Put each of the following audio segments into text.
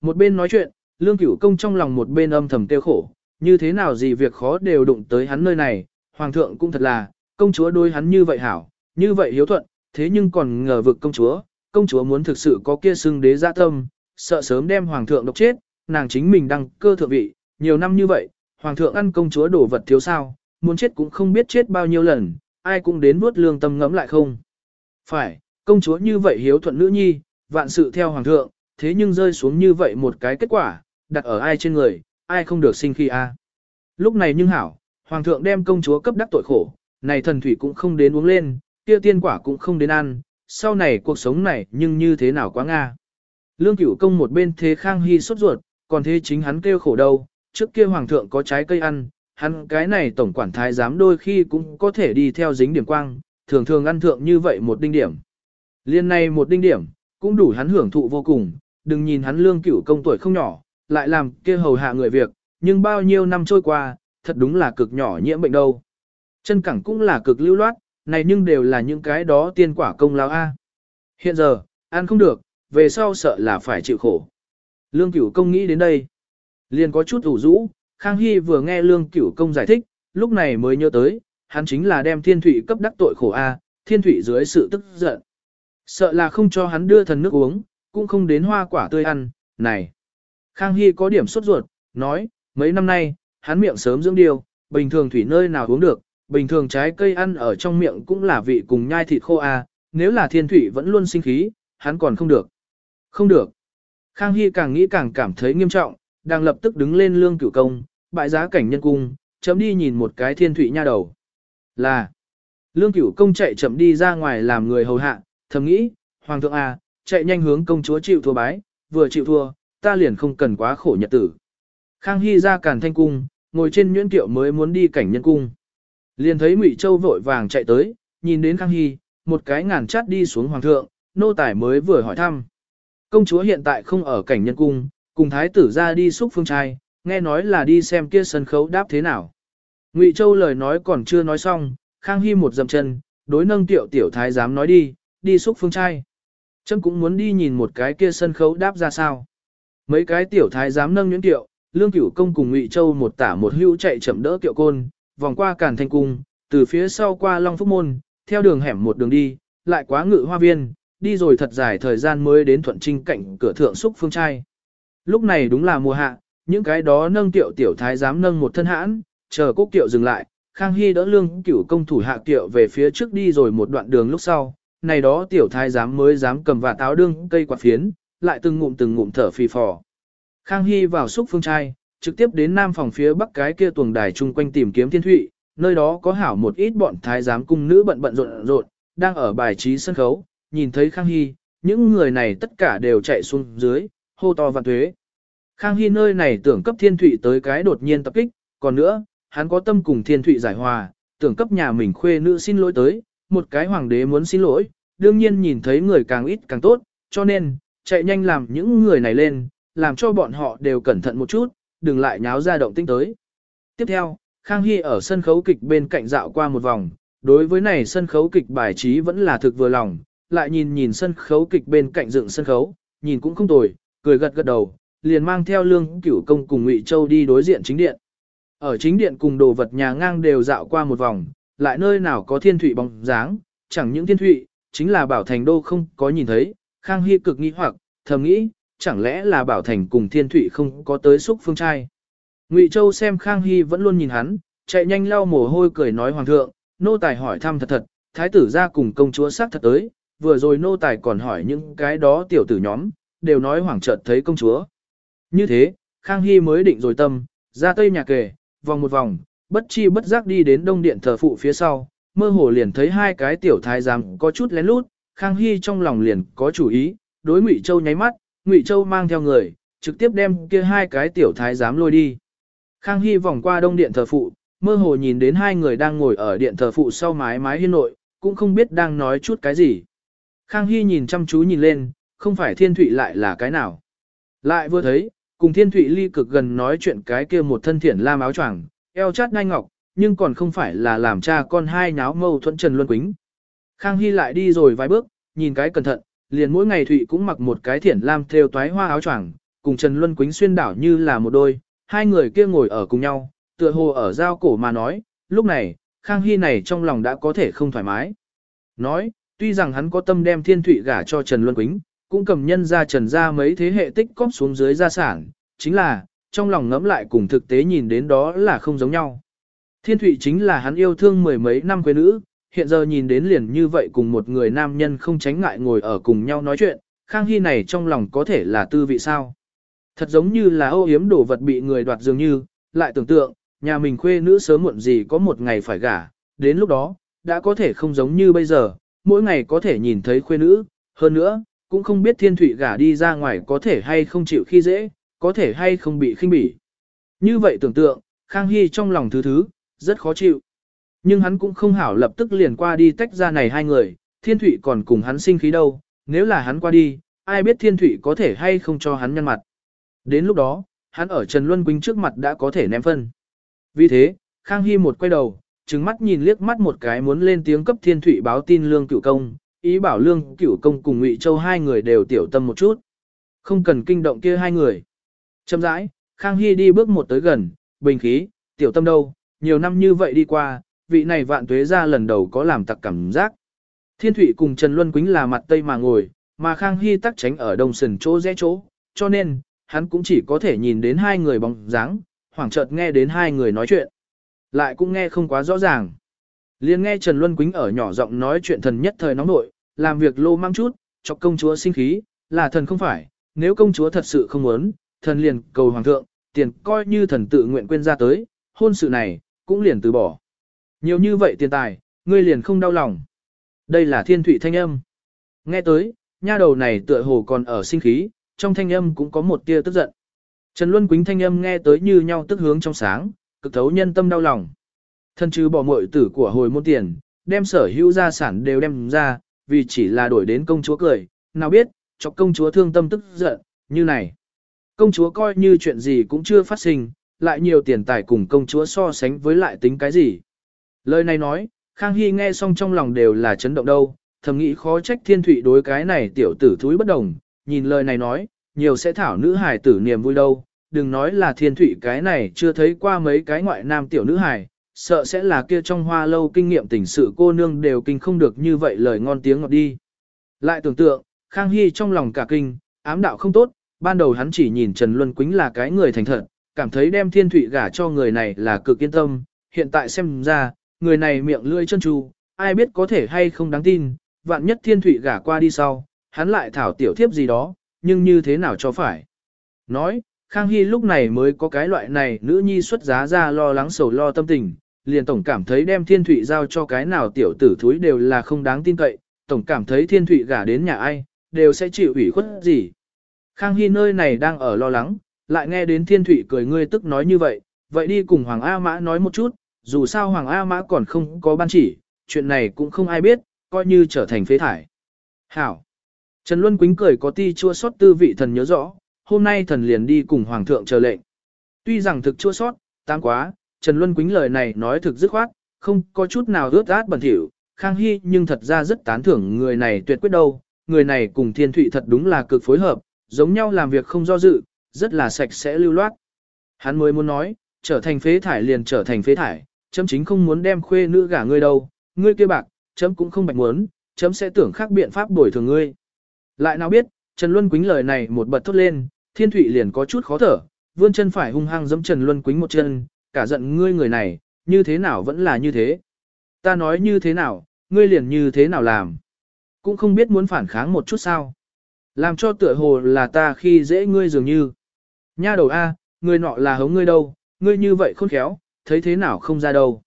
Một bên nói chuyện, lương cửu công trong lòng một bên âm thầm tiêu khổ, như thế nào gì việc khó đều đụng tới hắn nơi này, hoàng thượng cũng thật là, công chúa đối hắn như vậy hảo, như vậy hiếu thuận, thế nhưng còn ngờ vực công chúa, công chúa muốn thực sự có kia xưng đế dạ tâm, sợ sớm đem hoàng thượng độc chết, nàng chính mình đăng cơ thượng vị, nhiều năm như vậy, hoàng thượng ăn công chúa đổ vật thiếu sao, muốn chết cũng không biết chết bao nhiêu lần, ai cũng đến nuốt lương tâm ngẫm lại không. Phải, công chúa như vậy hiếu thuận nữ nhi, vạn sự theo hoàng thượng, thế nhưng rơi xuống như vậy một cái kết quả, đặt ở ai trên người, ai không được sinh khi a. Lúc này nhưng hảo, hoàng thượng đem công chúa cấp đắc tội khổ, này thần thủy cũng không đến uống lên, kia tiên quả cũng không đến ăn, sau này cuộc sống này nhưng như thế nào quá nga. Lương cửu công một bên thế khang hy sốt ruột, còn thế chính hắn kêu khổ đâu, trước kia hoàng thượng có trái cây ăn, hắn cái này tổng quản thái giám đôi khi cũng có thể đi theo dính điểm quang, thường thường ăn thượng như vậy một đinh điểm. Liên này một đinh điểm, cũng đủ hắn hưởng thụ vô cùng, đừng nhìn hắn lương cửu công tuổi không nhỏ, lại làm kia hầu hạ người việc, nhưng bao nhiêu năm trôi qua, thật đúng là cực nhỏ nhiễm bệnh đâu. Chân cẳng cũng là cực lưu loát, này nhưng đều là những cái đó tiên quả công lao A. Hiện giờ, ăn không được, về sau sợ là phải chịu khổ. Lương cửu công nghĩ đến đây. Liền có chút ủ rũ, Khang Hy vừa nghe lương cửu công giải thích, lúc này mới nhớ tới, hắn chính là đem thiên thủy cấp đắc tội khổ A, thiên thủy dưới sự tức giận. Sợ là không cho hắn đưa thần nước uống, cũng không đến hoa quả tươi ăn, này. Khang Hy có điểm sốt ruột, nói, mấy năm nay, hắn miệng sớm dưỡng điều, bình thường thủy nơi nào uống được, bình thường trái cây ăn ở trong miệng cũng là vị cùng nhai thịt khô à, nếu là thiên thủy vẫn luôn sinh khí, hắn còn không được. Không được. Khang Hy càng nghĩ càng cảm thấy nghiêm trọng, đang lập tức đứng lên lương cửu công, bại giá cảnh nhân cung, chấm đi nhìn một cái thiên thủy nha đầu. Là, lương cửu công chạy chậm đi ra ngoài làm người hầu hạ, thầm nghĩ, hoàng thượng à, chạy nhanh hướng công chúa chịu thua bái, vừa chịu thua, ta liền không cần quá khổ nhật tử. Khang Hy ra càn thanh cung, ngồi trên nhuyễn tiệu mới muốn đi cảnh nhân cung. Liền thấy Ngụy Châu vội vàng chạy tới, nhìn đến Khang Hy, một cái ngàn chát đi xuống hoàng thượng, nô tài mới vừa hỏi thăm. Công chúa hiện tại không ở cảnh nhân cung, cùng thái tử ra đi xúc phương trai, nghe nói là đi xem kia sân khấu đáp thế nào. Ngụy Châu lời nói còn chưa nói xong, Khang Hy một dầm chân, đối nâng tiệu tiểu thái dám nói đi, đi xúc phương trai. Trâm cũng muốn đi nhìn một cái kia sân khấu đáp ra sao. Mấy cái tiểu thái dám nâng nhuyễn tiệu, lương cửu công cùng Ngụy Châu một tả một hữu chạy chậm đỡ tiệu côn, vòng qua cản thanh cung, từ phía sau qua Long Phúc Môn, theo đường hẻm một đường đi, lại quá ngự hoa viên, đi rồi thật dài thời gian mới đến thuận trinh cạnh cửa thượng xúc phương trai. Lúc này đúng là mùa hạ, những cái đó nâng tiệu tiểu thái dám nâng một thân hãn, chờ cốc tiệu dừng lại, Khang Hy đỡ lương cửu công thủ hạ tiệu về phía trước đi rồi một đoạn đường lúc sau, này đó tiểu thái dám mới dám cầm và táo đương cây quạt phiến, lại từng ngụm từng ngụm thở phì phò. Khang Hy vào xúc phương trai, trực tiếp đến nam phòng phía bắc cái kia tuồng đài chung quanh tìm kiếm thiên thụy, nơi đó có hảo một ít bọn thái giám cung nữ bận bận rộn rộn, đang ở bài trí sân khấu, nhìn thấy Khang Hy, những người này tất cả đều chạy xuống dưới, hô to vạn thuế Khang Hy nơi này tưởng cấp thiên thụy tới cái đột nhiên tập kích, còn nữa, hắn có tâm cùng thiên thụy giải hòa, tưởng cấp nhà mình khuê nữ xin lỗi tới, một cái hoàng đế muốn xin lỗi, đương nhiên nhìn thấy người càng ít càng tốt, cho nên, chạy nhanh làm những người này lên, làm cho bọn họ đều cẩn thận một chút, đừng lại nháo ra động tinh tới. Tiếp theo, Khang Hy ở sân khấu kịch bên cạnh dạo qua một vòng, đối với này sân khấu kịch bài trí vẫn là thực vừa lòng, lại nhìn nhìn sân khấu kịch bên cạnh dựng sân khấu, nhìn cũng không tồi, cười gật gật đầu, liền mang theo lương cửu công cùng Ngụy Châu đi đối diện chính điện. Ở chính điện cùng đồ vật nhà ngang đều dạo qua một vòng, lại nơi nào có thiên thủy bóng dáng, chẳng những thiên thủy, chính là bảo thành đô không có nhìn thấy, Khang Hy cực nghi hoặc, thầm nghĩ, chẳng lẽ là bảo thành cùng thiên thủy không có tới xúc phương trai. Ngụy Châu xem Khang Hy vẫn luôn nhìn hắn, chạy nhanh lau mồ hôi cười nói hoàng thượng, nô tài hỏi thăm thật thật, thái tử ra cùng công chúa xác thật tới, vừa rồi nô tài còn hỏi những cái đó tiểu tử nhóm, đều nói hoàng chợt thấy công chúa. Như thế, Khang Hy mới định rồi tâm, ra tây nhà kề, vòng một vòng, bất chi bất giác đi đến đông điện thờ phụ phía sau, mơ hồ liền thấy hai cái tiểu thái giám có chút lén lút, Khang Hy trong lòng liền có chủ ý, đối Ngụy Châu nháy mắt, Ngụy Châu mang theo người, trực tiếp đem kia hai cái tiểu thái giám lôi đi. Khang Hy vòng qua đông điện thờ phụ, mơ hồ nhìn đến hai người đang ngồi ở điện thờ phụ sau mái mái hiên nội, cũng không biết đang nói chút cái gì. Khang Hy nhìn chăm chú nhìn lên, không phải thiên thụy lại là cái nào. Lại vừa thấy, cùng thiên thụy ly cực gần nói chuyện cái kia một thân thiện lam áo choàng, eo chát ngai ngọc, nhưng còn không phải là làm cha con hai nháo mâu thuẫn Trần Luân Quýnh. Khang Hy lại đi rồi vài bước, nhìn cái cẩn thận, liền mỗi ngày Thụy cũng mặc một cái thiển lam theo toái hoa áo choàng, cùng Trần Luân Quýnh xuyên đảo như là một đôi, hai người kia ngồi ở cùng nhau, tựa hồ ở giao cổ mà nói, lúc này, Khang Hy này trong lòng đã có thể không thoải mái. Nói, tuy rằng hắn có tâm đem thiên thụy gả cho Trần Luân Quýnh, cũng cầm nhân ra trần ra mấy thế hệ tích cóp xuống dưới gia sản, chính là, trong lòng ngẫm lại cùng thực tế nhìn đến đó là không giống nhau. Thiên thụy chính là hắn yêu thương mười mấy năm quê nữ, hiện giờ nhìn đến liền như vậy cùng một người nam nhân không tránh ngại ngồi ở cùng nhau nói chuyện, Khang Hy này trong lòng có thể là tư vị sao. Thật giống như là ô hiếm đồ vật bị người đoạt dường như, lại tưởng tượng, nhà mình khuê nữ sớm muộn gì có một ngày phải gả, đến lúc đó, đã có thể không giống như bây giờ, mỗi ngày có thể nhìn thấy khuê nữ, hơn nữa, cũng không biết thiên thủy gả đi ra ngoài có thể hay không chịu khi dễ, có thể hay không bị khinh bỉ. Như vậy tưởng tượng, Khang Hy trong lòng thứ thứ, rất khó chịu. Nhưng hắn cũng không hảo lập tức liền qua đi tách ra này hai người, thiên thủy còn cùng hắn sinh khí đâu, nếu là hắn qua đi, ai biết thiên thủy có thể hay không cho hắn nhăn mặt. Đến lúc đó, hắn ở Trần Luân Quýnh trước mặt đã có thể ném phân. Vì thế, Khang Hy một quay đầu, trừng mắt nhìn liếc mắt một cái muốn lên tiếng cấp thiên thủy báo tin lương cửu công, ý bảo lương cửu công cùng ngụy Châu hai người đều tiểu tâm một chút. Không cần kinh động kia hai người. Châm rãi, Khang Hy đi bước một tới gần, bình khí, tiểu tâm đâu, nhiều năm như vậy đi qua, vị này vạn tuế ra lần đầu có làm tặc cảm giác. Thiên Thụy cùng Trần Luân Quýnh là mặt tây mà ngồi, mà Khang Hy tắc tránh ở đông sườn chỗ rẽ chỗ, cho nên, hắn cũng chỉ có thể nhìn đến hai người bóng dáng, hoảng chợt nghe đến hai người nói chuyện. Lại cũng nghe không quá rõ ràng. Liên nghe Trần Luân Quýnh ở nhỏ giọng nói chuyện thần nhất thời nóng nội, làm việc lô mang chút, cho công chúa sinh khí, là thần không phải, nếu công chúa thật sự không muốn, thần liền cầu hoàng thượng, tiền coi như thần tự nguyện quên ra tới, hôn sự này, cũng liền từ bỏ. Nhiều như vậy tiền tài, ngươi liền không đau lòng. Đây là thiên thủy thanh âm. Nghe tới, nha đầu này tựa hồ còn ở sinh khí, trong thanh âm cũng có một tia tức giận. Trần Luân Quýnh thanh âm nghe tới như nhau tức hướng trong sáng, cực thấu nhân tâm đau lòng. Thân chứ bỏ muội tử của hồi môn tiền, đem sở hữu gia sản đều đem ra, vì chỉ là đổi đến công chúa cười, nào biết, cho công chúa thương tâm tức giận, như này. Công chúa coi như chuyện gì cũng chưa phát sinh, lại nhiều tiền tài cùng công chúa so sánh với lại tính cái gì. Lời này nói, Khang Hy nghe xong trong lòng đều là chấn động đâu, thầm nghĩ khó trách thiên thủy đối cái này tiểu tử thúi bất đồng, nhìn lời này nói, nhiều sẽ thảo nữ hài tử niềm vui đâu, đừng nói là thiên thủy cái này chưa thấy qua mấy cái ngoại nam tiểu nữ hài, sợ sẽ là kia trong hoa lâu kinh nghiệm tình sự cô nương đều kinh không được như vậy lời ngon tiếng ngọt đi. Lại tưởng tượng, Khang Hy trong lòng cả kinh, ám đạo không tốt, ban đầu hắn chỉ nhìn Trần Luân Quýnh là cái người thành thật, cảm thấy đem thiên thủy gả cho người này là cực yên tâm, hiện tại xem ra, người này miệng lưỡi chân tru, ai biết có thể hay không đáng tin, vạn nhất thiên thủy gả qua đi sau, hắn lại thảo tiểu thiếp gì đó, nhưng như thế nào cho phải. Nói, Khang Hy lúc này mới có cái loại này nữ nhi xuất giá ra lo lắng sầu lo tâm tình, liền tổng cảm thấy đem thiên thủy giao cho cái nào tiểu tử thúi đều là không đáng tin cậy, tổng cảm thấy thiên thủy gả đến nhà ai, đều sẽ chịu ủy khuất gì. Khang Hy nơi này đang ở lo lắng, lại nghe đến thiên thủy cười ngươi tức nói như vậy, vậy đi cùng Hoàng A Mã nói một chút, dù sao Hoàng A Mã còn không có ban chỉ, chuyện này cũng không ai biết, coi như trở thành phế thải. Hảo! Trần Luân Quýnh cười có ti chua sót tư vị thần nhớ rõ, hôm nay thần liền đi cùng Hoàng thượng chờ lệnh. Tuy rằng thực chua sót, tam quá, Trần Luân Quýnh lời này nói thực dứt khoát, không có chút nào ướt át bẩn thỉu, Khang Hy nhưng thật ra rất tán thưởng người này tuyệt quyết đâu, người này cùng Thiên Thụy thật đúng là cực phối hợp, giống nhau làm việc không do dự, rất là sạch sẽ lưu loát. Hắn mới muốn nói, trở thành phế thải liền trở thành phế thải, chấm chính không muốn đem khuê nữ gả ngươi đâu, ngươi kia bạc, chấm cũng không bạch muốn, chấm sẽ tưởng khác biện pháp bồi thường ngươi. Lại nào biết, Trần Luân Quýnh lời này một bật thốt lên, Thiên Thụy liền có chút khó thở, vươn chân phải hung hăng giẫm Trần Luân Quýnh một chân, cả giận ngươi người này, như thế nào vẫn là như thế. Ta nói như thế nào, ngươi liền như thế nào làm. Cũng không biết muốn phản kháng một chút sao. Làm cho tựa hồ là ta khi dễ ngươi dường như. Nha đầu A, ngươi nọ là hống ngươi đâu, ngươi như vậy khôn khéo, thấy thế nào không ra đâu.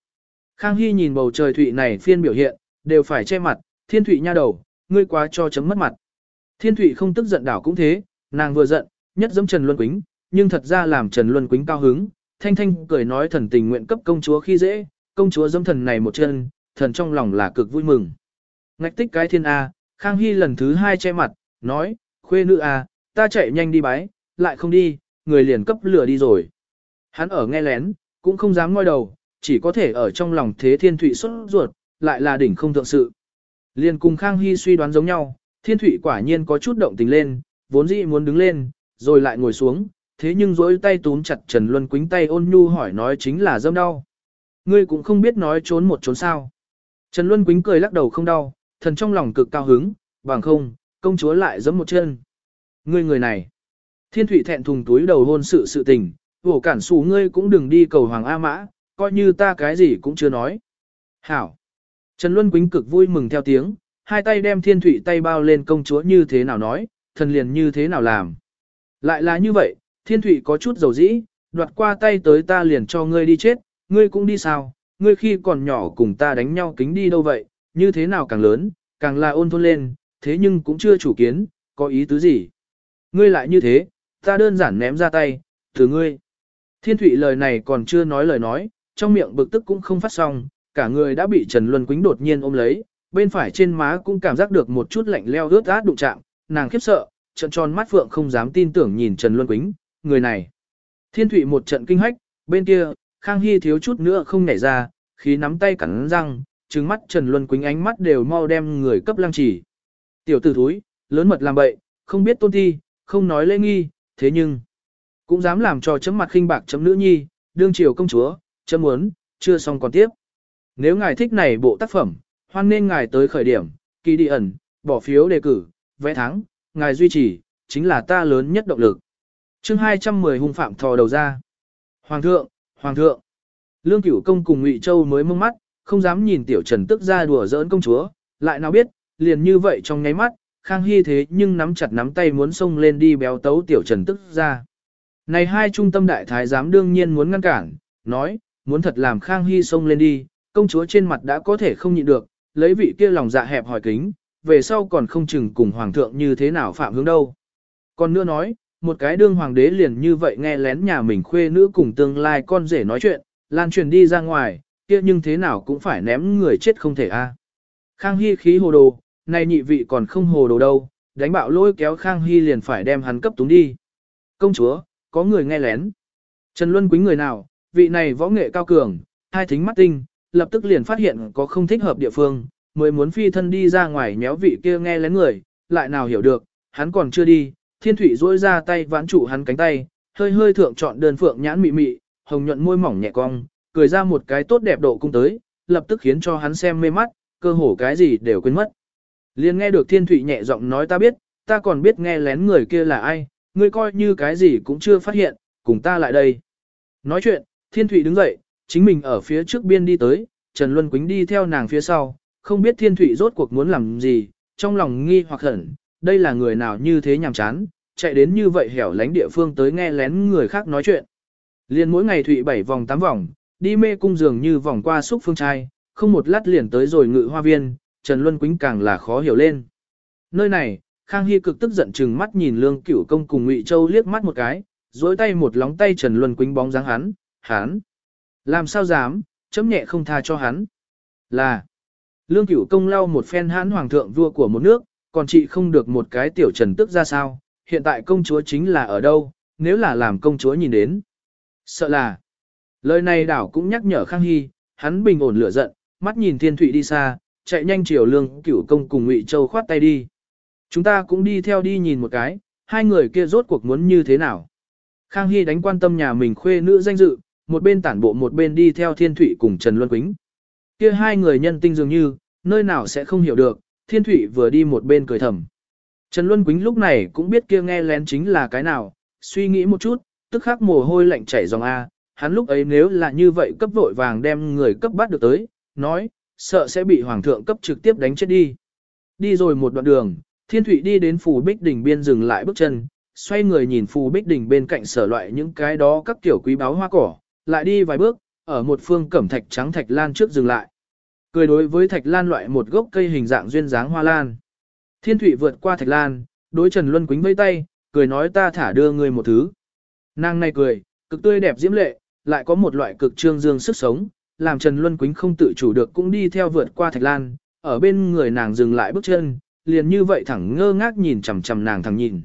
Khang Hy nhìn bầu trời thụy này phiên biểu hiện, đều phải che mặt, thiên thụy nha đầu, ngươi quá cho chấm mất mặt. Thiên thụy không tức giận đảo cũng thế, nàng vừa giận, nhất giống Trần Luân Quýnh, nhưng thật ra làm Trần Luân Quýnh cao hứng, thanh thanh cười nói thần tình nguyện cấp công chúa khi dễ, công chúa giống thần này một chân, thần trong lòng là cực vui mừng. Ngạch tích cái thiên A, Khang Hy lần thứ hai che mặt, nói, khuê nữ A, ta chạy nhanh đi bái, lại không đi, người liền cấp lửa đi rồi. Hắn ở nghe lén, cũng không dám ngoi đầu, chỉ có thể ở trong lòng thế thiên thụy xuất ruột, lại là đỉnh không thượng sự. Liền cùng Khang Hy suy đoán giống nhau, thiên thụy quả nhiên có chút động tình lên, vốn dĩ muốn đứng lên, rồi lại ngồi xuống, thế nhưng dỗi tay túm chặt Trần Luân Quýnh tay ôn nhu hỏi nói chính là dâm đau. Ngươi cũng không biết nói trốn một trốn sao. Trần Luân Quýnh cười lắc đầu không đau, thần trong lòng cực cao hứng, bằng không, công chúa lại giẫm một chân. Ngươi người này. Thiên thủy thẹn thùng túi đầu hôn sự sự tình, vổ cản xù ngươi cũng đừng đi cầu Hoàng A Mã, coi như ta cái gì cũng chưa nói. Hảo. Trần Luân Quýnh cực vui mừng theo tiếng, hai tay đem Thiên thủy tay bao lên công chúa như thế nào nói, thần liền như thế nào làm. Lại là như vậy, Thiên thủy có chút dầu dĩ, đoạt qua tay tới ta liền cho ngươi đi chết, ngươi cũng đi sao, ngươi khi còn nhỏ cùng ta đánh nhau kính đi đâu vậy, như thế nào càng lớn, càng là ôn thôn lên, thế nhưng cũng chưa chủ kiến, có ý tứ gì. Ngươi lại như thế, ta đơn giản ném ra tay, từ ngươi. Thiên Thụy lời này còn chưa nói lời nói, trong miệng bực tức cũng không phát xong, cả người đã bị Trần Luân Quýnh đột nhiên ôm lấy, bên phải trên má cũng cảm giác được một chút lạnh leo ướt át đụng chạm, nàng khiếp sợ, trận tròn mắt phượng không dám tin tưởng nhìn Trần Luân Quýnh, người này. Thiên Thụy một trận kinh hách, bên kia, Khang Hy thiếu chút nữa không nảy ra, khí nắm tay cắn răng, trừng mắt Trần Luân Quýnh ánh mắt đều mau đem người cấp lăng chỉ. Tiểu tử thúi, lớn mật làm bậy, không biết tôn thi, không nói lễ nghi, thế nhưng, cũng dám làm cho chấm mặt khinh bạc chấm nữ nhi, đương triều công chúa, chấm muốn, chưa xong còn tiếp. Nếu ngài thích này bộ tác phẩm, hoan nên ngài tới khởi điểm, kỳ đi ẩn, bỏ phiếu đề cử, vẽ thắng, ngài duy trì, chính là ta lớn nhất động lực. chương 210 hung phạm thò đầu ra. Hoàng thượng, Hoàng thượng. Lương Cửu Công cùng Ngụy Châu mới mông mắt, không dám nhìn Tiểu Trần tức ra đùa giỡn công chúa, lại nào biết, liền như vậy trong nháy mắt, Khang Hy thế nhưng nắm chặt nắm tay muốn xông lên đi béo tấu Tiểu Trần tức ra. Này hai trung tâm đại thái giám đương nhiên muốn ngăn cản, nói, muốn thật làm Khang Hy xông lên đi, công chúa trên mặt đã có thể không nhịn được, lấy vị kia lòng dạ hẹp hỏi kính, về sau còn không chừng cùng hoàng thượng như thế nào phạm hướng đâu. Còn nữa nói, một cái đương hoàng đế liền như vậy nghe lén nhà mình khuê nữ cùng tương lai con rể nói chuyện, lan truyền đi ra ngoài, kia nhưng thế nào cũng phải ném người chết không thể a. Khang Hy khí hồ đồ, này nhị vị còn không hồ đồ đâu, đánh bạo lôi kéo Khang Hy liền phải đem hắn cấp túng đi. Công chúa, có người nghe lén. Trần Luân quý người nào, vị này võ nghệ cao cường, hai thính mắt tinh, lập tức liền phát hiện có không thích hợp địa phương, mới muốn phi thân đi ra ngoài nhéo vị kia nghe lén người, lại nào hiểu được, hắn còn chưa đi, thiên thủy duỗi ra tay vãn trụ hắn cánh tay, hơi hơi thượng chọn đơn phượng nhãn mị mị, hồng nhuận môi mỏng nhẹ cong, cười ra một cái tốt đẹp độ cung tới, lập tức khiến cho hắn xem mê mắt, cơ hồ cái gì đều quên mất. Liền nghe được thiên thủy nhẹ giọng nói ta biết, ta còn biết nghe lén người kia là ai, ngươi coi như cái gì cũng chưa phát hiện, cùng ta lại đây. Nói chuyện, thiên thủy đứng dậy, chính mình ở phía trước biên đi tới, Trần Luân Quýnh đi theo nàng phía sau, không biết thiên thủy rốt cuộc muốn làm gì, trong lòng nghi hoặc hẩn, đây là người nào như thế nhàm chán, chạy đến như vậy hẻo lánh địa phương tới nghe lén người khác nói chuyện. Liền mỗi ngày thủy bảy vòng tám vòng, đi mê cung dường như vòng qua xúc phương trai, không một lát liền tới rồi ngự hoa viên, Trần Luân Quýnh càng là khó hiểu lên. Nơi này, Khang Hy cực tức giận chừng mắt nhìn Lương Cửu Công cùng Ngụy Châu liếc mắt một cái, duỗi tay một lóng tay Trần Luân Quýnh bóng dáng hắn, hắn. Làm sao dám, chấm nhẹ không tha cho hắn. Là, Lương Cửu Công lau một phen hãn hoàng thượng vua của một nước, còn chị không được một cái tiểu trần tức ra sao, hiện tại công chúa chính là ở đâu, nếu là làm công chúa nhìn đến. Sợ là, lời này đảo cũng nhắc nhở Khang Hy, hắn bình ổn lửa giận, mắt nhìn thiên thụy đi xa, chạy nhanh chiều lương cửu công cùng ngụy Châu khoát tay đi. Chúng ta cũng đi theo đi nhìn một cái, hai người kia rốt cuộc muốn như thế nào. Khang Hy đánh quan tâm nhà mình khuê nữ danh dự, một bên tản bộ một bên đi theo thiên thụy cùng Trần Luân Quýnh. Kia hai người nhân tinh dường như, nơi nào sẽ không hiểu được, thiên thụy vừa đi một bên cười thầm. Trần Luân Quýnh lúc này cũng biết kia nghe lén chính là cái nào, suy nghĩ một chút, tức khắc mồ hôi lạnh chảy dòng A, hắn lúc ấy nếu là như vậy cấp vội vàng đem người cấp bắt được tới, nói, sợ sẽ bị hoàng thượng cấp trực tiếp đánh chết đi. Đi rồi một đoạn đường, thiên thụy đi đến phù bích đỉnh biên dừng lại bước chân, xoay người nhìn phù bích đỉnh bên cạnh sở loại những cái đó các kiểu quý báo hoa cỏ, lại đi vài bước, ở một phương cẩm thạch trắng thạch lan trước dừng lại. Cười đối với thạch lan loại một gốc cây hình dạng duyên dáng hoa lan. Thiên Thụy vượt qua thạch lan, đối Trần Luân Quýnh vẫy tay, cười nói ta thả đưa ngươi một thứ. Nàng này cười, cực tươi đẹp diễm lệ, lại có một loại cực trương dương sức sống, làm Trần Luân Quýnh không tự chủ được cũng đi theo vượt qua thạch lan, ở bên người nàng dừng lại bước chân, liền như vậy thẳng ngơ ngác nhìn chằm chằm nàng thẳng nhìn.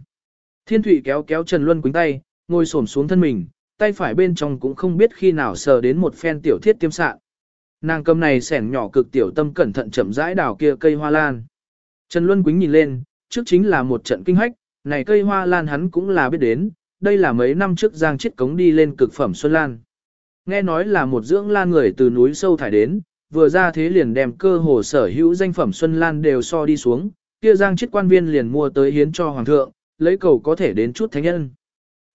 Thiên Thụy kéo kéo Trần Luân Quýnh tay, ngồi xổm xuống thân mình, tay phải bên trong cũng không biết khi nào sờ đến một phen tiểu thiết tiêm sạn. Nàng cầm này sẻn nhỏ cực tiểu tâm cẩn thận chậm rãi đào kia cây hoa lan. Trần Luân Quýnh nhìn lên, trước chính là một trận kinh hách, này cây hoa lan hắn cũng là biết đến, đây là mấy năm trước Giang Chiết cống đi lên cực phẩm Xuân Lan. Nghe nói là một dưỡng lan người từ núi sâu thải đến, vừa ra thế liền đem cơ hồ sở hữu danh phẩm Xuân Lan đều so đi xuống, kia Giang chức quan viên liền mua tới hiến cho Hoàng thượng, lấy cầu có thể đến chút thánh nhân.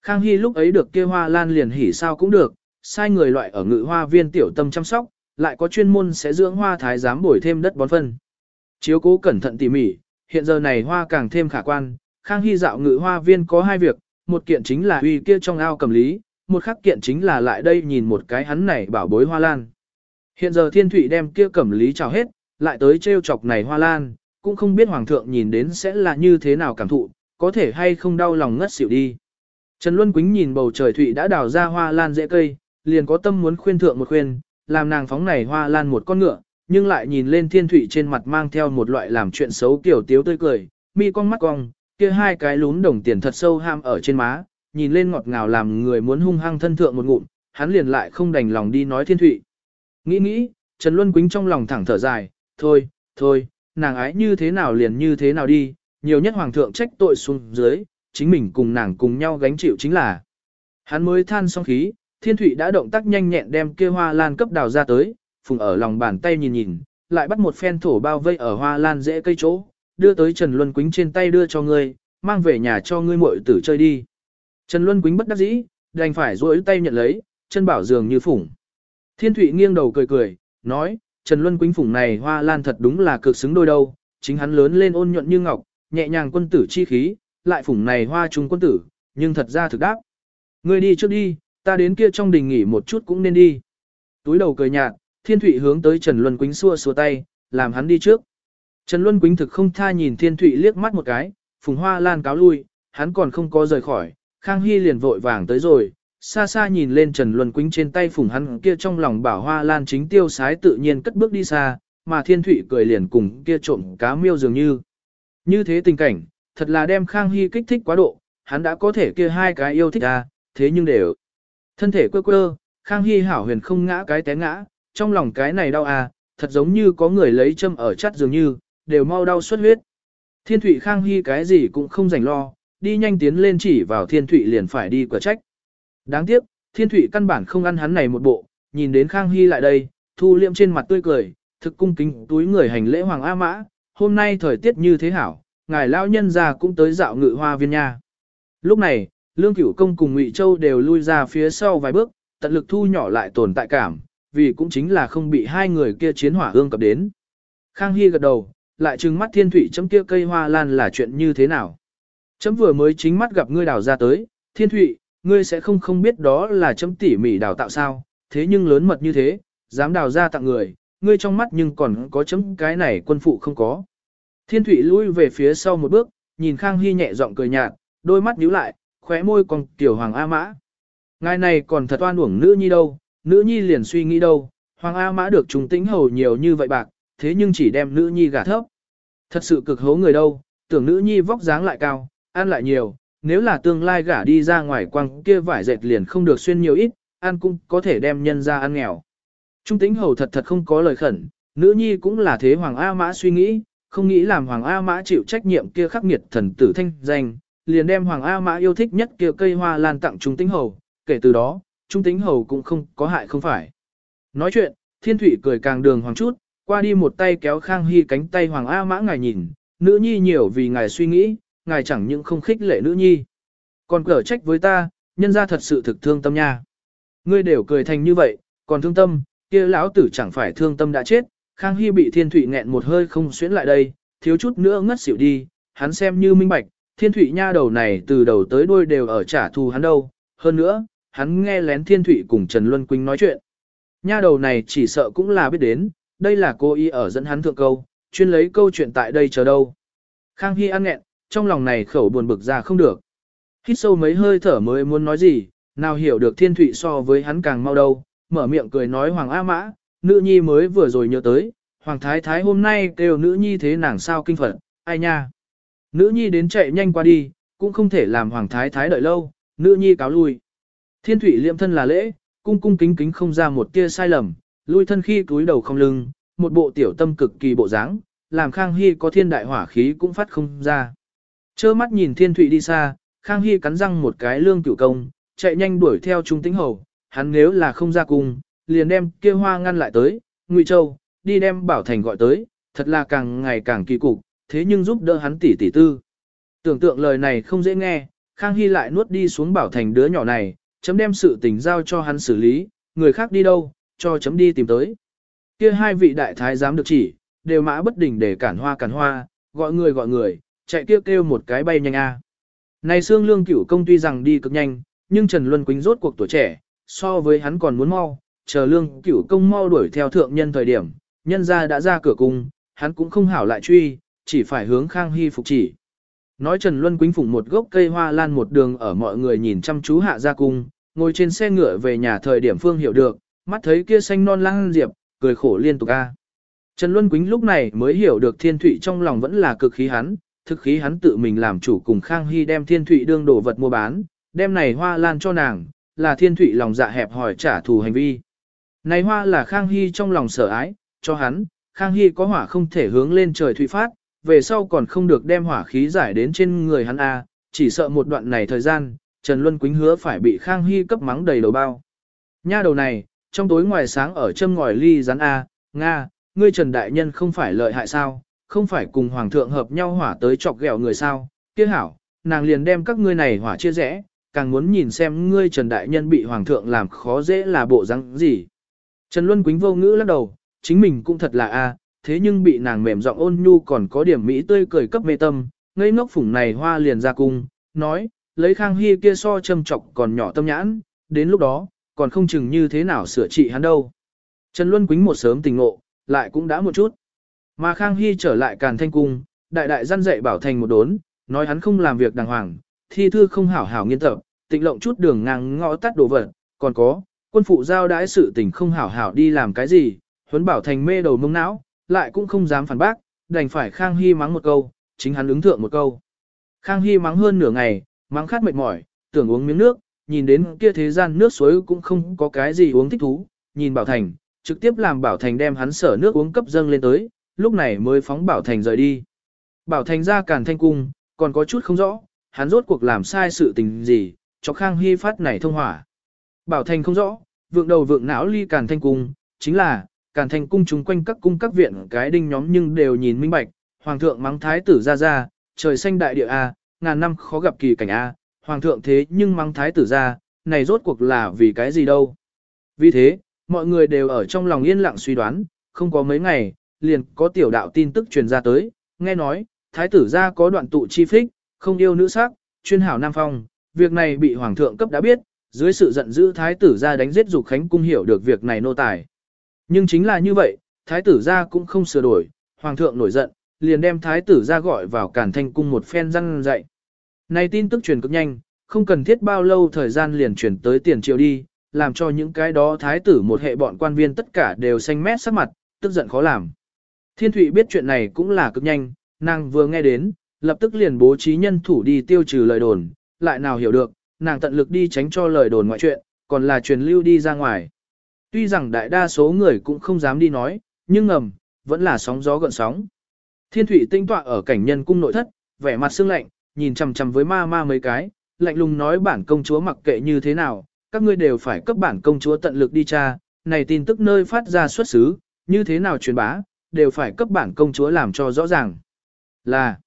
Khang Hy lúc ấy được kia hoa lan liền hỉ sao cũng được, sai người loại ở ngự hoa viên tiểu tâm chăm sóc, lại có chuyên môn sẽ dưỡng hoa thái giám bồi thêm đất bón phân. Chiếu cố cẩn thận tỉ mỉ, hiện giờ này hoa càng thêm khả quan, Khang Hy dạo ngự hoa viên có hai việc, một kiện chính là uy kia trong ao cầm lý, một khắc kiện chính là lại đây nhìn một cái hắn này bảo bối hoa lan. Hiện giờ thiên thủy đem kia cẩm lý chào hết, lại tới trêu chọc này hoa lan, cũng không biết hoàng thượng nhìn đến sẽ là như thế nào cảm thụ, có thể hay không đau lòng ngất xỉu đi. Trần Luân Quýnh nhìn bầu trời thủy đã đào ra hoa lan dễ cây, liền có tâm muốn khuyên thượng một khuyên, làm nàng phóng này hoa lan một con ngựa, nhưng lại nhìn lên thiên thủy trên mặt mang theo một loại làm chuyện xấu kiểu tiếu tươi cười, mi cong mắt cong, kia hai cái lún đồng tiền thật sâu ham ở trên má, nhìn lên ngọt ngào làm người muốn hung hăng thân thượng một ngụm, hắn liền lại không đành lòng đi nói thiên thụy. Nghĩ nghĩ, Trần Luân Quýnh trong lòng thẳng thở dài, thôi, thôi, nàng ái như thế nào liền như thế nào đi, nhiều nhất hoàng thượng trách tội xuống dưới, chính mình cùng nàng cùng nhau gánh chịu chính là. Hắn mới than xong khí, thiên thụy đã động tác nhanh nhẹn đem kia hoa lan cấp đào ra tới, phùng ở lòng bàn tay nhìn nhìn, lại bắt một phen thổ bao vây ở hoa lan dễ cây chỗ, đưa tới Trần Luân Quýnh trên tay đưa cho ngươi, mang về nhà cho ngươi muội tử chơi đi. Trần Luân Quýnh bất đắc dĩ, đành phải duỗi tay nhận lấy, chân bảo dường như phủng. Thiên Thụy nghiêng đầu cười cười, nói, Trần Luân Quýnh phủng này hoa lan thật đúng là cực xứng đôi đâu, chính hắn lớn lên ôn nhuận như ngọc, nhẹ nhàng quân tử chi khí, lại phủng này hoa trung quân tử, nhưng thật ra thực đáp. Ngươi đi trước đi, ta đến kia trong đình nghỉ một chút cũng nên đi. Túi đầu cười nhạt, Thiên Thụy hướng tới Trần Luân Quýnh xua xua tay, làm hắn đi trước. Trần Luân Quýnh thực không tha nhìn Thiên Thụy liếc mắt một cái, phùng hoa lan cáo lui, hắn còn không có rời khỏi, Khang Hy liền vội vàng tới rồi, xa xa nhìn lên Trần Luân Quýnh trên tay phùng hắn kia trong lòng bảo hoa lan chính tiêu sái tự nhiên cất bước đi xa, mà Thiên Thụy cười liền cùng kia trộm cá miêu dường như. Như thế tình cảnh, thật là đem Khang Hy kích thích quá độ, hắn đã có thể kia hai cái yêu thích à, thế nhưng đều. Thân thể quơ quơ, Khang Hy hảo huyền không ngã cái té ngã, trong lòng cái này đau à, thật giống như có người lấy châm ở chắt dường như, đều mau đau xuất huyết. Thiên Thụy Khang Hy cái gì cũng không rảnh lo, đi nhanh tiến lên chỉ vào Thiên Thụy liền phải đi quả trách. Đáng tiếc, Thiên Thụy căn bản không ăn hắn này một bộ, nhìn đến Khang Hy lại đây, thu liệm trên mặt tươi cười, thực cung kính túi người hành lễ Hoàng A Mã, hôm nay thời tiết như thế hảo, ngài lão nhân già cũng tới dạo ngự hoa viên nha. Lúc này, Lương Cửu Công cùng Ngụy Châu đều lui ra phía sau vài bước, tận lực thu nhỏ lại tồn tại cảm, vì cũng chính là không bị hai người kia chiến hỏa ương cập đến. Khang Hy gật đầu, lại trừng mắt thiên thủy chấm kia cây hoa lan là chuyện như thế nào. Chấm vừa mới chính mắt gặp ngươi đào ra tới, thiên thụy, ngươi sẽ không không biết đó là chấm tỉ mỉ đào tạo sao, thế nhưng lớn mật như thế, dám đào ra tặng người, ngươi trong mắt nhưng còn có chấm cái này quân phụ không có. Thiên thụy lui về phía sau một bước, nhìn Khang Hy nhẹ giọng cười nhạt, đôi mắt nhíu lại, khóe môi còn tiểu hoàng A mã. Ngài này còn thật oan uổng nữ nhi đâu, nữ nhi liền suy nghĩ đâu, hoàng A mã được trùng tĩnh hầu nhiều như vậy bạc, thế nhưng chỉ đem nữ nhi gả thấp. Thật sự cực hố người đâu, tưởng nữ nhi vóc dáng lại cao, ăn lại nhiều, nếu là tương lai gả đi ra ngoài quăng kia vải dệt liền không được xuyên nhiều ít, ăn cũng có thể đem nhân ra ăn nghèo. Trung tĩnh hầu thật thật không có lời khẩn, nữ nhi cũng là thế Hoàng A Mã suy nghĩ, không nghĩ làm Hoàng A Mã chịu trách nhiệm kia khắc nghiệt thần tử thanh danh, liền đem Hoàng A Mã yêu thích nhất kia cây hoa lan tặng Trung tĩnh hầu, kể từ đó, Trung tĩnh hầu cũng không có hại không phải. Nói chuyện, thiên thủy cười càng đường hoàng chút, qua đi một tay kéo Khang Hy cánh tay Hoàng A Mã ngài nhìn, nữ nhi nhiều vì ngài suy nghĩ, ngài chẳng những không khích lệ nữ nhi. Còn cở trách với ta, nhân ra thật sự thực thương tâm nha. Ngươi đều cười thành như vậy, còn thương tâm, kia lão tử chẳng phải thương tâm đã chết. Khang Hy bị Thiên Thụy nghẹn một hơi không xuyến lại đây, thiếu chút nữa ngất xỉu đi, hắn xem như minh bạch, Thiên Thụy nha đầu này từ đầu tới đuôi đều ở trả thù hắn đâu. Hơn nữa, hắn nghe lén Thiên Thụy cùng Trần Luân Quỳnh nói chuyện. Nha đầu này chỉ sợ cũng là biết đến, đây là cô y ở dẫn hắn thượng câu, chuyên lấy câu chuyện tại đây chờ đâu. Khang Hy ăn nghẹn, trong lòng này khẩu buồn bực ra không được. Hít sâu mấy hơi thở mới muốn nói gì, nào hiểu được thiên thụy so với hắn càng mau đâu, mở miệng cười nói Hoàng A Mã, nữ nhi mới vừa rồi nhớ tới, Hoàng Thái Thái hôm nay kêu nữ nhi thế nàng sao kinh phật, ai nha. Nữ nhi đến chạy nhanh qua đi, cũng không thể làm Hoàng Thái Thái đợi lâu, nữ nhi cáo lui. Thiên thủy liệm thân là lễ, cung cung kính kính không ra một tia sai lầm, lui thân khi túi đầu không lưng, một bộ tiểu tâm cực kỳ bộ dáng, làm Khang Hy có thiên đại hỏa khí cũng phát không ra. Chơ mắt nhìn thiên thụy đi xa, Khang Hy cắn răng một cái lương cửu công, chạy nhanh đuổi theo trung tĩnh hầu, hắn nếu là không ra cùng liền đem kia hoa ngăn lại tới, Ngụy Châu, đi đem Bảo Thành gọi tới, thật là càng ngày càng kỳ cục, thế nhưng giúp đỡ hắn tỷ tỷ tư. Tưởng tượng lời này không dễ nghe, Khang Hy lại nuốt đi xuống Bảo Thành đứa nhỏ này, chấm đem sự tình giao cho hắn xử lý, người khác đi đâu, cho chấm đi tìm tới. Kia hai vị đại thái giám được chỉ, đều mã bất đình để cản hoa cản hoa, gọi người gọi người, chạy kêu kêu một cái bay nhanh a. Này xương lương cửu công tuy rằng đi cực nhanh, nhưng Trần Luân Quýnh rốt cuộc tuổi trẻ, so với hắn còn muốn mau, chờ lương cửu công mau đuổi theo thượng nhân thời điểm, nhân ra đã ra cửa cung, hắn cũng không hảo lại truy, chỉ phải hướng Khang Hy phục chỉ. Nói Trần Luân Quýnh phụng một gốc cây hoa lan một đường ở mọi người nhìn chăm chú hạ ra cung, ngồi trên xe ngựa về nhà thời điểm Phương hiểu được, mắt thấy kia xanh non lang diệp, cười khổ liên tục a. Trần Luân Quýnh lúc này mới hiểu được thiên thụy trong lòng vẫn là cực khí hắn, thực khí hắn tự mình làm chủ cùng Khang Hy đem thiên thụy đương đồ vật mua bán, đem này hoa lan cho nàng, là thiên thụy lòng dạ hẹp hỏi trả thù hành vi. Này hoa là Khang Hy trong lòng sở ái, cho hắn, Khang Hy có hỏa không thể hướng lên trời thụy phát, về sau còn không được đem hỏa khí giải đến trên người hắn A, chỉ sợ một đoạn này thời gian, Trần Luân Quýnh hứa phải bị Khang Hy cấp mắng đầy đầu bao. Nha đầu này, trong tối ngoài sáng ở châm ngòi ly rắn A, Nga, ngươi Trần Đại Nhân không phải lợi hại sao, không phải cùng Hoàng thượng hợp nhau hỏa tới chọc ghẹo người sao, kia hảo, nàng liền đem các ngươi này hỏa chia rẽ, càng muốn nhìn xem ngươi Trần Đại Nhân bị Hoàng thượng làm khó dễ là bộ răng gì. Trần Luân Quýnh vô ngữ lắc đầu, chính mình cũng thật là a, thế nhưng bị nàng mềm giọng ôn nhu còn có điểm mỹ tươi cười cấp mê tâm, ngây ngốc phủng này hoa liền ra cung, nói, lấy Khang Hy kia so châm chọc còn nhỏ tâm nhãn, đến lúc đó, còn không chừng như thế nào sửa trị hắn đâu. Trần Luân Quýnh một sớm tình ngộ, lại cũng đã một chút. Mà Khang Hy trở lại Càn Thanh Cung, đại đại gian dạy bảo thành một đốn, nói hắn không làm việc đàng hoàng, thi thư không hảo hảo nghiên tập, tịnh lộng chút đường ngang ngõ tắt đồ vật, còn có, quân phụ giao đãi sự tình không hảo hảo đi làm cái gì, huấn bảo thành mê đầu mông não, lại cũng không dám phản bác, đành phải Khang Hy mắng một câu, chính hắn ứng thượng một câu. Khang Hy mắng hơn nửa ngày, mắng khát mệt mỏi, tưởng uống miếng nước, nhìn đến kia thế gian nước suối cũng không có cái gì uống thích thú, nhìn Bảo Thành, trực tiếp làm Bảo Thành đem hắn sở nước uống cấp dâng lên tới, lúc này mới phóng Bảo Thành rời đi. Bảo Thành ra càn thanh cung, còn có chút không rõ, hắn rốt cuộc làm sai sự tình gì, cho Khang Hy phát này thông hỏa. Bảo Thành không rõ, vượng đầu vượng não ly càn thanh cung, chính là, càn thanh cung chúng quanh các cung các viện cái đinh nhóm nhưng đều nhìn minh bạch, hoàng thượng mắng thái tử ra ra, trời xanh đại địa A, ngàn năm khó gặp kỳ cảnh A, hoàng thượng thế nhưng mắng thái tử ra, này rốt cuộc là vì cái gì đâu. Vì thế, mọi người đều ở trong lòng yên lặng suy đoán, không có mấy ngày, liền có tiểu đạo tin tức truyền ra tới, nghe nói, thái tử gia có đoạn tụ chi phích, không yêu nữ sắc, chuyên hảo nam phong, việc này bị hoàng thượng cấp đã biết, dưới sự giận dữ thái tử gia đánh giết dục khánh cung hiểu được việc này nô tài. Nhưng chính là như vậy, thái tử gia cũng không sửa đổi, hoàng thượng nổi giận, liền đem thái tử ra gọi vào cản thanh cung một phen răng dạy. Này tin tức truyền cực nhanh, không cần thiết bao lâu thời gian liền truyền tới tiền triều đi, làm cho những cái đó thái tử một hệ bọn quan viên tất cả đều xanh mét sắc mặt, tức giận khó làm. Thiên Thụy biết chuyện này cũng là cực nhanh, nàng vừa nghe đến, lập tức liền bố trí nhân thủ đi tiêu trừ lời đồn, lại nào hiểu được, nàng tận lực đi tránh cho lời đồn ngoại chuyện, còn là truyền lưu đi ra ngoài. Tuy rằng đại đa số người cũng không dám đi nói, nhưng ngầm, vẫn là sóng gió gợn sóng. Thiên Thụy tinh tọa ở cảnh nhân cung nội thất, vẻ mặt sương lạnh, nhìn chằm chằm với ma ma mấy cái, lạnh lùng nói bản công chúa mặc kệ như thế nào, các ngươi đều phải cấp bản công chúa tận lực đi tra, này tin tức nơi phát ra xuất xứ, như thế nào truyền bá, đều phải cấp bản công chúa làm cho rõ ràng. Là,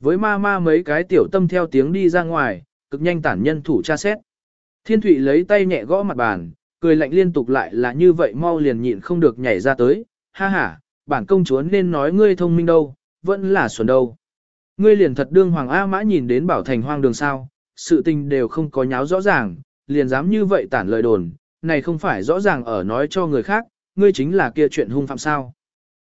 với ma ma mấy cái tiểu tâm theo tiếng đi ra ngoài, cực nhanh tản nhân thủ tra xét. Thiên Thụy lấy tay nhẹ gõ mặt bàn, cười lạnh liên tục lại là như vậy mau liền nhịn không được nhảy ra tới, ha ha, bản công chúa nên nói ngươi thông minh đâu, vẫn là xuẩn đâu. Ngươi liền thật đương Hoàng A Mã nhìn đến bảo thành hoang đường sao, sự tình đều không có nháo rõ ràng, liền dám như vậy tản lời đồn, này không phải rõ ràng ở nói cho người khác, ngươi chính là kia chuyện hung phạm sao.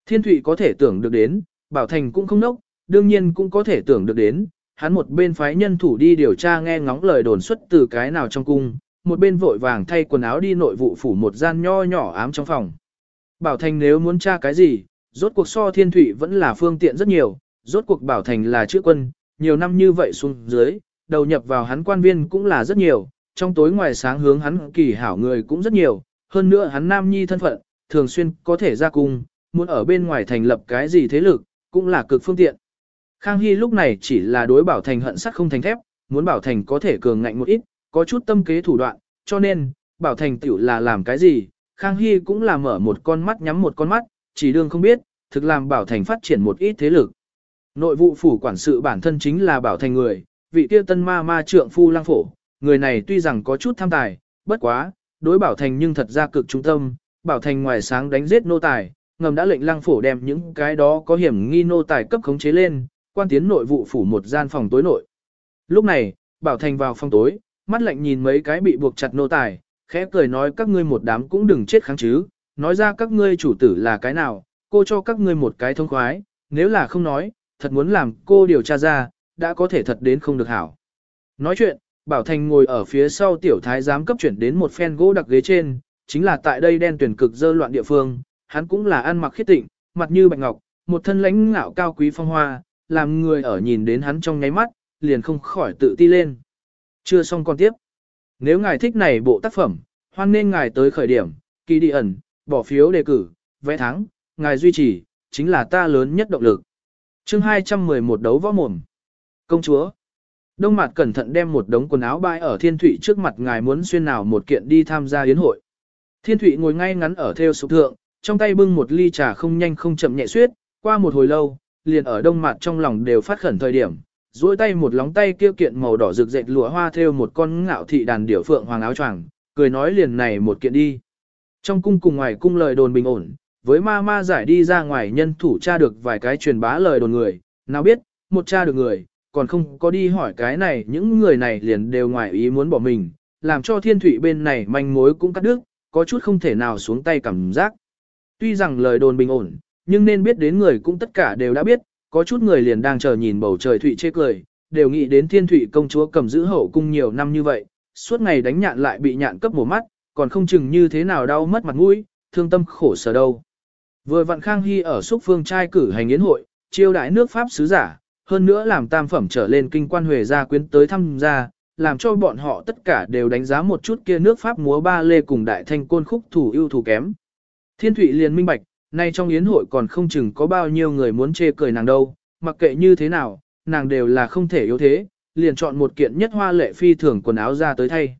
Thiên Thụy có thể tưởng được đến, Bảo Thành cũng không nốc, đương nhiên cũng có thể tưởng được đến, hắn một bên phái nhân thủ đi điều tra nghe ngóng lời đồn xuất từ cái nào trong cung, một bên vội vàng thay quần áo đi nội vụ phủ một gian nho nhỏ ám trong phòng. Bảo Thành nếu muốn tra cái gì, rốt cuộc so thiên Thụy vẫn là phương tiện rất nhiều, rốt cuộc Bảo Thành là chữ quân, nhiều năm như vậy xuống dưới, đầu nhập vào hắn quan viên cũng là rất nhiều, trong tối ngoài sáng hướng hắn kỳ hảo người cũng rất nhiều, hơn nữa hắn nam nhi thân phận, thường xuyên có thể ra cung, muốn ở bên ngoài thành lập cái gì thế lực, cũng là cực phương tiện. Khang Hy lúc này chỉ là đối Bảo Thành hận sắt không thành thép, muốn Bảo Thành có thể cường ngạnh một ít, có chút tâm kế thủ đoạn, cho nên, Bảo Thành tiểu là làm cái gì, Khang Hy cũng là mở một con mắt nhắm một con mắt, chỉ đương không biết, thực làm Bảo Thành phát triển một ít thế lực. Nội vụ phủ quản sự bản thân chính là Bảo Thành người, vị tiêu tân ma ma trượng phu lang phổ, người này tuy rằng có chút tham tài, bất quá, đối Bảo Thành nhưng thật ra cực trung tâm, Bảo Thành ngoài sáng đánh giết nô tài, ngầm đã lệnh lang phổ đem những cái đó có hiểm nghi nô tài cấp khống chế lên, quan tiến nội vụ phủ một gian phòng tối nội. Lúc này, Bảo Thành vào phòng tối, mắt lạnh nhìn mấy cái bị buộc chặt nô tài, khẽ cười nói các ngươi một đám cũng đừng chết kháng chứ, nói ra các ngươi chủ tử là cái nào, cô cho các ngươi một cái thông khoái, nếu là không nói, thật muốn làm cô điều tra ra, đã có thể thật đến không được hảo. Nói chuyện, Bảo Thành ngồi ở phía sau tiểu thái giám cấp chuyển đến một phen gỗ đặc ghế trên, chính là tại đây đen tuyển cực dơ loạn địa phương, hắn cũng là ăn mặc khiết tịnh, mặt như bạch ngọc, một thân lãnh ngạo cao quý phong hoa, làm người ở nhìn đến hắn trong nháy mắt, liền không khỏi tự ti lên. Chưa xong còn tiếp. Nếu ngài thích này bộ tác phẩm, hoan nên ngài tới khởi điểm, kỳ đi ẩn, bỏ phiếu đề cử, vẽ thắng, ngài duy trì, chính là ta lớn nhất động lực. chương 211 đấu võ mồm. Công chúa. Đông Mạt cẩn thận đem một đống quần áo bãi ở Thiên thủy trước mặt ngài muốn xuyên nào một kiện đi tham gia yến hội. Thiên thủy ngồi ngay ngắn ở theo sụp thượng, trong tay bưng một ly trà không nhanh không chậm nhẹ suyết, qua một hồi lâu, liền ở Đông mặt trong lòng đều phát khẩn thời điểm, duỗi tay một lóng tay kia kiện màu đỏ rực dệt lụa hoa theo một con ngạo thị đàn điểu phượng hoàng áo choàng, cười nói liền này một kiện đi. Trong cung cùng ngoài cung lời đồn bình ổn, với ma ma giải đi ra ngoài nhân thủ tra được vài cái truyền bá lời đồn người, nào biết, một tra được người, còn không có đi hỏi cái này, những người này liền đều ngoài ý muốn bỏ mình, làm cho thiên thủy bên này manh mối cũng cắt đứt, có chút không thể nào xuống tay cảm giác. Tuy rằng lời đồn bình ổn, nhưng nên biết đến người cũng tất cả đều đã biết, có chút người liền đang chờ nhìn bầu trời thủy chê cười, đều nghĩ đến thiên Thụy công chúa cầm giữ hậu cung nhiều năm như vậy, suốt ngày đánh nhạn lại bị nhạn cấp một mắt, còn không chừng như thế nào đau mất mặt mũi, thương tâm khổ sở đâu. Vừa vặn Khang Hy ở xúc phương trai cử hành yến hội, chiêu đại nước Pháp sứ giả, hơn nữa làm tam phẩm trở lên kinh quan huề gia quyến tới thăm gia, làm cho bọn họ tất cả đều đánh giá một chút kia nước Pháp múa ba lê cùng đại thanh côn khúc thủ ưu thủ kém. Thiên Thụy liền minh bạch, nay trong yến hội còn không chừng có bao nhiêu người muốn chê cười nàng đâu, mặc kệ như thế nào, nàng đều là không thể yếu thế, liền chọn một kiện nhất hoa lệ phi thường quần áo ra tới thay.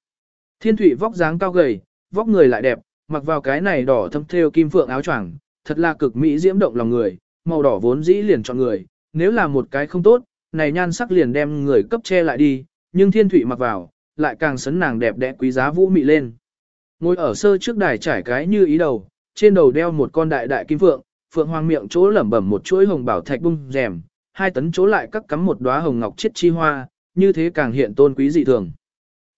Thiên Thụy vóc dáng cao gầy, vóc người lại đẹp, mặc vào cái này đỏ thâm thêu kim phượng áo choàng, thật là cực mỹ diễm động lòng người, màu đỏ vốn dĩ liền chọn người, nếu là một cái không tốt, này nhan sắc liền đem người cấp che lại đi, nhưng thiên Thụy mặc vào, lại càng sấn nàng đẹp đẽ quý giá vũ mị lên. Ngồi ở sơ trước đài trải cái như ý đầu, trên đầu đeo một con đại đại kim phượng, phượng hoàng miệng chỗ lẩm bẩm một chuỗi hồng bảo thạch bung rèm, hai tấn chỗ lại cắt cắm một đóa hồng ngọc chiết chi hoa, như thế càng hiện tôn quý dị thường.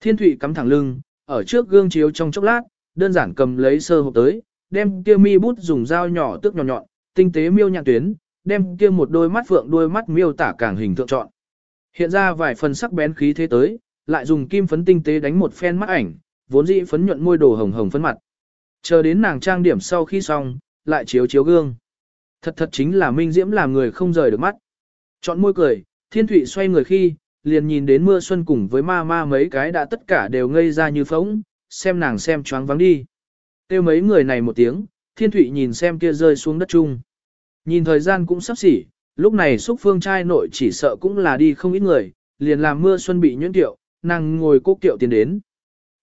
Thiên thủy cắm thẳng lưng, ở trước gương chiếu trong chốc lát, đơn giản cầm lấy sơ hộp tới, đem kia mi bút dùng dao nhỏ tước nhỏ nhọn, tinh tế miêu nhạn tuyến, đem kia một đôi mắt phượng đôi mắt miêu tả càng hình tượng chọn. Hiện ra vài phần sắc bén khí thế tới, lại dùng kim phấn tinh tế đánh một phen mắt ảnh, vốn dĩ phấn nhuận môi đồ hồng hồng phấn mặt. Chờ đến nàng trang điểm sau khi xong, lại chiếu chiếu gương. Thật thật chính là minh diễm làm người không rời được mắt. Chọn môi cười, thiên thụy xoay người khi, liền nhìn đến mưa xuân cùng với ma ma mấy cái đã tất cả đều ngây ra như phóng, xem nàng xem choáng vắng đi. Tiêu mấy người này một tiếng, thiên thụy nhìn xem kia rơi xuống đất chung. Nhìn thời gian cũng sắp xỉ, lúc này xúc phương trai nội chỉ sợ cũng là đi không ít người, liền làm mưa xuân bị nhuyễn tiệu, nàng ngồi cố tiệu tiến đến.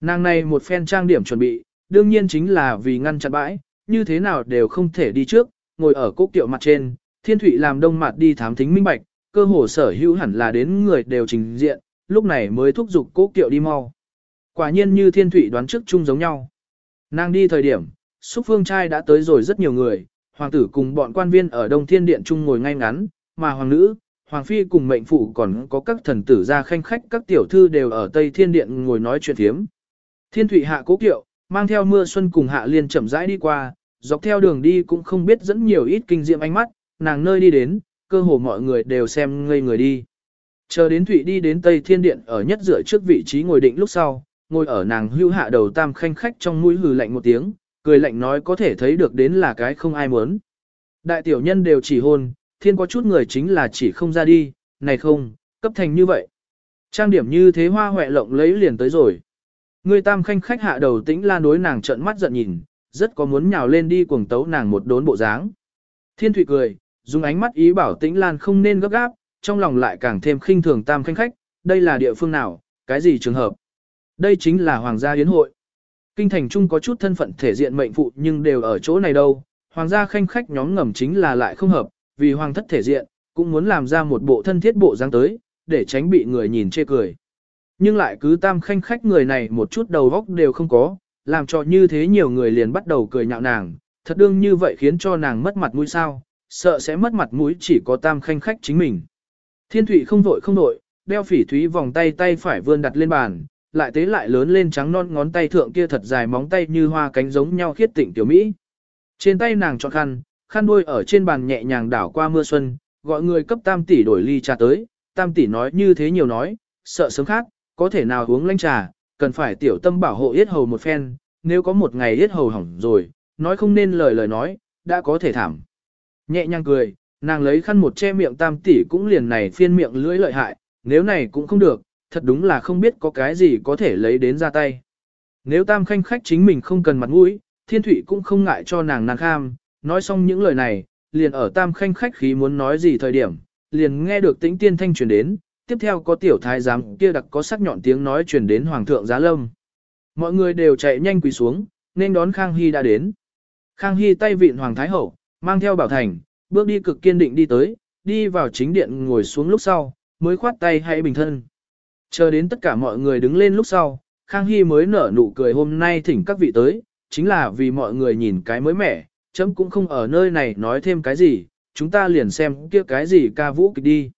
Nàng này một phen trang điểm chuẩn bị, đương nhiên chính là vì ngăn chặn bãi, như thế nào đều không thể đi trước, ngồi ở cố tiệu mặt trên, thiên thủy làm đông mặt đi thám thính minh bạch, cơ hồ sở hữu hẳn là đến người đều trình diện, lúc này mới thúc giục cố tiệu đi mau. Quả nhiên như thiên thủy đoán trước chung giống nhau. Nàng đi thời điểm, xúc phương trai đã tới rồi rất nhiều người, hoàng tử cùng bọn quan viên ở Đông Thiên Điện chung ngồi ngay ngắn, mà hoàng nữ, hoàng phi cùng mệnh phụ còn có các thần tử ra khanh khách các tiểu thư đều ở Tây Thiên Điện ngồi nói chuyện thiếm. Thiên Thụy hạ cố kiệu, mang theo mưa xuân cùng hạ liên chậm rãi đi qua, dọc theo đường đi cũng không biết dẫn nhiều ít kinh diệm ánh mắt, nàng nơi đi đến, cơ hồ mọi người đều xem ngây người đi. Chờ đến Thụy đi đến Tây Thiên Điện ở nhất giữa trước vị trí ngồi định lúc sau, ngồi ở nàng hưu hạ đầu tam khanh khách trong mũi hừ lạnh một tiếng, cười lạnh nói có thể thấy được đến là cái không ai muốn. Đại tiểu nhân đều chỉ hôn, thiên có chút người chính là chỉ không ra đi, này không, cấp thành như vậy. Trang điểm như thế hoa hoẹ lộng lấy liền tới rồi. Người tam khanh khách hạ đầu tĩnh lan đối nàng trợn mắt giận nhìn, rất có muốn nhào lên đi cuồng tấu nàng một đốn bộ dáng. Thiên thủy cười, dùng ánh mắt ý bảo tĩnh lan không nên gấp gáp, trong lòng lại càng thêm khinh thường tam khanh khách, đây là địa phương nào, cái gì trường hợp. Đây chính là Hoàng gia Yến hội. Kinh thành trung có chút thân phận thể diện mệnh phụ nhưng đều ở chỗ này đâu. Hoàng gia khanh khách nhóm ngầm chính là lại không hợp, vì hoàng thất thể diện, cũng muốn làm ra một bộ thân thiết bộ dáng tới, để tránh bị người nhìn chê cười. Nhưng lại cứ tam khanh khách người này một chút đầu góc đều không có, làm cho như thế nhiều người liền bắt đầu cười nhạo nàng, thật đương như vậy khiến cho nàng mất mặt mũi sao, sợ sẽ mất mặt mũi chỉ có tam khanh khách chính mình. Thiên thủy không vội không vội, đeo phỉ thúy vòng tay tay phải vươn đặt lên bàn, lại tế lại lớn lên trắng non ngón tay thượng kia thật dài móng tay như hoa cánh giống nhau khiết tịnh tiểu Mỹ. Trên tay nàng chọn khăn, khăn đuôi ở trên bàn nhẹ nhàng đảo qua mưa xuân, gọi người cấp tam tỷ đổi ly trà tới, tam tỷ nói như thế nhiều nói, sợ sớm khác, có thể nào uống lanh trà, cần phải tiểu tâm bảo hộ yết hầu một phen, nếu có một ngày yết hầu hỏng rồi, nói không nên lời lời nói, đã có thể thảm. Nhẹ nhàng cười, nàng lấy khăn một che miệng tam tỷ cũng liền này phiên miệng lưỡi lợi hại, nếu này cũng không được, thật đúng là không biết có cái gì có thể lấy đến ra tay. Nếu tam khanh khách chính mình không cần mặt mũi, thiên thủy cũng không ngại cho nàng nàng kham, nói xong những lời này, liền ở tam khanh khách khí muốn nói gì thời điểm, liền nghe được tĩnh tiên thanh truyền đến, tiếp theo có tiểu thái giám kia đặc có sắc nhọn tiếng nói truyền đến hoàng thượng giá lâm. Mọi người đều chạy nhanh quỳ xuống, nên đón Khang Hy đã đến. Khang Hy tay vịn hoàng thái hậu, mang theo bảo thành, bước đi cực kiên định đi tới, đi vào chính điện ngồi xuống lúc sau, mới khoát tay hãy bình thân. Chờ đến tất cả mọi người đứng lên lúc sau, Khang Hy mới nở nụ cười hôm nay thỉnh các vị tới, chính là vì mọi người nhìn cái mới mẻ, chấm cũng không ở nơi này nói thêm cái gì, chúng ta liền xem kia cái gì ca vũ kịch đi.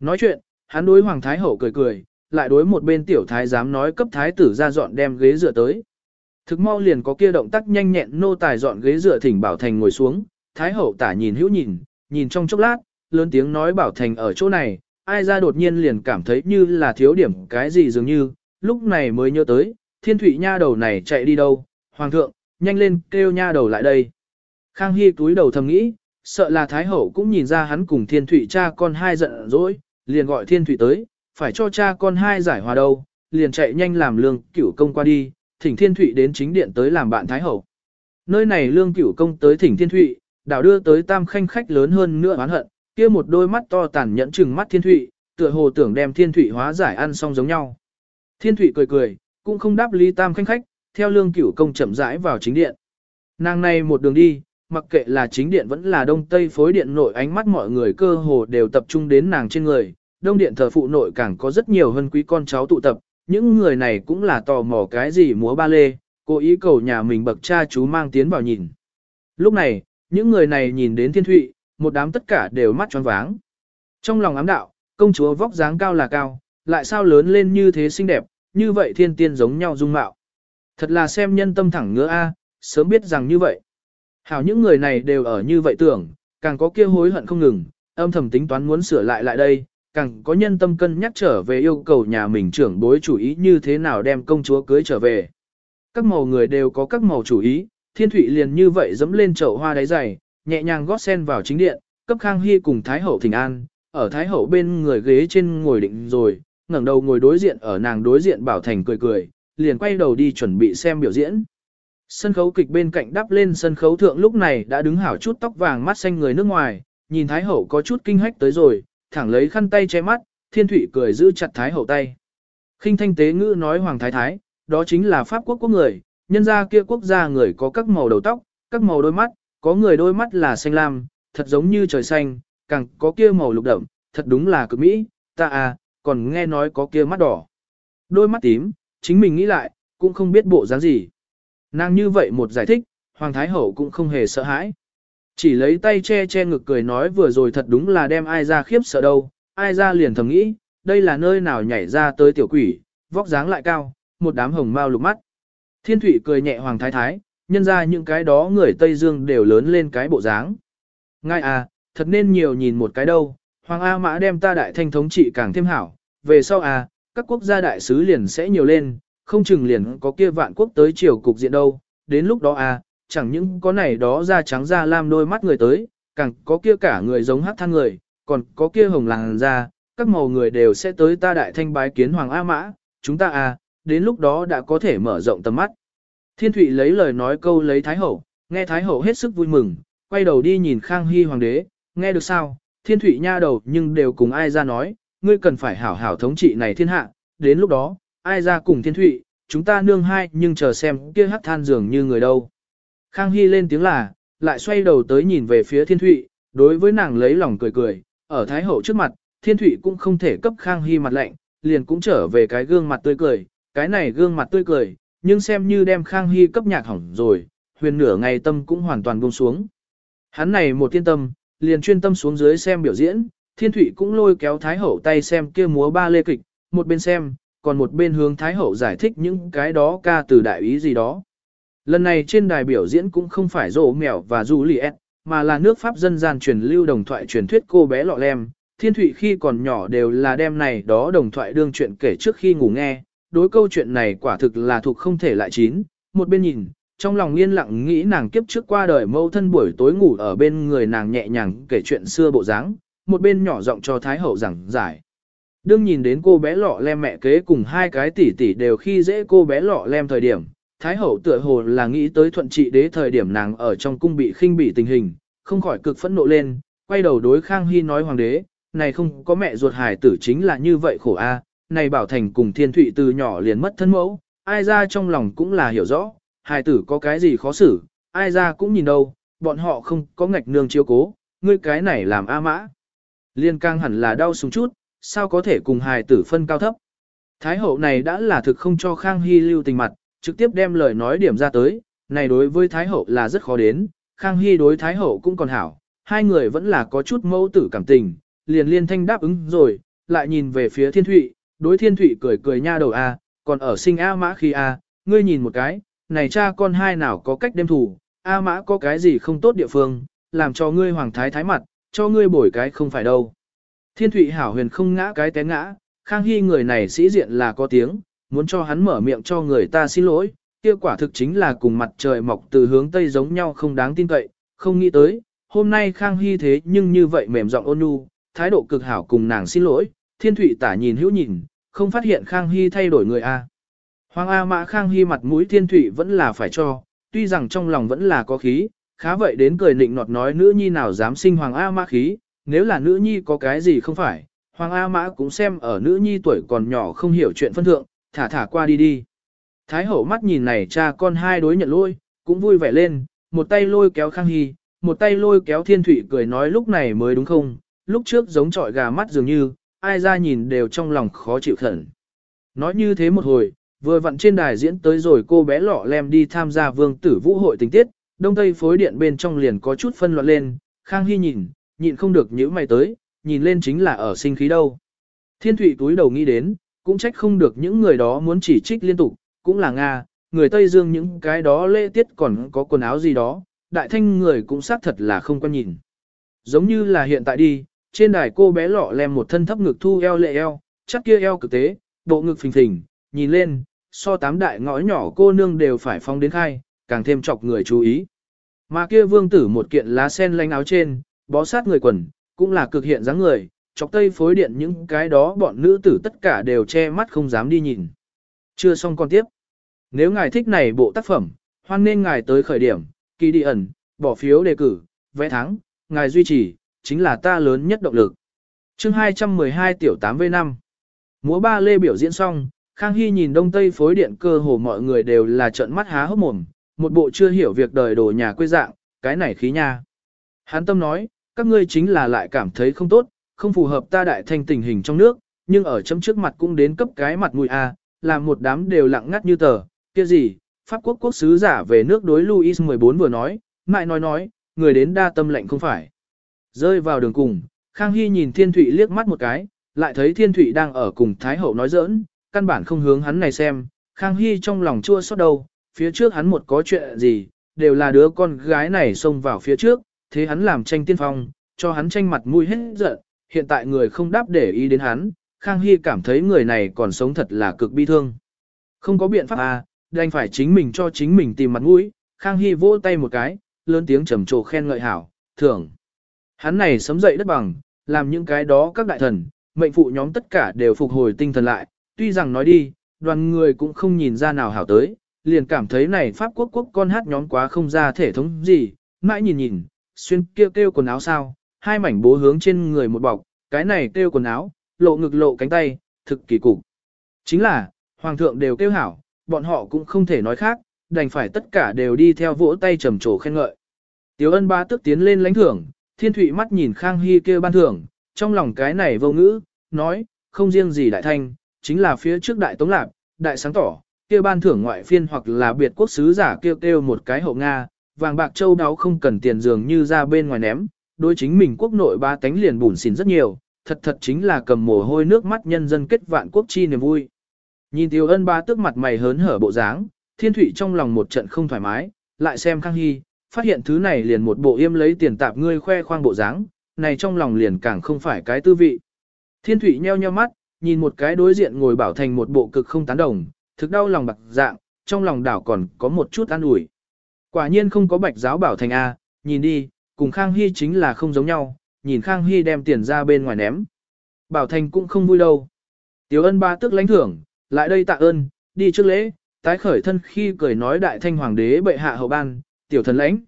Nói chuyện, hắn đối Hoàng Thái Hậu cười cười, lại đối một bên tiểu thái dám nói cấp thái tử ra dọn đem ghế dựa tới. Thực mau liền có kia động tác nhanh nhẹn nô tài dọn ghế dựa thỉnh Bảo Thành ngồi xuống, Thái Hậu tả nhìn hữu nhìn, nhìn trong chốc lát, lớn tiếng nói Bảo Thành ở chỗ này, ai ra đột nhiên liền cảm thấy như là thiếu điểm cái gì dường như, lúc này mới nhớ tới, thiên thủy nha đầu này chạy đi đâu, hoàng thượng, nhanh lên kêu nha đầu lại đây. Khang Hy túi đầu thầm nghĩ, sợ là Thái Hậu cũng nhìn ra hắn cùng thiên thủy cha con hai giận dỗi, liền gọi thiên thủy tới, phải cho cha con hai giải hòa đâu, liền chạy nhanh làm lương cửu công qua đi, thỉnh thiên thủy đến chính điện tới làm bạn Thái Hậu. Nơi này lương cửu công tới thỉnh thiên thủy, đảo đưa tới tam khanh khách lớn hơn nữa oán hận, kia một đôi mắt to tàn nhẫn chừng mắt thiên thụy, tựa hồ tưởng đem thiên thụy hóa giải ăn xong giống nhau. Thiên thụy cười cười, cũng không đáp lý tam khanh khách, theo lương cửu công chậm rãi vào chính điện. Nàng này một đường đi, mặc kệ là chính điện vẫn là đông tây phối điện nội ánh mắt mọi người cơ hồ đều tập trung đến nàng trên người, đông điện thờ phụ nội càng có rất nhiều hơn quý con cháu tụ tập, những người này cũng là tò mò cái gì múa ba lê, cố ý cầu nhà mình bậc cha chú mang tiến vào nhìn. Lúc này, những người này nhìn đến thiên thụy, một đám tất cả đều mắt tròn váng. Trong lòng ám đạo, công chúa vóc dáng cao là cao, lại sao lớn lên như thế xinh đẹp, như vậy thiên tiên giống nhau dung mạo. Thật là xem nhân tâm thẳng ngứa a, sớm biết rằng như vậy. Hảo những người này đều ở như vậy tưởng, càng có kia hối hận không ngừng, âm thầm tính toán muốn sửa lại lại đây, càng có nhân tâm cân nhắc trở về yêu cầu nhà mình trưởng bối chủ ý như thế nào đem công chúa cưới trở về. Các màu người đều có các màu chủ ý, thiên thủy liền như vậy dẫm lên chậu hoa đáy dày, nhẹ nhàng gót sen vào chính điện, cấp Khang Hy cùng Thái Hậu thỉnh an, ở Thái Hậu bên người ghế trên ngồi định rồi, ngẩng đầu ngồi đối diện ở nàng đối diện Bảo Thành cười cười, liền quay đầu đi chuẩn bị xem biểu diễn. Sân khấu kịch bên cạnh đắp lên sân khấu thượng lúc này đã đứng hảo chút tóc vàng mắt xanh người nước ngoài, nhìn Thái Hậu có chút kinh hách tới rồi, thẳng lấy khăn tay che mắt, thiên thủy cười giữ chặt Thái Hậu tay. khinh thanh tế ngữ nói Hoàng Thái Thái, đó chính là Pháp quốc quốc người, nhân gia kia quốc gia người có các màu đầu tóc, các màu đôi mắt, có người đôi mắt là xanh lam, thật giống như trời xanh, càng có kia màu lục đậm, thật đúng là cực mỹ, ta à, còn nghe nói có kia mắt đỏ. Đôi mắt tím, chính mình nghĩ lại, cũng không biết bộ dáng gì. Nàng như vậy một giải thích, Hoàng Thái Hậu cũng không hề sợ hãi. Chỉ lấy tay che che ngực cười nói vừa rồi thật đúng là đem ai ra khiếp sợ đâu, ai ra liền thầm nghĩ, đây là nơi nào nhảy ra tới tiểu quỷ, vóc dáng lại cao, một đám hồng mau lục mắt. Thiên Thụy cười nhẹ Hoàng Thái Thái, nhân ra những cái đó người Tây Dương đều lớn lên cái bộ dáng. Ngay à, thật nên nhiều nhìn một cái đâu, Hoàng A Mã đem ta đại thanh thống trị càng thêm hảo, về sau à, các quốc gia đại sứ liền sẽ nhiều lên, không chừng liền có kia vạn quốc tới triều cục diện đâu, đến lúc đó à, chẳng những có này đó da trắng da lam đôi mắt người tới, càng có kia cả người giống hát than người, còn có kia hồng làng da, các màu người đều sẽ tới ta đại thanh bái kiến Hoàng A Mã, chúng ta à, đến lúc đó đã có thể mở rộng tầm mắt. Thiên Thụy lấy lời nói câu lấy Thái Hậu, nghe Thái Hậu hết sức vui mừng, quay đầu đi nhìn Khang Hy Hoàng đế, nghe được sao, thiên Thụy nha đầu nhưng đều cùng ai ra nói, ngươi cần phải hảo hảo thống trị này thiên hạ, đến lúc đó, ai ra cùng thiên Thụy, chúng ta nương hai nhưng chờ xem kia hắc than dường như người đâu. Khang Hy lên tiếng là, lại xoay đầu tới nhìn về phía thiên thụy, đối với nàng lấy lòng cười cười, ở Thái Hậu trước mặt, thiên thụy cũng không thể cấp Khang Hy mặt lạnh, liền cũng trở về cái gương mặt tươi cười, cái này gương mặt tươi cười, nhưng xem như đem Khang Hy cấp nhạc hỏng rồi, huyền nửa ngày tâm cũng hoàn toàn buông xuống. Hắn này một thiên tâm, liền chuyên tâm xuống dưới xem biểu diễn, thiên thụy cũng lôi kéo Thái Hậu tay xem kia múa ba lê kịch, một bên xem, còn một bên hướng Thái Hậu giải thích những cái đó ca từ đại ý gì đó. Lần này trên đài biểu diễn cũng không phải rổ mèo và Juliet, mà là nước Pháp dân gian truyền lưu đồng thoại truyền thuyết cô bé lọ lem. Thiên Thụy khi còn nhỏ đều là đem này đó đồng thoại đương chuyện kể trước khi ngủ nghe, đối câu chuyện này quả thực là thuộc không thể lại chín. Một bên nhìn, trong lòng yên lặng nghĩ nàng kiếp trước qua đời mâu thân buổi tối ngủ ở bên người nàng nhẹ nhàng kể chuyện xưa bộ dáng, một bên nhỏ giọng cho Thái Hậu giảng giải. Đương nhìn đến cô bé lọ lem mẹ kế cùng hai cái tỷ tỷ đều khi dễ cô bé lọ lem thời điểm, Thái hậu tựa hồ là nghĩ tới thuận trị đế thời điểm nàng ở trong cung bị khinh bị tình hình, không khỏi cực phẫn nộ lên, quay đầu đối Khang Hy nói hoàng đế, này không có mẹ ruột hải tử chính là như vậy khổ a, này bảo thành cùng thiên thụy từ nhỏ liền mất thân mẫu, ai ra trong lòng cũng là hiểu rõ, hải tử có cái gì khó xử, ai ra cũng nhìn đâu, bọn họ không có ngạch nương chiếu cố, ngươi cái này làm a mã. Liên cang hẳn là đau súng chút, sao có thể cùng hài tử phân cao thấp. Thái hậu này đã là thực không cho Khang Hy lưu tình mặt, trực tiếp đem lời nói điểm ra tới, này đối với Thái Hậu là rất khó đến, Khang Hy đối Thái Hậu cũng còn hảo, hai người vẫn là có chút mẫu tử cảm tình, liền liên thanh đáp ứng rồi, lại nhìn về phía Thiên Thụy, đối Thiên Thụy cười cười nha đầu A, còn ở sinh A mã khi A, ngươi nhìn một cái, này cha con hai nào có cách đem thủ, A mã có cái gì không tốt địa phương, làm cho ngươi hoàng thái thái mặt, cho ngươi bổi cái không phải đâu. Thiên Thụy hảo huyền không ngã cái té ngã, Khang Hy người này sĩ diện là có tiếng, muốn cho hắn mở miệng cho người ta xin lỗi, kia quả thực chính là cùng mặt trời mọc từ hướng tây giống nhau không đáng tin cậy, không nghĩ tới, hôm nay Khang Hy thế nhưng như vậy mềm giọng ôn nhu, thái độ cực hảo cùng nàng xin lỗi, thiên thụy tả nhìn hữu nhìn, không phát hiện Khang Hy thay đổi người A. Hoàng A mã Khang Hy mặt mũi thiên thụy vẫn là phải cho, tuy rằng trong lòng vẫn là có khí, khá vậy đến cười nịnh nọt nói nữ nhi nào dám sinh Hoàng A mã khí, nếu là nữ nhi có cái gì không phải, Hoàng A mã cũng xem ở nữ nhi tuổi còn nhỏ không hiểu chuyện phân thượng, thả thả qua đi đi. Thái hậu mắt nhìn này cha con hai đối nhận lôi, cũng vui vẻ lên, một tay lôi kéo Khang Hy, một tay lôi kéo Thiên Thụy cười nói lúc này mới đúng không, lúc trước giống trọi gà mắt dường như, ai ra nhìn đều trong lòng khó chịu thẩn. Nói như thế một hồi, vừa vặn trên đài diễn tới rồi cô bé lọ lem đi tham gia vương tử vũ hội tình tiết, đông tây phối điện bên trong liền có chút phân loạn lên, Khang Hy nhìn, nhịn không được nhíu mày tới, nhìn lên chính là ở sinh khí đâu. Thiên Thụy túi đầu nghĩ đến, cũng trách không được những người đó muốn chỉ trích liên tục, cũng là Nga, người Tây Dương những cái đó lễ tiết còn có quần áo gì đó, đại thanh người cũng xác thật là không quan nhìn. Giống như là hiện tại đi, trên đài cô bé lọ lem một thân thấp ngực thu eo lệ eo, chắc kia eo cực tế, bộ ngực phình phình, nhìn lên, so tám đại ngõ nhỏ cô nương đều phải phong đến khai, càng thêm chọc người chú ý. Mà kia vương tử một kiện lá sen lanh áo trên, bó sát người quần, cũng là cực hiện dáng người, chọc tây phối điện những cái đó bọn nữ tử tất cả đều che mắt không dám đi nhìn. Chưa xong con tiếp. Nếu ngài thích này bộ tác phẩm, hoan nên ngài tới khởi điểm, kỳ đi ẩn, bỏ phiếu đề cử, vẽ thắng, ngài duy trì, chính là ta lớn nhất động lực. chương 212 tiểu 8V5 Múa ba lê biểu diễn xong, Khang Hy nhìn đông tây phối điện cơ hồ mọi người đều là trợn mắt há hốc mồm, một bộ chưa hiểu việc đời đồ nhà quê dạng, cái này khí nha. Hán tâm nói, các ngươi chính là lại cảm thấy không tốt, không phù hợp ta đại thanh tình hình trong nước, nhưng ở chấm trước mặt cũng đến cấp cái mặt mũi a, làm một đám đều lặng ngắt như tờ, kia gì, Pháp quốc quốc sứ giả về nước đối Louis 14 vừa nói, mại nói nói, người đến đa tâm lệnh không phải. Rơi vào đường cùng, Khang Hy nhìn Thiên Thụy liếc mắt một cái, lại thấy Thiên Thụy đang ở cùng Thái Hậu nói giỡn, căn bản không hướng hắn này xem, Khang Hy trong lòng chua xót đầu, phía trước hắn một có chuyện gì, đều là đứa con gái này xông vào phía trước, thế hắn làm tranh tiên phong, cho hắn tranh mặt mũi hết giận, hiện tại người không đáp để ý đến hắn, Khang Hy cảm thấy người này còn sống thật là cực bi thương. Không có biện pháp à, đành phải chính mình cho chính mình tìm mặt mũi, Khang Hy vỗ tay một cái, lớn tiếng trầm trồ khen ngợi hảo, thưởng. Hắn này sấm dậy đất bằng, làm những cái đó các đại thần, mệnh phụ nhóm tất cả đều phục hồi tinh thần lại, tuy rằng nói đi, đoàn người cũng không nhìn ra nào hảo tới, liền cảm thấy này Pháp quốc quốc con hát nhóm quá không ra thể thống gì, mãi nhìn nhìn, xuyên kêu kêu quần áo sao, hai mảnh bố hướng trên người một bọc, cái này kêu quần áo, lộ ngực lộ cánh tay, thực kỳ cục. Chính là, hoàng thượng đều kêu hảo, bọn họ cũng không thể nói khác, đành phải tất cả đều đi theo vỗ tay trầm trồ khen ngợi. Tiếu ân ba tức tiến lên lãnh thưởng, thiên thụy mắt nhìn Khang Hy kêu ban thưởng, trong lòng cái này vô ngữ, nói, không riêng gì đại thanh, chính là phía trước đại tống lạc, đại sáng tỏ, kêu ban thưởng ngoại phiên hoặc là biệt quốc sứ giả kêu kêu một cái hậu Nga, vàng bạc châu đáo không cần tiền dường như ra bên ngoài ném, đối chính mình quốc nội ba tánh liền bùn xỉn rất nhiều, thật thật chính là cầm mồ hôi nước mắt nhân dân kết vạn quốc chi niềm vui. Nhìn Tiêu Ân ba tức mặt mày hớn hở bộ dáng, Thiên Thụy trong lòng một trận không thoải mái, lại xem Khang Hy, phát hiện thứ này liền một bộ yêm lấy tiền tạp ngươi khoe khoang bộ dáng, này trong lòng liền càng không phải cái tư vị. Thiên Thụy nheo nheo mắt, nhìn một cái đối diện ngồi bảo thành một bộ cực không tán đồng, thực đau lòng bạc dạng, trong lòng đảo còn có một chút an ủi. Quả nhiên không có bạch giáo bảo thành A, nhìn đi, cùng Khang Hy chính là không giống nhau, nhìn Khang Hy đem tiền ra bên ngoài ném. Bảo thành cũng không vui đâu. Tiểu ân ba tức lãnh thưởng, lại đây tạ ơn, đi trước lễ, tái khởi thân khi cười nói đại thanh hoàng đế bệ hạ hậu ban, tiểu thần lãnh.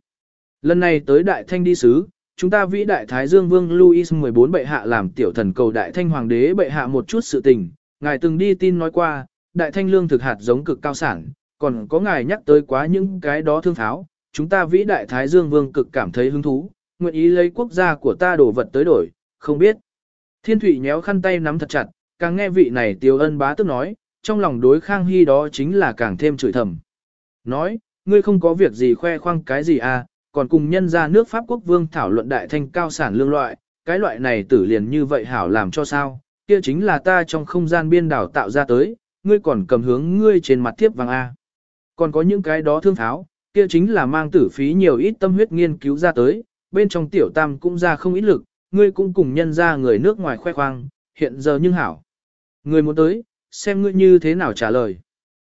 Lần này tới đại thanh đi sứ, chúng ta vĩ đại thái dương vương Louis 14 bệ hạ làm tiểu thần cầu đại thanh hoàng đế bệ hạ một chút sự tình, ngài từng đi tin nói qua, đại thanh lương thực hạt giống cực cao sản, còn có ngài nhắc tới quá những cái đó thương tháo, chúng ta vĩ đại thái dương vương cực cảm thấy hứng thú, nguyện ý lấy quốc gia của ta đổ vật tới đổi, không biết. Thiên thủy nhéo khăn tay nắm thật chặt, càng nghe vị này tiêu ân bá tức nói, trong lòng đối khang hy đó chính là càng thêm chửi thầm. Nói, ngươi không có việc gì khoe khoang cái gì à, còn cùng nhân ra nước Pháp quốc vương thảo luận đại thanh cao sản lương loại, cái loại này tử liền như vậy hảo làm cho sao, kia chính là ta trong không gian biên đảo tạo ra tới, ngươi còn cầm hướng ngươi trên mặt thiếp vàng A. Còn có những cái đó thương tháo, kia chính là mang tử phí nhiều ít tâm huyết nghiên cứu ra tới, bên trong tiểu tam cũng ra không ít lực, ngươi cũng cùng nhân ra người nước ngoài khoe khoang, hiện giờ nhưng hảo. Ngươi muốn tới, xem ngươi như thế nào trả lời.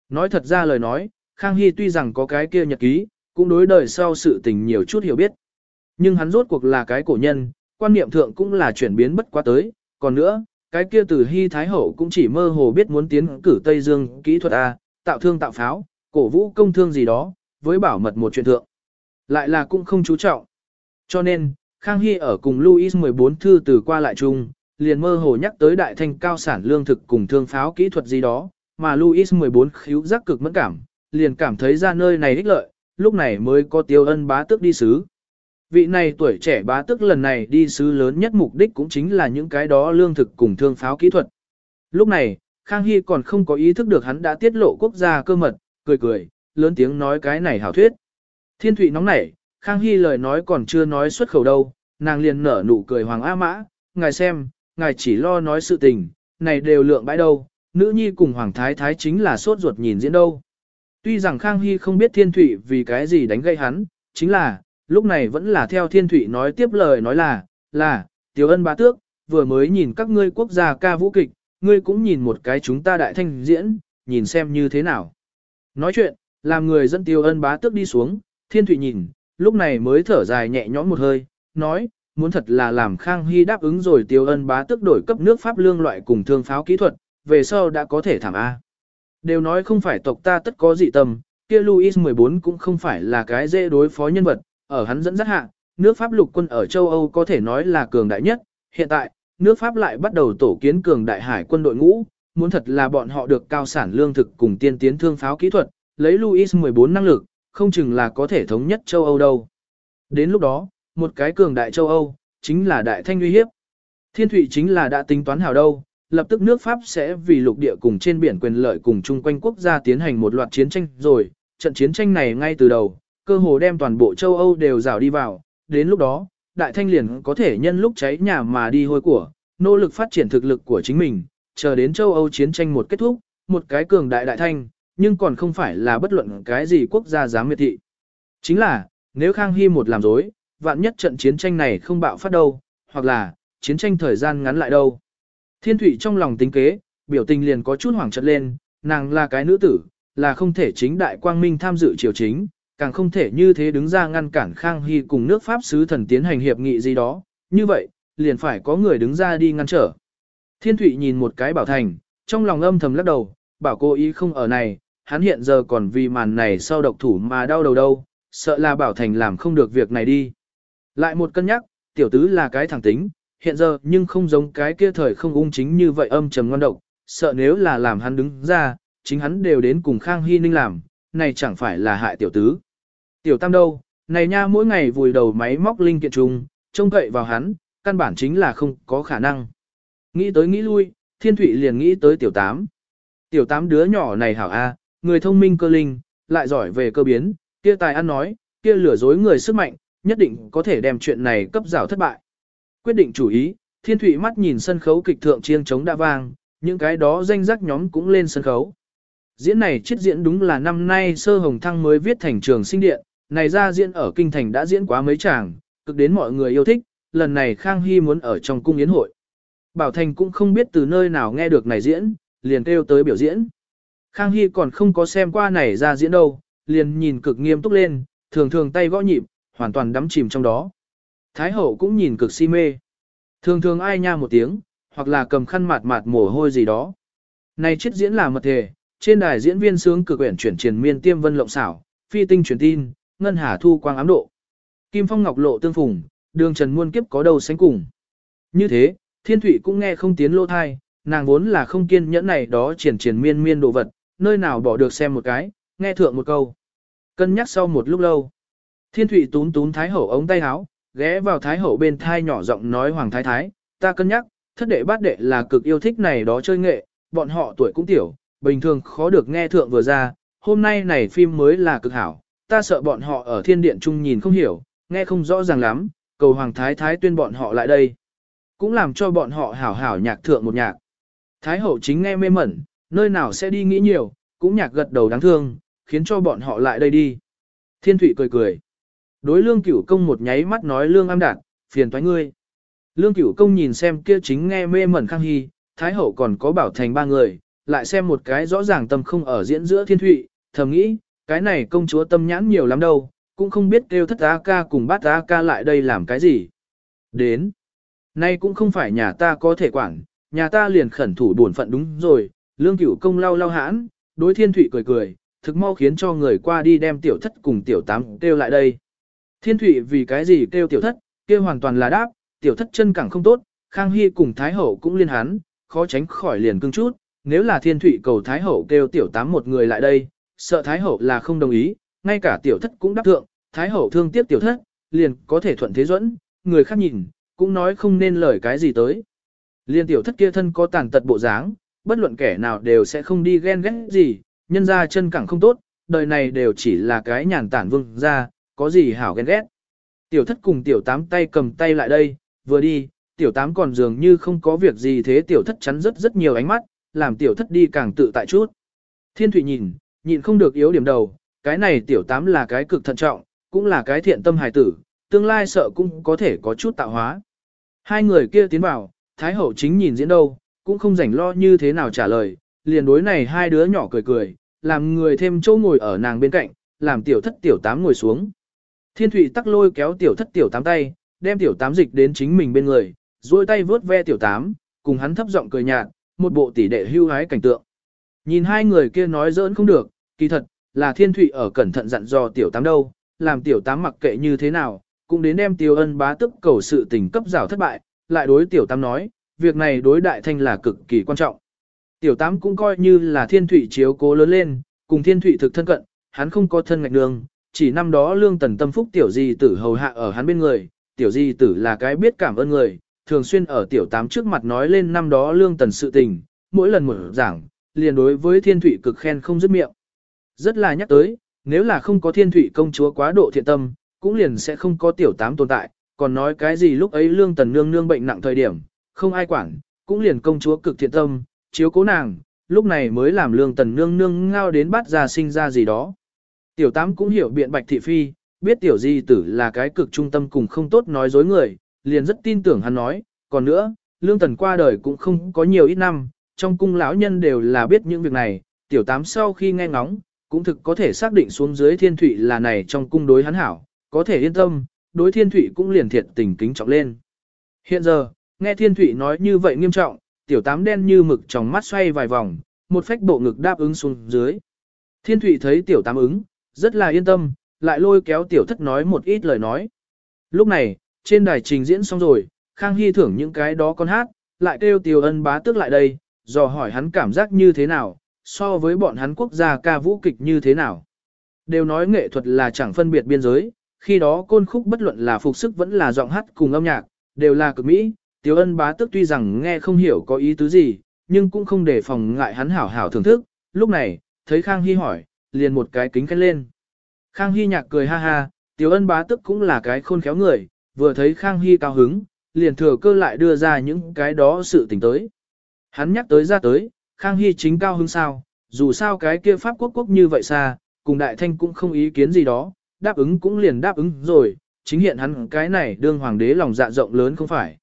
Nói thật ra lời nói, Khang Hy tuy rằng có cái kia nhật ký, cũng đối đời sau sự tình nhiều chút hiểu biết. Nhưng hắn rốt cuộc là cái cổ nhân, quan niệm thượng cũng là chuyển biến bất quá tới, còn nữa, cái kia từ Hy Thái Hậu cũng chỉ mơ hồ biết muốn tiến cử Tây Dương kỹ thuật A, tạo thương tạo pháo, cổ vũ công thương gì đó, với bảo mật một chuyện thượng. Lại là cũng không chú trọng. Cho nên, Khang Hy ở cùng Louis 14 thư từ qua lại chung, liền mơ hồ nhắc tới đại thanh cao sản lương thực cùng thương pháo kỹ thuật gì đó, mà Louis 14 khíu giác cực mẫn cảm, liền cảm thấy ra nơi này ích lợi, lúc này mới có tiêu ân bá tước đi sứ. Vị này tuổi trẻ bá tước lần này đi sứ lớn nhất mục đích cũng chính là những cái đó lương thực cùng thương pháo kỹ thuật. Lúc này, Khang Hy còn không có ý thức được hắn đã tiết lộ quốc gia cơ mật, cười cười, lớn tiếng nói cái này hảo thuyết. Thiên Thụy nóng nảy, Khang Hy lời nói còn chưa nói xuất khẩu đâu, nàng liền nở nụ cười hoàng A mã, ngài xem, ngài chỉ lo nói sự tình, này đều lượng bãi đâu, nữ nhi cùng hoàng thái thái chính là sốt ruột nhìn diễn đâu. Tuy rằng Khang Hy không biết Thiên Thụy vì cái gì đánh gây hắn, chính là, lúc này vẫn là theo Thiên Thụy nói tiếp lời nói là, là, tiểu ân bá tước, vừa mới nhìn các ngươi quốc gia ca vũ kịch, ngươi cũng nhìn một cái chúng ta đại thanh diễn, nhìn xem như thế nào. Nói chuyện, làm người dẫn tiêu ân bá tước đi xuống, Thiên Thụy nhìn, lúc này mới thở dài nhẹ nhõm một hơi, nói, muốn thật là làm Khang Hy đáp ứng rồi tiêu ân bá tước đổi cấp nước Pháp lương loại cùng thương pháo kỹ thuật, về sau đã có thể thảm A. Đều nói không phải tộc ta tất có dị tâm, kia Louis 14 cũng không phải là cái dễ đối phó nhân vật, ở hắn dẫn dắt hạ, nước Pháp lục quân ở châu Âu có thể nói là cường đại nhất, hiện tại, nước Pháp lại bắt đầu tổ kiến cường đại hải quân đội ngũ, muốn thật là bọn họ được cao sản lương thực cùng tiên tiến thương pháo kỹ thuật, lấy Louis 14 năng lực, không chừng là có thể thống nhất châu Âu đâu. Đến lúc đó, một cái cường đại châu Âu, chính là đại thanh uy hiếp. Thiên thủy chính là đã tính toán hào đâu, lập tức nước Pháp sẽ vì lục địa cùng trên biển quyền lợi cùng chung quanh quốc gia tiến hành một loạt chiến tranh rồi, trận chiến tranh này ngay từ đầu, cơ hồ đem toàn bộ châu Âu đều rào đi vào, đến lúc đó, đại thanh liền có thể nhân lúc cháy nhà mà đi hôi của, nỗ lực phát triển thực lực của chính mình, chờ đến châu Âu chiến tranh một kết thúc, một cái cường đại đại thanh, nhưng còn không phải là bất luận cái gì quốc gia dám miệt thị. Chính là, nếu Khang Hy một làm dối, vạn nhất trận chiến tranh này không bạo phát đâu, hoặc là, chiến tranh thời gian ngắn lại đâu. Thiên Thụy trong lòng tính kế, biểu tình liền có chút hoảng trật lên, nàng là cái nữ tử, là không thể chính đại quang minh tham dự triều chính, càng không thể như thế đứng ra ngăn cản Khang Hy cùng nước Pháp sứ thần tiến hành hiệp nghị gì đó, như vậy, liền phải có người đứng ra đi ngăn trở. Thiên Thụy nhìn một cái bảo thành, trong lòng âm thầm lắc đầu, bảo cô ý không ở này, hắn hiện giờ còn vì màn này sau độc thủ mà đau đầu đâu, sợ là bảo thành làm không được việc này đi. Lại một cân nhắc, tiểu tứ là cái thẳng tính, hiện giờ nhưng không giống cái kia thời không ung chính như vậy âm trầm ngon độc, sợ nếu là làm hắn đứng ra, chính hắn đều đến cùng Khang Hy Ninh làm, này chẳng phải là hại tiểu tứ. Tiểu tam đâu, này nha mỗi ngày vùi đầu máy móc linh kiện trùng, trông cậy vào hắn, căn bản chính là không có khả năng. Nghĩ tới nghĩ lui, thiên thủy liền nghĩ tới tiểu tám. Tiểu tám đứa nhỏ này hảo a, người thông minh cơ linh, lại giỏi về cơ biến, kia tài ăn nói, kia lừa dối người sức mạnh, nhất định có thể đem chuyện này cấp rào thất bại. Quyết định chủ ý, thiên thủy mắt nhìn sân khấu kịch thượng chiêng trống đã vang, những cái đó danh giác nhóm cũng lên sân khấu. Diễn này chiết diễn đúng là năm nay sơ hồng thăng mới viết thành trường sinh điện, này ra diễn ở kinh thành đã diễn quá mấy chàng, cực đến mọi người yêu thích, lần này Khang Hy muốn ở trong cung yến hội. Bảo Thành cũng không biết từ nơi nào nghe được này diễn, liền kêu tới biểu diễn. Khang Hy còn không có xem qua này ra diễn đâu, liền nhìn cực nghiêm túc lên, thường thường tay gõ nhịp, hoàn toàn đắm chìm trong đó. Thái hậu cũng nhìn cực si mê. Thường thường ai nha một tiếng, hoặc là cầm khăn mạt mạt mồ hôi gì đó. Này chiếc diễn là mật thể, trên đài diễn viên sướng cực quyển chuyển truyền miên tiêm vân lộng xảo, phi tinh truyền tin, ngân hà thu quang ám độ. Kim phong ngọc lộ tương phùng, đường trần muôn kiếp có đầu sánh cùng. Như thế, thiên thủy cũng nghe không tiến lô thai, nàng vốn là không kiên nhẫn này đó triển triển miên miên đồ vật, nơi nào bỏ được xem một cái, nghe thượng một câu. Cân nhắc sau một lúc lâu. Thiên thủy tún tún thái hậu ống tay áo, ghé vào thái hậu bên thai nhỏ giọng nói hoàng thái thái, ta cân nhắc, thất đệ bát đệ là cực yêu thích này đó chơi nghệ, bọn họ tuổi cũng tiểu, bình thường khó được nghe thượng vừa ra, hôm nay này phim mới là cực hảo, ta sợ bọn họ ở thiên điện trung nhìn không hiểu, nghe không rõ ràng lắm, cầu hoàng thái thái tuyên bọn họ lại đây. Cũng làm cho bọn họ hảo hảo nhạc thượng một nhạc. Thái hậu chính nghe mê mẩn, nơi nào sẽ đi nghĩ nhiều, cũng nhạc gật đầu đáng thương, khiến cho bọn họ lại đây đi. Thiên thủy cười cười. Đối lương cửu công một nháy mắt nói lương am đạt, phiền toái ngươi. Lương cửu công nhìn xem kia chính nghe mê mẩn khang hy, thái hậu còn có bảo thành ba người, lại xem một cái rõ ràng tâm không ở diễn giữa thiên thụy, thầm nghĩ, cái này công chúa tâm nhãn nhiều lắm đâu, cũng không biết kêu thất á ca cùng bát á ca lại đây làm cái gì. Đến, nay cũng không phải nhà ta có thể quản, nhà ta liền khẩn thủ buồn phận đúng rồi, lương cửu công lau lau hãn, đối thiên thủy cười cười, thực mau khiến cho người qua đi đem tiểu thất cùng tiểu tám kêu lại đây. Thiên thủy vì cái gì kêu tiểu thất, kêu hoàn toàn là đáp, tiểu thất chân cẳng không tốt, Khang Hy cùng Thái Hậu cũng liên hán, khó tránh khỏi liền cưng chút, nếu là thiên thủy cầu Thái Hậu kêu tiểu tám một người lại đây, sợ Thái Hậu là không đồng ý, ngay cả tiểu thất cũng đáp thượng, Thái Hậu thương tiếc tiểu thất, liền có thể thuận thế dẫn, người khác nhìn, cũng nói không nên lời cái gì tới. Liên tiểu thất kia thân có tàn tật bộ dáng, bất luận kẻ nào đều sẽ không đi ghen ghét gì, nhân ra chân cẳng không tốt, đời này đều chỉ là cái nhàn tản vương ra, có gì hảo ghen ghét. Tiểu thất cùng tiểu tám tay cầm tay lại đây, vừa đi, tiểu tám còn dường như không có việc gì thế tiểu thất chắn rất rất nhiều ánh mắt, làm tiểu thất đi càng tự tại chút. Thiên thủy nhìn, nhìn không được yếu điểm đầu, cái này tiểu tám là cái cực thận trọng, cũng là cái thiện tâm hài tử, tương lai sợ cũng có thể có chút tạo hóa. Hai người kia tiến vào, Thái Hậu chính nhìn diễn đâu, cũng không rảnh lo như thế nào trả lời, liền đối này hai đứa nhỏ cười cười, làm người thêm chỗ ngồi ở nàng bên cạnh, làm tiểu thất tiểu tám ngồi xuống. Thiên Thụy tắc lôi kéo tiểu thất tiểu tám tay, đem tiểu tám dịch đến chính mình bên người, duỗi tay vướt ve tiểu tám, cùng hắn thấp giọng cười nhạt, một bộ tỷ đệ hưu hái cảnh tượng. Nhìn hai người kia nói giỡn không được, kỳ thật, là thiên thụy ở cẩn thận dặn dò tiểu tám đâu, làm tiểu tám mặc kệ như thế nào, cũng đến đem tiêu ân bá tức cầu sự tình cấp rào thất bại, lại đối tiểu tam nói, việc này đối đại thanh là cực kỳ quan trọng. Tiểu tam cũng coi như là thiên thủy chiếu cố lớn lên, cùng thiên thủy thực thân cận, hắn không có thân ngạch đường, chỉ năm đó lương tần tâm phúc tiểu di tử hầu hạ ở hắn bên người, tiểu di tử là cái biết cảm ơn người, thường xuyên ở tiểu tám trước mặt nói lên năm đó lương tần sự tình, mỗi lần một giảng, liền đối với thiên thủy cực khen không dứt miệng. Rất là nhắc tới, nếu là không có thiên thủy công chúa quá độ thiện tâm, cũng liền sẽ không có tiểu tám tồn tại, còn nói cái gì lúc ấy lương tần nương nương bệnh nặng thời điểm, không ai quản, cũng liền công chúa cực thiện tâm, chiếu cố nàng, lúc này mới làm lương tần nương nương ngao đến bắt ra sinh ra gì đó. Tiểu tám cũng hiểu biện bạch thị phi, biết tiểu di tử là cái cực trung tâm cùng không tốt nói dối người, liền rất tin tưởng hắn nói, còn nữa, lương tần qua đời cũng không có nhiều ít năm, trong cung lão nhân đều là biết những việc này, tiểu tám sau khi nghe ngóng, cũng thực có thể xác định xuống dưới thiên thủy là này trong cung đối hắn hảo, có thể yên tâm, đối thiên thủy cũng liền thiệt tình kính trọng lên. Hiện giờ, nghe thiên thủy nói như vậy nghiêm trọng, tiểu tám đen như mực trong mắt xoay vài vòng, một phách bộ ngực đáp ứng xuống dưới. Thiên thủy thấy tiểu tám ứng, rất là yên tâm, lại lôi kéo tiểu thất nói một ít lời nói. Lúc này, Trên đài trình diễn xong rồi, Khang Hy thưởng những cái đó con hát, lại kêu Tiểu Ân bá tước lại đây, dò hỏi hắn cảm giác như thế nào, so với bọn hắn quốc gia ca vũ kịch như thế nào. Đều nói nghệ thuật là chẳng phân biệt biên giới, khi đó côn khúc bất luận là phục sức vẫn là giọng hát cùng âm nhạc, đều là cực mỹ, tiểu Ân bá tức tuy rằng nghe không hiểu có ý tứ gì, nhưng cũng không để phòng ngại hắn hảo hảo thưởng thức, lúc này, thấy Khang Hy hỏi, liền một cái kính khen lên. Khang Hy nhạc cười ha ha, tiểu Ân bá tức cũng là cái khôn khéo người, vừa thấy Khang Hy cao hứng, liền thừa cơ lại đưa ra những cái đó sự tình tới. Hắn nhắc tới ra tới, Khang Hy chính cao hứng sao, dù sao cái kia Pháp quốc quốc như vậy xa, cùng đại thanh cũng không ý kiến gì đó, đáp ứng cũng liền đáp ứng rồi, chính hiện hắn cái này đương hoàng đế lòng dạ rộng lớn không phải.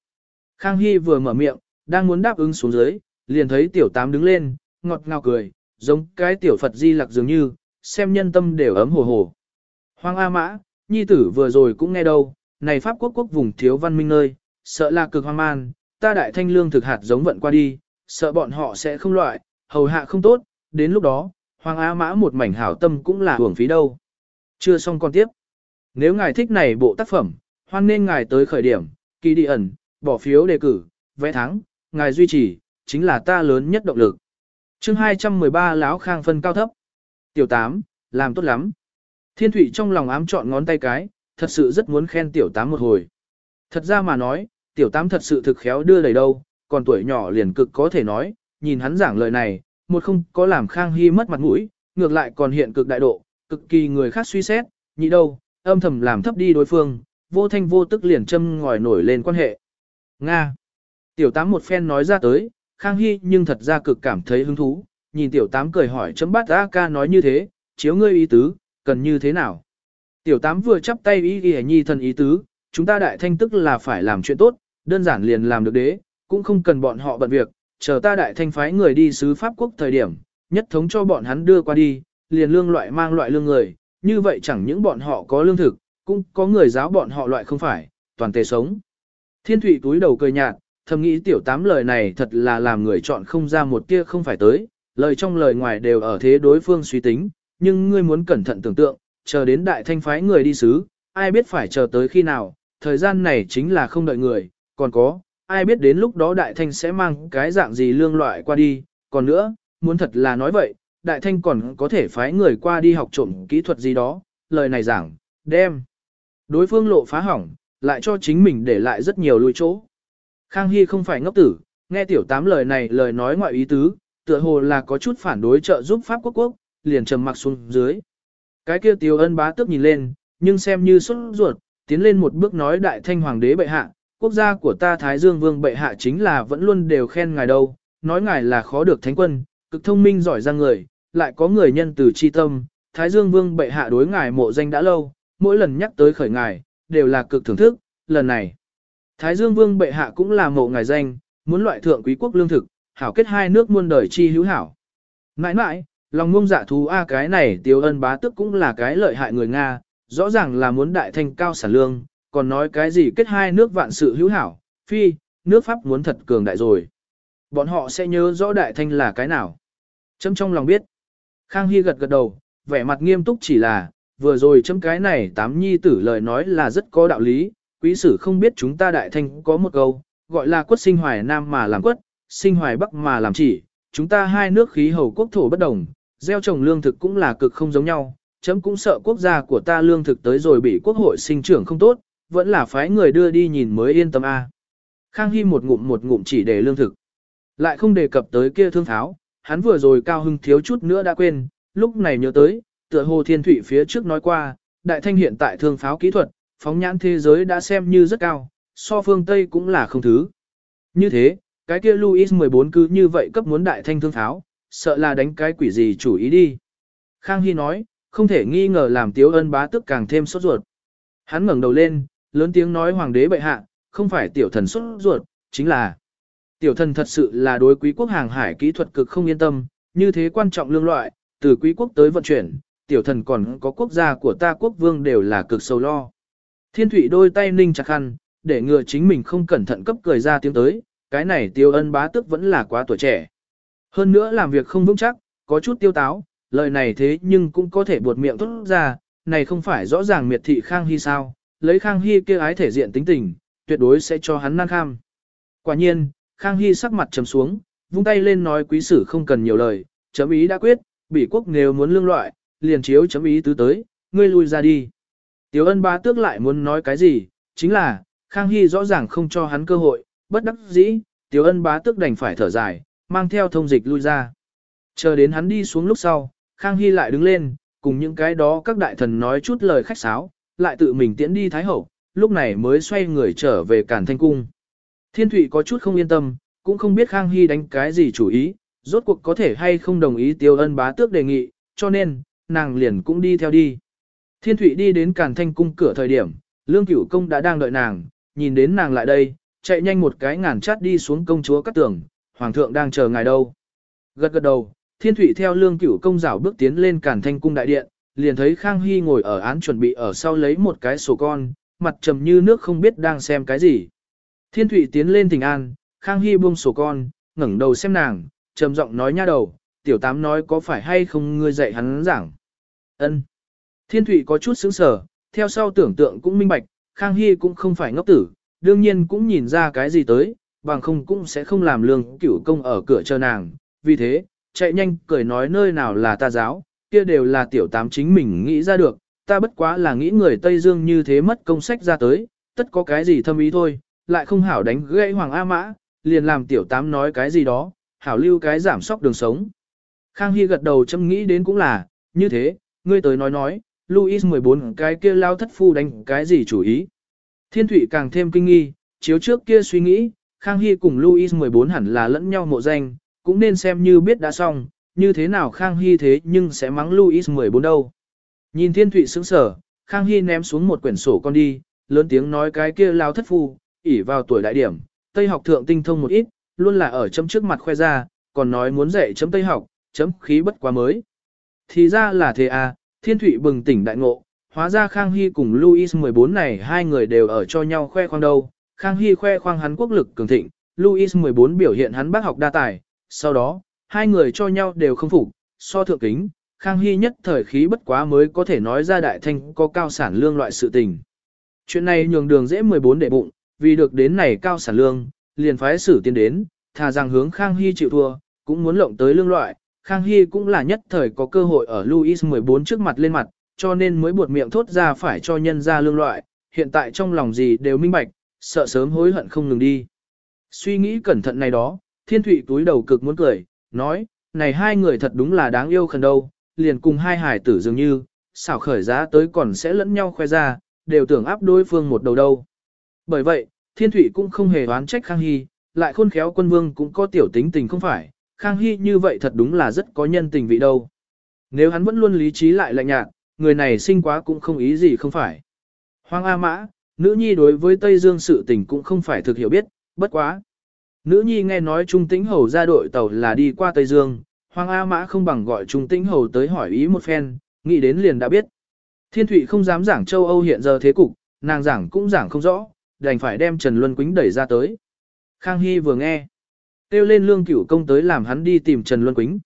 Khang Hy vừa mở miệng, đang muốn đáp ứng xuống dưới, liền thấy tiểu tám đứng lên, ngọt ngào cười, giống cái tiểu Phật di lặc dường như, xem nhân tâm đều ấm hồ hồ. Hoàng A Mã, nhi tử vừa rồi cũng nghe đâu, này Pháp quốc quốc vùng thiếu văn minh nơi, sợ là cực hoang man, ta đại thanh lương thực hạt giống vận qua đi, sợ bọn họ sẽ không loại, hầu hạ không tốt, đến lúc đó, Hoàng a Mã một mảnh hảo tâm cũng là hưởng phí đâu. Chưa xong con tiếp. Nếu ngài thích này bộ tác phẩm, hoan nên ngài tới khởi điểm, kỳ đi ẩn, bỏ phiếu đề cử, vẽ thắng, ngài duy trì, chính là ta lớn nhất động lực. chương 213 Láo Khang phân cao thấp. Tiểu 8, làm tốt lắm. Thiên Thụy trong lòng ám chọn ngón tay cái, thật sự rất muốn khen Tiểu 8 một hồi. Thật ra mà nói, Tiểu 8 thật sự thực khéo đưa đầy đâu, còn tuổi nhỏ liền cực có thể nói, nhìn hắn giảng lời này, một không có làm Khang Hy mất mặt mũi, ngược lại còn hiện cực đại độ, cực kỳ người khác suy xét, nhị đâu, âm thầm làm thấp đi đối phương, vô thanh vô tức liền châm ngòi nổi lên quan hệ. Nga. Tiểu tám một phen nói ra tới, Khang Hy nhưng thật ra cực cảm thấy hứng thú, nhìn tiểu tám cười hỏi chấm bát A ca nói như thế, chiếu ngươi ý tứ, cần như thế nào. Tiểu tám vừa chắp tay ý ghi nhi thần ý tứ, chúng ta đại thanh tức là phải làm chuyện tốt, đơn giản liền làm được đế, cũng không cần bọn họ bận việc, chờ ta đại thanh phái người đi sứ Pháp quốc thời điểm, nhất thống cho bọn hắn đưa qua đi, liền lương loại mang loại lương người, như vậy chẳng những bọn họ có lương thực, cũng có người giáo bọn họ loại không phải, toàn tề sống. Thiên thủy túi đầu cười nhạt, thầm nghĩ tiểu tám lời này thật là làm người chọn không ra một tia không phải tới, lời trong lời ngoài đều ở thế đối phương suy tính, nhưng ngươi muốn cẩn thận tưởng tượng, chờ đến đại thanh phái người đi sứ, ai biết phải chờ tới khi nào, thời gian này chính là không đợi người, còn có, ai biết đến lúc đó đại thanh sẽ mang cái dạng gì lương loại qua đi, còn nữa, muốn thật là nói vậy, đại thanh còn có thể phái người qua đi học trộm kỹ thuật gì đó, lời này giảng, đem. Đối phương lộ phá hỏng, lại cho chính mình để lại rất nhiều lùi chỗ. Khang Hy không phải ngốc tử, nghe tiểu tám lời này lời nói ngoại ý tứ, tựa hồ là có chút phản đối trợ giúp Pháp quốc quốc, liền trầm mặc xuống dưới. Cái kia tiểu ân bá tước nhìn lên, nhưng xem như xuất ruột, tiến lên một bước nói đại thanh hoàng đế bệ hạ, quốc gia của ta Thái Dương Vương bệ hạ chính là vẫn luôn đều khen ngài đâu, nói ngài là khó được thánh quân, cực thông minh giỏi giang người, lại có người nhân từ chi tâm, Thái Dương Vương bệ hạ đối ngài mộ danh đã lâu, mỗi lần nhắc tới khởi ngài, đều là cực thưởng thức, lần này. Thái Dương Vương bệ hạ cũng là mộ ngài danh, muốn loại thượng quý quốc lương thực, hảo kết hai nước muôn đời chi hữu hảo. Mãi mãi, lòng ngông dạ thú a cái này tiêu ân bá tức cũng là cái lợi hại người Nga, rõ ràng là muốn đại thanh cao sản lương, còn nói cái gì kết hai nước vạn sự hữu hảo, phi, nước Pháp muốn thật cường đại rồi. Bọn họ sẽ nhớ rõ đại thanh là cái nào. Châm trong lòng biết. Khang Hy gật gật đầu, vẻ mặt nghiêm túc chỉ là, vừa rồi chấm cái này tám nhi tử lời nói là rất có đạo lý, quý sử không biết chúng ta đại thanh có một câu, gọi là quất sinh hoài nam mà làm quất, sinh hoài bắc mà làm chỉ, chúng ta hai nước khí hầu quốc thổ bất đồng, gieo trồng lương thực cũng là cực không giống nhau, chấm cũng sợ quốc gia của ta lương thực tới rồi bị quốc hội sinh trưởng không tốt, vẫn là phái người đưa đi nhìn mới yên tâm a. Khang Hy một ngụm một ngụm chỉ để lương thực. Lại không đề cập tới kia thương tháo, hắn vừa rồi cao hưng thiếu chút nữa đã quên, lúc này nhớ tới, tựa hồ thiên thủy phía trước nói qua, đại thanh hiện tại thương pháo kỹ thuật, phóng nhãn thế giới đã xem như rất cao, so phương Tây cũng là không thứ. Như thế, cái kia Louis 14 cứ như vậy cấp muốn đại thanh thương pháo, sợ là đánh cái quỷ gì chủ ý đi. Khang Hy nói, không thể nghi ngờ làm tiếu ân bá tức càng thêm sốt ruột. Hắn ngẩng đầu lên, lớn tiếng nói hoàng đế bệ hạ, không phải tiểu thần sốt ruột, chính là tiểu thần thật sự là đối quý quốc hàng hải kỹ thuật cực không yên tâm, như thế quan trọng lương loại, từ quý quốc tới vận chuyển, tiểu thần còn có quốc gia của ta quốc vương đều là cực sâu lo. Thiên thủy đôi tay ninh chặt khăn, để ngừa chính mình không cẩn thận cấp cười ra tiếng tới, cái này tiêu ân bá tức vẫn là quá tuổi trẻ. Hơn nữa làm việc không vững chắc, có chút tiêu táo, lời này thế nhưng cũng có thể buột miệng tốt ra, này không phải rõ ràng miệt thị khang hy sao, lấy Khang Hy kia ái thể diện tính tình, tuyệt đối sẽ cho hắn năng kham. Quả nhiên, Khang Hy sắc mặt trầm xuống, vung tay lên nói quý sử không cần nhiều lời, chấm ý đã quyết, bị quốc nếu muốn lương loại, liền chiếu chấm ý tứ tới, ngươi lui ra đi. Tiểu ân bá tước lại muốn nói cái gì, chính là, Khang Hy rõ ràng không cho hắn cơ hội, bất đắc dĩ, tiểu ân bá tước đành phải thở dài, mang theo thông dịch lui ra. Chờ đến hắn đi xuống lúc sau, Khang Hy lại đứng lên, cùng những cái đó các đại thần nói chút lời khách sáo, lại tự mình tiễn đi Thái Hậu, lúc này mới xoay người trở về Cản Thanh Cung. Thiên Thụy có chút không yên tâm, cũng không biết Khang Hy đánh cái gì chủ ý, rốt cuộc có thể hay không đồng ý tiêu ân bá tước đề nghị, cho nên, nàng liền cũng đi theo đi. Thiên Thụy đi đến Càn Thanh Cung cửa thời điểm, Lương Cửu Công đã đang đợi nàng, nhìn đến nàng lại đây, chạy nhanh một cái ngàn chát đi xuống công chúa cắt tường, Hoàng thượng đang chờ ngài đâu. Gật gật đầu, Thiên Thụy theo Lương Cửu Công rảo bước tiến lên Càn Thanh Cung đại điện, liền thấy Khang Hy ngồi ở án chuẩn bị ở sau lấy một cái sổ con, mặt trầm như nước không biết đang xem cái gì. Thiên Thụy tiến lên thỉnh an, Khang Hy buông sổ con, ngẩng đầu xem nàng, trầm giọng nói nha đầu, tiểu tám nói có phải hay không ngươi dạy hắn giảng. Ân. Thiên Thụy có chút sững sờ, theo sau tưởng tượng cũng minh bạch, Khang Hy cũng không phải ngốc tử, đương nhiên cũng nhìn ra cái gì tới, bằng không cũng sẽ không làm lương cửu công ở cửa chờ nàng. Vì thế, chạy nhanh cười nói nơi nào là ta giáo, kia đều là tiểu tám chính mình nghĩ ra được, ta bất quá là nghĩ người Tây Dương như thế mất công sách ra tới, tất có cái gì thâm ý thôi, lại không hảo đánh gãy Hoàng A Mã, liền làm tiểu tám nói cái gì đó, hảo lưu cái giảm sóc đường sống. Khang Hy gật đầu châm nghĩ đến cũng là, như thế, ngươi tới nói nói, Louis 14 cái kia lao thất phu đánh cái gì chủ ý. Thiên Thụy càng thêm kinh nghi, chiếu trước kia suy nghĩ, Khang Hy cùng Louis 14 hẳn là lẫn nhau mộ danh, cũng nên xem như biết đã xong, như thế nào Khang Hy thế nhưng sẽ mắng Louis 14 đâu. Nhìn Thiên Thụy sững sở, Khang Hy ném xuống một quyển sổ con đi, lớn tiếng nói cái kia lao thất phu, ỉ vào tuổi đại điểm, Tây học thượng tinh thông một ít, luôn là ở chấm trước mặt khoe ra, còn nói muốn dạy chấm Tây học, chấm khí bất quá mới. Thì ra là thế à, Thiên Thụy bừng tỉnh đại ngộ, hóa ra Khang Hy cùng Louis 14 này hai người đều ở cho nhau khoe khoang đâu. Khang Hy khoe khoang hắn quốc lực cường thịnh, Louis 14 biểu hiện hắn bác học đa tài, sau đó, hai người cho nhau đều không phục, so thượng kính, Khang Hy nhất thời khí bất quá mới có thể nói ra đại thanh có cao sản lương loại sự tình. Chuyện này nhường đường dễ 14 để bụng, vì được đến này cao sản lương, liền phái xử tiến đến, thà rằng hướng Khang Hy chịu thua, cũng muốn lộng tới lương loại, Khang Hy cũng là nhất thời có cơ hội ở Louis 14 trước mặt lên mặt, cho nên mới buột miệng thốt ra phải cho nhân ra lương loại, hiện tại trong lòng gì đều minh bạch, sợ sớm hối hận không ngừng đi. Suy nghĩ cẩn thận này đó, thiên thụy túi đầu cực muốn cười, nói, này hai người thật đúng là đáng yêu khẩn đâu, liền cùng hai hải tử dường như, xảo khởi giá tới còn sẽ lẫn nhau khoe ra, đều tưởng áp đối phương một đầu đâu. Bởi vậy, thiên thụy cũng không hề oán trách Khang Hy, lại khôn khéo quân vương cũng có tiểu tính tình không phải, Khang Hy như vậy thật đúng là rất có nhân tình vị đâu. Nếu hắn vẫn luôn lý trí lại lạnh nhạt, người này sinh quá cũng không ý gì không phải. Hoàng A Mã, nữ nhi đối với Tây Dương sự tình cũng không phải thực hiểu biết, bất quá. Nữ nhi nghe nói Trung Tĩnh Hầu ra đội tàu là đi qua Tây Dương, Hoàng A Mã không bằng gọi Trung Tĩnh Hầu tới hỏi ý một phen, nghĩ đến liền đã biết. Thiên Thụy không dám giảng châu Âu hiện giờ thế cục, nàng giảng cũng giảng không rõ, đành phải đem Trần Luân Quýnh đẩy ra tới. Khang Hy vừa nghe, kêu lên Lương Cửu Công tới làm hắn đi tìm Trần Luân Quýnh.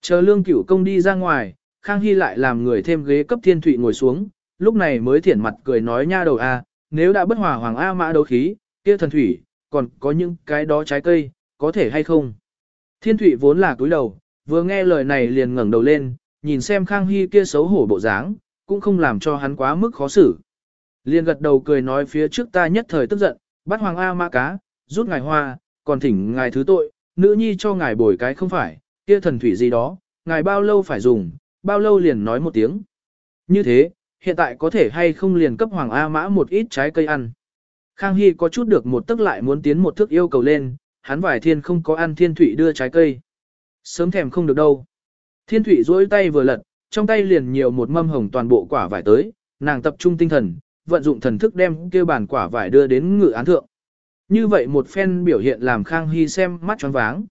Chờ Lương Cửu Công đi ra ngoài, Khang Hy lại làm người thêm ghế cấp Thiên Thụy ngồi xuống, lúc này mới thiển mặt cười nói nha đầu a, nếu đã bất hòa Hoàng A Mã đấu khí, kia thần thủy, còn có những cái đó trái cây, có thể hay không? Thiên Thụy vốn là cúi đầu, vừa nghe lời này liền ngẩng đầu lên, nhìn xem Khang Hy kia xấu hổ bộ dáng, cũng không làm cho hắn quá mức khó xử. Liền gật đầu cười nói phía trước ta nhất thời tức giận, bắt Hoàng A Mã cá, rút ngài hoa, còn thỉnh ngài thứ tội, nữ nhi cho ngài bồi cái không phải, kia thần thủy gì đó, ngài bao lâu phải dùng, bao lâu liền nói một tiếng. Như thế, hiện tại có thể hay không liền cấp Hoàng A Mã một ít trái cây ăn. Khang Hy có chút được một tức lại muốn tiến một thước yêu cầu lên, hắn vải thiên không có ăn thiên thủy đưa trái cây. Sớm thèm không được đâu. Thiên thủy duỗi tay vừa lật, trong tay liền nhiều một mâm hồng toàn bộ quả vải tới, nàng tập trung tinh thần, vận dụng thần thức đem kêu bản quả vải đưa đến ngự án thượng. Như vậy một phen biểu hiện làm Khang Hy xem mắt choáng váng.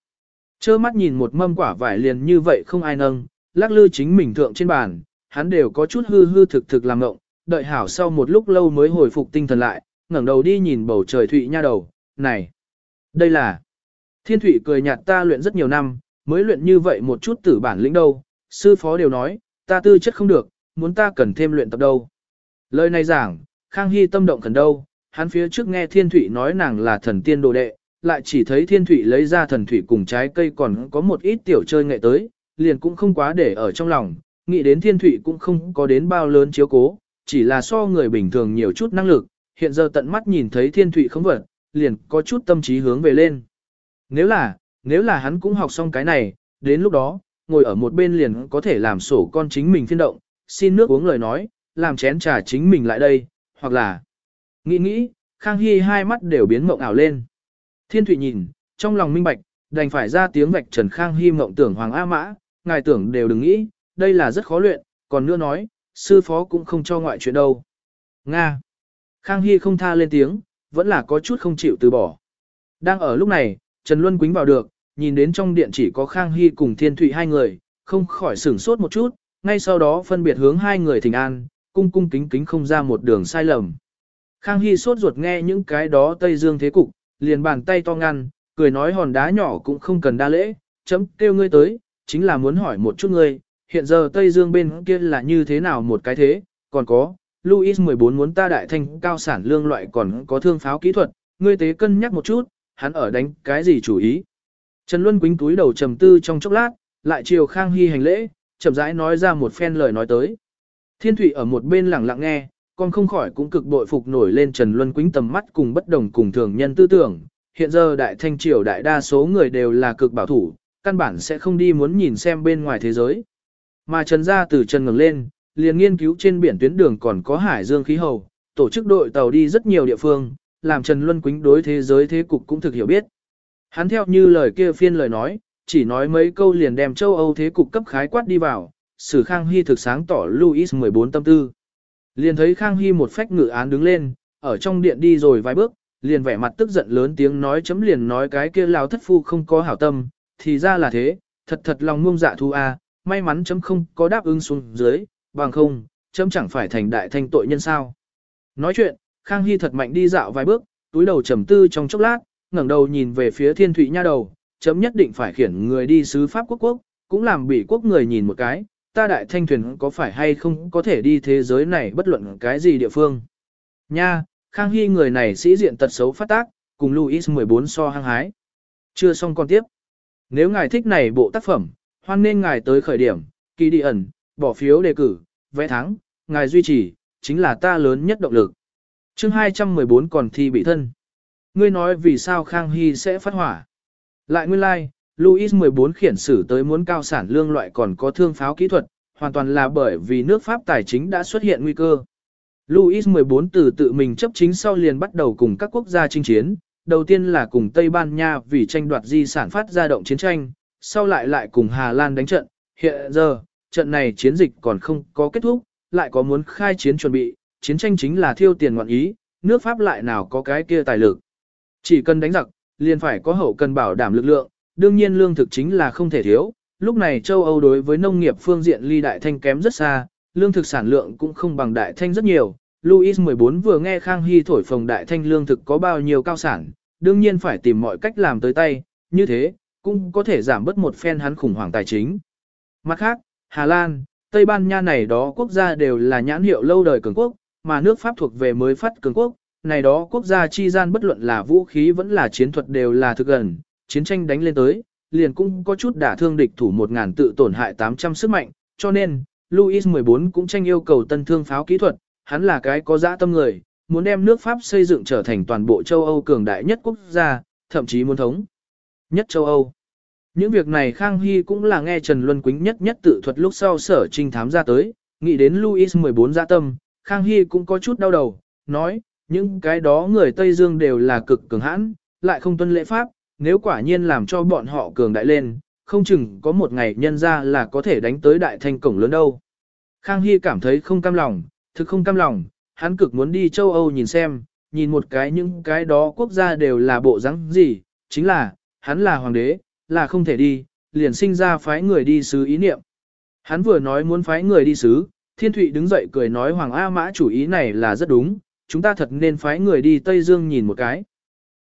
Chơ mắt nhìn một mâm quả vải liền như vậy không ai nâng, lắc lư chính mình thượng trên bàn, hắn đều có chút hư hư thực thực làm ngộng, đợi hảo sau một lúc lâu mới hồi phục tinh thần lại, ngẩng đầu đi nhìn bầu trời thụy nha đầu, này, đây là, thiên thụy cười nhạt ta luyện rất nhiều năm, mới luyện như vậy một chút tử bản lĩnh đâu, sư phó đều nói, ta tư chất không được, muốn ta cần thêm luyện tập đâu. Lời này giảng, Khang Hy tâm động cần đâu, hắn phía trước nghe Thiên Thụy nói nàng là thần tiên đồ đệ, lại chỉ thấy Thiên Thụy lấy ra thần thủy cùng trái cây còn có một ít tiểu chơi nghệ tới, liền cũng không quá để ở trong lòng, nghĩ đến Thiên Thụy cũng không có đến bao lớn chiếu cố, chỉ là so người bình thường nhiều chút năng lực, hiện giờ tận mắt nhìn thấy Thiên Thụy không vật, liền có chút tâm trí hướng về lên. Nếu là, nếu là hắn cũng học xong cái này, đến lúc đó, ngồi ở một bên liền có thể làm sổ con chính mình phiên động, xin nước uống lời nói, làm chén trà chính mình lại đây, hoặc là nghĩ nghĩ, Khang Hy hai mắt đều biến mộng ảo lên. Thiên Thụy nhìn, trong lòng minh bạch, đành phải ra tiếng vạch Trần Khang Hy mộng tưởng Hoàng A Mã, ngài tưởng đều đừng nghĩ, đây là rất khó luyện, còn nữa nói, sư phó cũng không cho ngoại chuyện đâu. Nga. Khang Hy không tha lên tiếng, vẫn là có chút không chịu từ bỏ. Đang ở lúc này, Trần Luân Quýnh vào được, nhìn đến trong điện chỉ có Khang Hy cùng Thiên Thụy hai người, không khỏi sửng sốt một chút, ngay sau đó phân biệt hướng hai người thỉnh an, cung cung kính kính không ra một đường sai lầm. Khang Hy sốt ruột nghe những cái đó Tây Dương thế cục, liền bàn tay to ngăn, cười nói hòn đá nhỏ cũng không cần đa lễ, chấm kêu ngươi tới, chính là muốn hỏi một chút ngươi, hiện giờ Tây Dương bên kia là như thế nào một cái thế, còn có, Louis 14 muốn ta đại thanh cao sản lương loại còn có thương pháo kỹ thuật, ngươi tế cân nhắc một chút, hắn ở đánh cái gì chủ ý. Trần Luân quính túi đầu trầm tư trong chốc lát, lại chiều Khang Hy hành lễ, chậm rãi nói ra một phen lời nói tới. Thiên Thụy ở một bên lặng lặng nghe, con không khỏi cũng cực bội phục nổi lên Trần Luân Quýnh tầm mắt cùng bất đồng cùng thường nhân tư tưởng. Hiện giờ đại thanh triều đại đa số người đều là cực bảo thủ, căn bản sẽ không đi muốn nhìn xem bên ngoài thế giới. Mà Trần gia từ Trần ngừng lên, liền nghiên cứu trên biển tuyến đường còn có hải dương khí hầu, tổ chức đội tàu đi rất nhiều địa phương, làm Trần Luân Quýnh đối thế giới thế cục cũng thực hiểu biết. Hắn theo như lời kia phiên lời nói, chỉ nói mấy câu liền đem châu Âu thế cục cấp khái quát đi vào, sử Khang Hy thực sáng tỏ Louis 14 tâm tư. Liền thấy Khang Hy một phách ngự án đứng lên, ở trong điện đi rồi vài bước, liền vẻ mặt tức giận lớn tiếng nói chấm liền nói cái kia lao thất phu không có hảo tâm, thì ra là thế, thật thật lòng muông dạ thu a, may mắn chấm không có đáp ứng xuống dưới, bằng không, chấm chẳng phải thành đại thanh tội nhân sao. Nói chuyện, Khang Hy thật mạnh đi dạo vài bước, túi đầu trầm tư trong chốc lát, ngẩng đầu nhìn về phía thiên thụy nha đầu, chấm nhất định phải khiển người đi sứ Pháp quốc quốc, cũng làm bị quốc người nhìn một cái, ta đại thanh thuyền có phải hay không có thể đi thế giới này bất luận cái gì địa phương. Nha, Khang Hy người này sĩ diện tật xấu phát tác, cùng Louis 14 so hăng hái. Chưa xong con tiếp. Nếu ngài thích này bộ tác phẩm, hoan nên ngài tới khởi điểm, kỳ đi ẩn, bỏ phiếu đề cử, vẽ thắng, ngài duy trì, chính là ta lớn nhất động lực. chương 214 còn thi bị thân. Ngươi nói vì sao Khang Hy sẽ phát hỏa. Lại nguyên lai, like, Louis 14 khiển xử tới muốn cao sản lương loại còn có thương pháo kỹ thuật, hoàn toàn là bởi vì nước Pháp tài chính đã xuất hiện nguy cơ. Louis 14 từ tự mình chấp chính sau liền bắt đầu cùng các quốc gia chinh chiến, đầu tiên là cùng Tây Ban Nha vì tranh đoạt di sản phát ra động chiến tranh, sau lại lại cùng Hà Lan đánh trận, hiện giờ, trận này chiến dịch còn không có kết thúc, lại có muốn khai chiến chuẩn bị, chiến tranh chính là thiêu tiền ngoạn ý, nước Pháp lại nào có cái kia tài lực. Chỉ cần đánh giặc, liền phải có hậu cần bảo đảm lực lượng, đương nhiên lương thực chính là không thể thiếu. Lúc này châu Âu đối với nông nghiệp phương diện ly đại thanh kém rất xa, lương thực sản lượng cũng không bằng đại thanh rất nhiều. Louis 14 vừa nghe Khang Hy thổi phồng đại thanh lương thực có bao nhiêu cao sản, đương nhiên phải tìm mọi cách làm tới tay, như thế, cũng có thể giảm bớt một phen hắn khủng hoảng tài chính. Mặt khác, Hà Lan, Tây Ban Nha này đó quốc gia đều là nhãn hiệu lâu đời cường quốc, mà nước Pháp thuộc về mới phát cường quốc, này đó quốc gia chi gian bất luận là vũ khí vẫn là chiến thuật đều là thực gần, chiến tranh đánh lên tới, liền cũng có chút đả thương địch thủ 1.000 tự tổn hại 800 sức mạnh, cho nên, Louis 14 cũng tranh yêu cầu tân thương pháo kỹ thuật, hắn là cái có dã tâm người, muốn đem nước Pháp xây dựng trở thành toàn bộ châu Âu cường đại nhất quốc gia, thậm chí muốn thống nhất châu Âu. Những việc này Khang Hy cũng là nghe Trần Luân Quýnh nhất nhất tự thuật lúc sau sở trinh thám ra tới, nghĩ đến Louis 14 dã tâm, Khang Hy cũng có chút đau đầu, nói, những cái đó người Tây Dương đều là cực cường hãn, lại không tuân lễ pháp, nếu quả nhiên làm cho bọn họ cường đại lên, không chừng có một ngày nhân ra là có thể đánh tới đại thanh cổng lớn đâu. Khang Hy cảm thấy không cam lòng, thực không cam lòng, hắn cực muốn đi châu Âu nhìn xem, nhìn một cái những cái đó quốc gia đều là bộ rắn gì, chính là, hắn là hoàng đế, là không thể đi, liền sinh ra phái người đi sứ ý niệm. Hắn vừa nói muốn phái người đi sứ, Thiên Thụy đứng dậy cười nói Hoàng A Mã chủ ý này là rất đúng, chúng ta thật nên phái người đi Tây Dương nhìn một cái.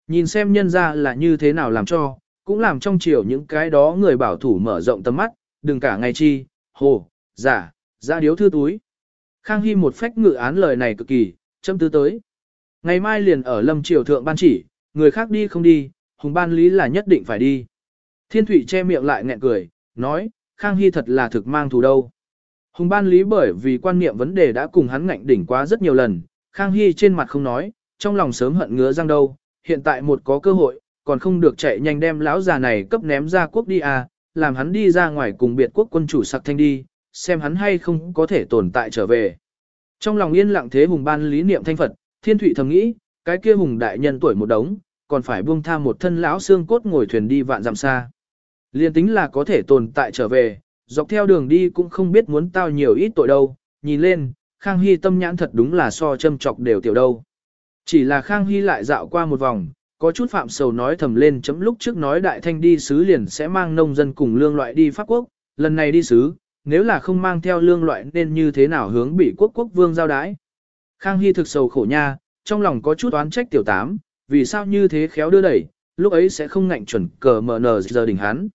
Nhìn xem nhân ra là như thế nào làm cho, cũng làm trong chiều những cái đó người bảo thủ mở rộng tầm mắt, đừng cả ngày chi, hồ, giả, ra điếu thư túi. Khang Hy một phách ngự án lời này cực kỳ, châm tư tới. Ngày mai liền ở lâm triều thượng ban chỉ, người khác đi không đi, hùng ban lý là nhất định phải đi. Thiên Thụy che miệng lại nghẹn cười, nói, Khang Hy thật là thực mang thù đâu. Hùng ban lý bởi vì quan niệm vấn đề đã cùng hắn ngạnh đỉnh quá rất nhiều lần, Khang Hy trên mặt không nói, trong lòng sớm hận ngứa răng đâu, hiện tại một có cơ hội, còn không được chạy nhanh đem lão già này cấp ném ra quốc đi à, làm hắn đi ra ngoài cùng biệt quốc quân chủ sặc thanh đi, xem hắn hay không có thể tồn tại trở về. Trong lòng yên lặng thế hùng ban lý niệm thanh Phật, thiên thụy thầm nghĩ, cái kia hùng đại nhân tuổi một đống, còn phải buông tha một thân lão xương cốt ngồi thuyền đi vạn dặm xa. Liên tính là có thể tồn tại trở về, dọc theo đường đi cũng không biết muốn tao nhiều ít tội đâu, nhìn lên, Khang Hy tâm nhãn thật đúng là so châm chọc đều tiểu đâu. Chỉ là Khang Hy lại dạo qua một vòng, có chút phạm sầu nói thầm lên chấm lúc trước nói đại thanh đi sứ liền sẽ mang nông dân cùng lương loại đi Pháp quốc, lần này đi sứ, nếu là không mang theo lương loại nên như thế nào hướng bị quốc quốc vương giao đái. Khang Hy thực sầu khổ nha, trong lòng có chút oán trách tiểu tám, vì sao như thế khéo đưa đẩy, lúc ấy sẽ không ngạnh chuẩn cờ mở nở giờ đỉnh hắn.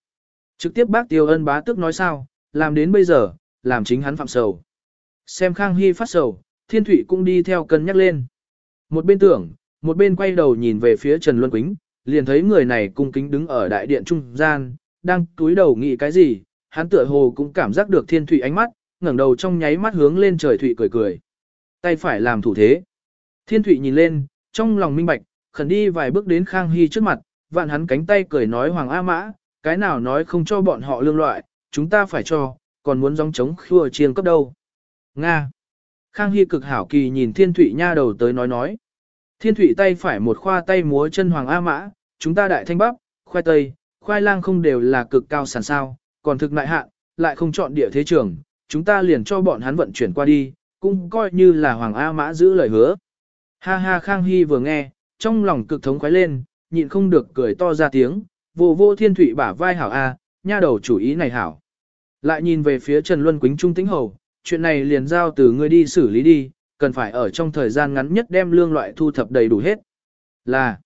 Trực tiếp bác tiêu ân bá tức nói sao, làm đến bây giờ, làm chính hắn phạm sầu. Xem Khang Hy phát sầu, Thiên Thụy cũng đi theo cân nhắc lên. Một bên tưởng, một bên quay đầu nhìn về phía Trần Luân Quýnh, liền thấy người này cung kính đứng ở đại điện trung gian, đang túi đầu nghĩ cái gì, hắn tựa hồ cũng cảm giác được Thiên Thụy ánh mắt, ngẩng đầu trong nháy mắt hướng lên trời Thụy cười cười. Tay phải làm thủ thế. Thiên Thụy nhìn lên, trong lòng minh bạch, khẩn đi vài bước đến Khang Hy trước mặt, vạn hắn cánh tay cười nói Hoàng A Mã, cái nào nói không cho bọn họ lương loại, chúng ta phải cho, còn muốn gióng chống khua chiêng cấp đâu. Nga. Khang Hy cực hảo kỳ nhìn Thiên Thụy nha đầu tới nói nói. Thiên Thụy tay phải một khoa tay múa chân Hoàng A Mã, chúng ta đại thanh bắp, khoai tây, khoai lang không đều là cực cao sản sao, còn thực nại hạn, lại không chọn địa thế trường, chúng ta liền cho bọn hắn vận chuyển qua đi, cũng coi như là Hoàng A Mã giữ lời hứa. Ha ha Khang Hy vừa nghe, trong lòng cực thống khoái lên, nhịn không được cười to ra tiếng, vô vô thiên Thụy bả vai hảo A, nha đầu chủ ý này hảo. Lại nhìn về phía Trần Luân Quýnh Trung Tĩnh Hầu, chuyện này liền giao từ ngươi đi xử lý đi, cần phải ở trong thời gian ngắn nhất đem lương loại thu thập đầy đủ hết. Là,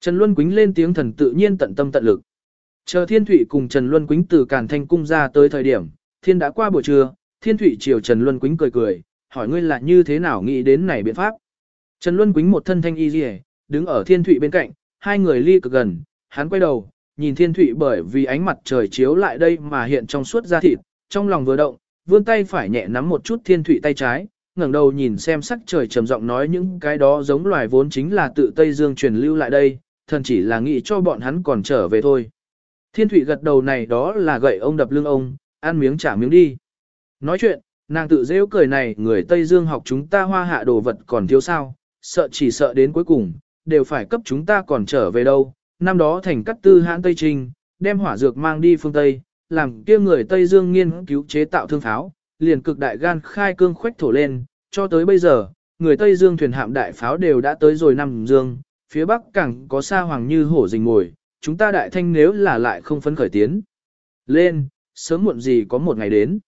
Trần Luân Quýnh lên tiếng thần tự nhiên tận tâm tận lực. Chờ Thiên Thụy cùng Trần Luân Quýnh từ Càn Thanh Cung ra tới thời điểm, Thiên đã qua buổi trưa, Thiên Thụy chiều Trần Luân Quýnh cười cười, hỏi ngươi là như thế nào nghĩ đến này biện pháp. Trần Luân Quýnh một thân thanh y rìa, đứng ở Thiên Thụy bên cạnh, hai người ly cực gần, hắn quay đầu, nhìn Thiên Thụy bởi vì ánh mặt trời chiếu lại đây mà hiện trong suốt da thịt, trong lòng vừa động, vươn tay phải nhẹ nắm một chút Thiên Thụy tay trái, ngẩng đầu nhìn xem sắc trời trầm giọng nói những cái đó giống loài vốn chính là tự Tây Dương truyền lưu lại đây, thần chỉ là nghĩ cho bọn hắn còn trở về thôi. Thiên Thụy gật đầu này đó là gậy ông đập lưng ông, ăn miếng trả miếng đi. Nói chuyện, nàng tự rêu cười này người Tây Dương học chúng ta hoa hạ đồ vật còn thiếu sao, sợ chỉ sợ đến cuối cùng, đều phải cấp chúng ta còn trở về đâu. Năm đó thành cắt tư hãn Tây Trinh, đem hỏa dược mang đi phương Tây, làm kia người Tây Dương nghiên cứu chế tạo thương pháo, liền cực đại gan khai cương khoách thổ lên, cho tới bây giờ, người Tây Dương thuyền hạm đại pháo đều đã tới rồi năm Dương, phía Bắc càng có xa hoàng như hổ rình ngồi, chúng ta đại thanh nếu là lại không phấn khởi tiến. Lên, sớm muộn gì có một ngày đến.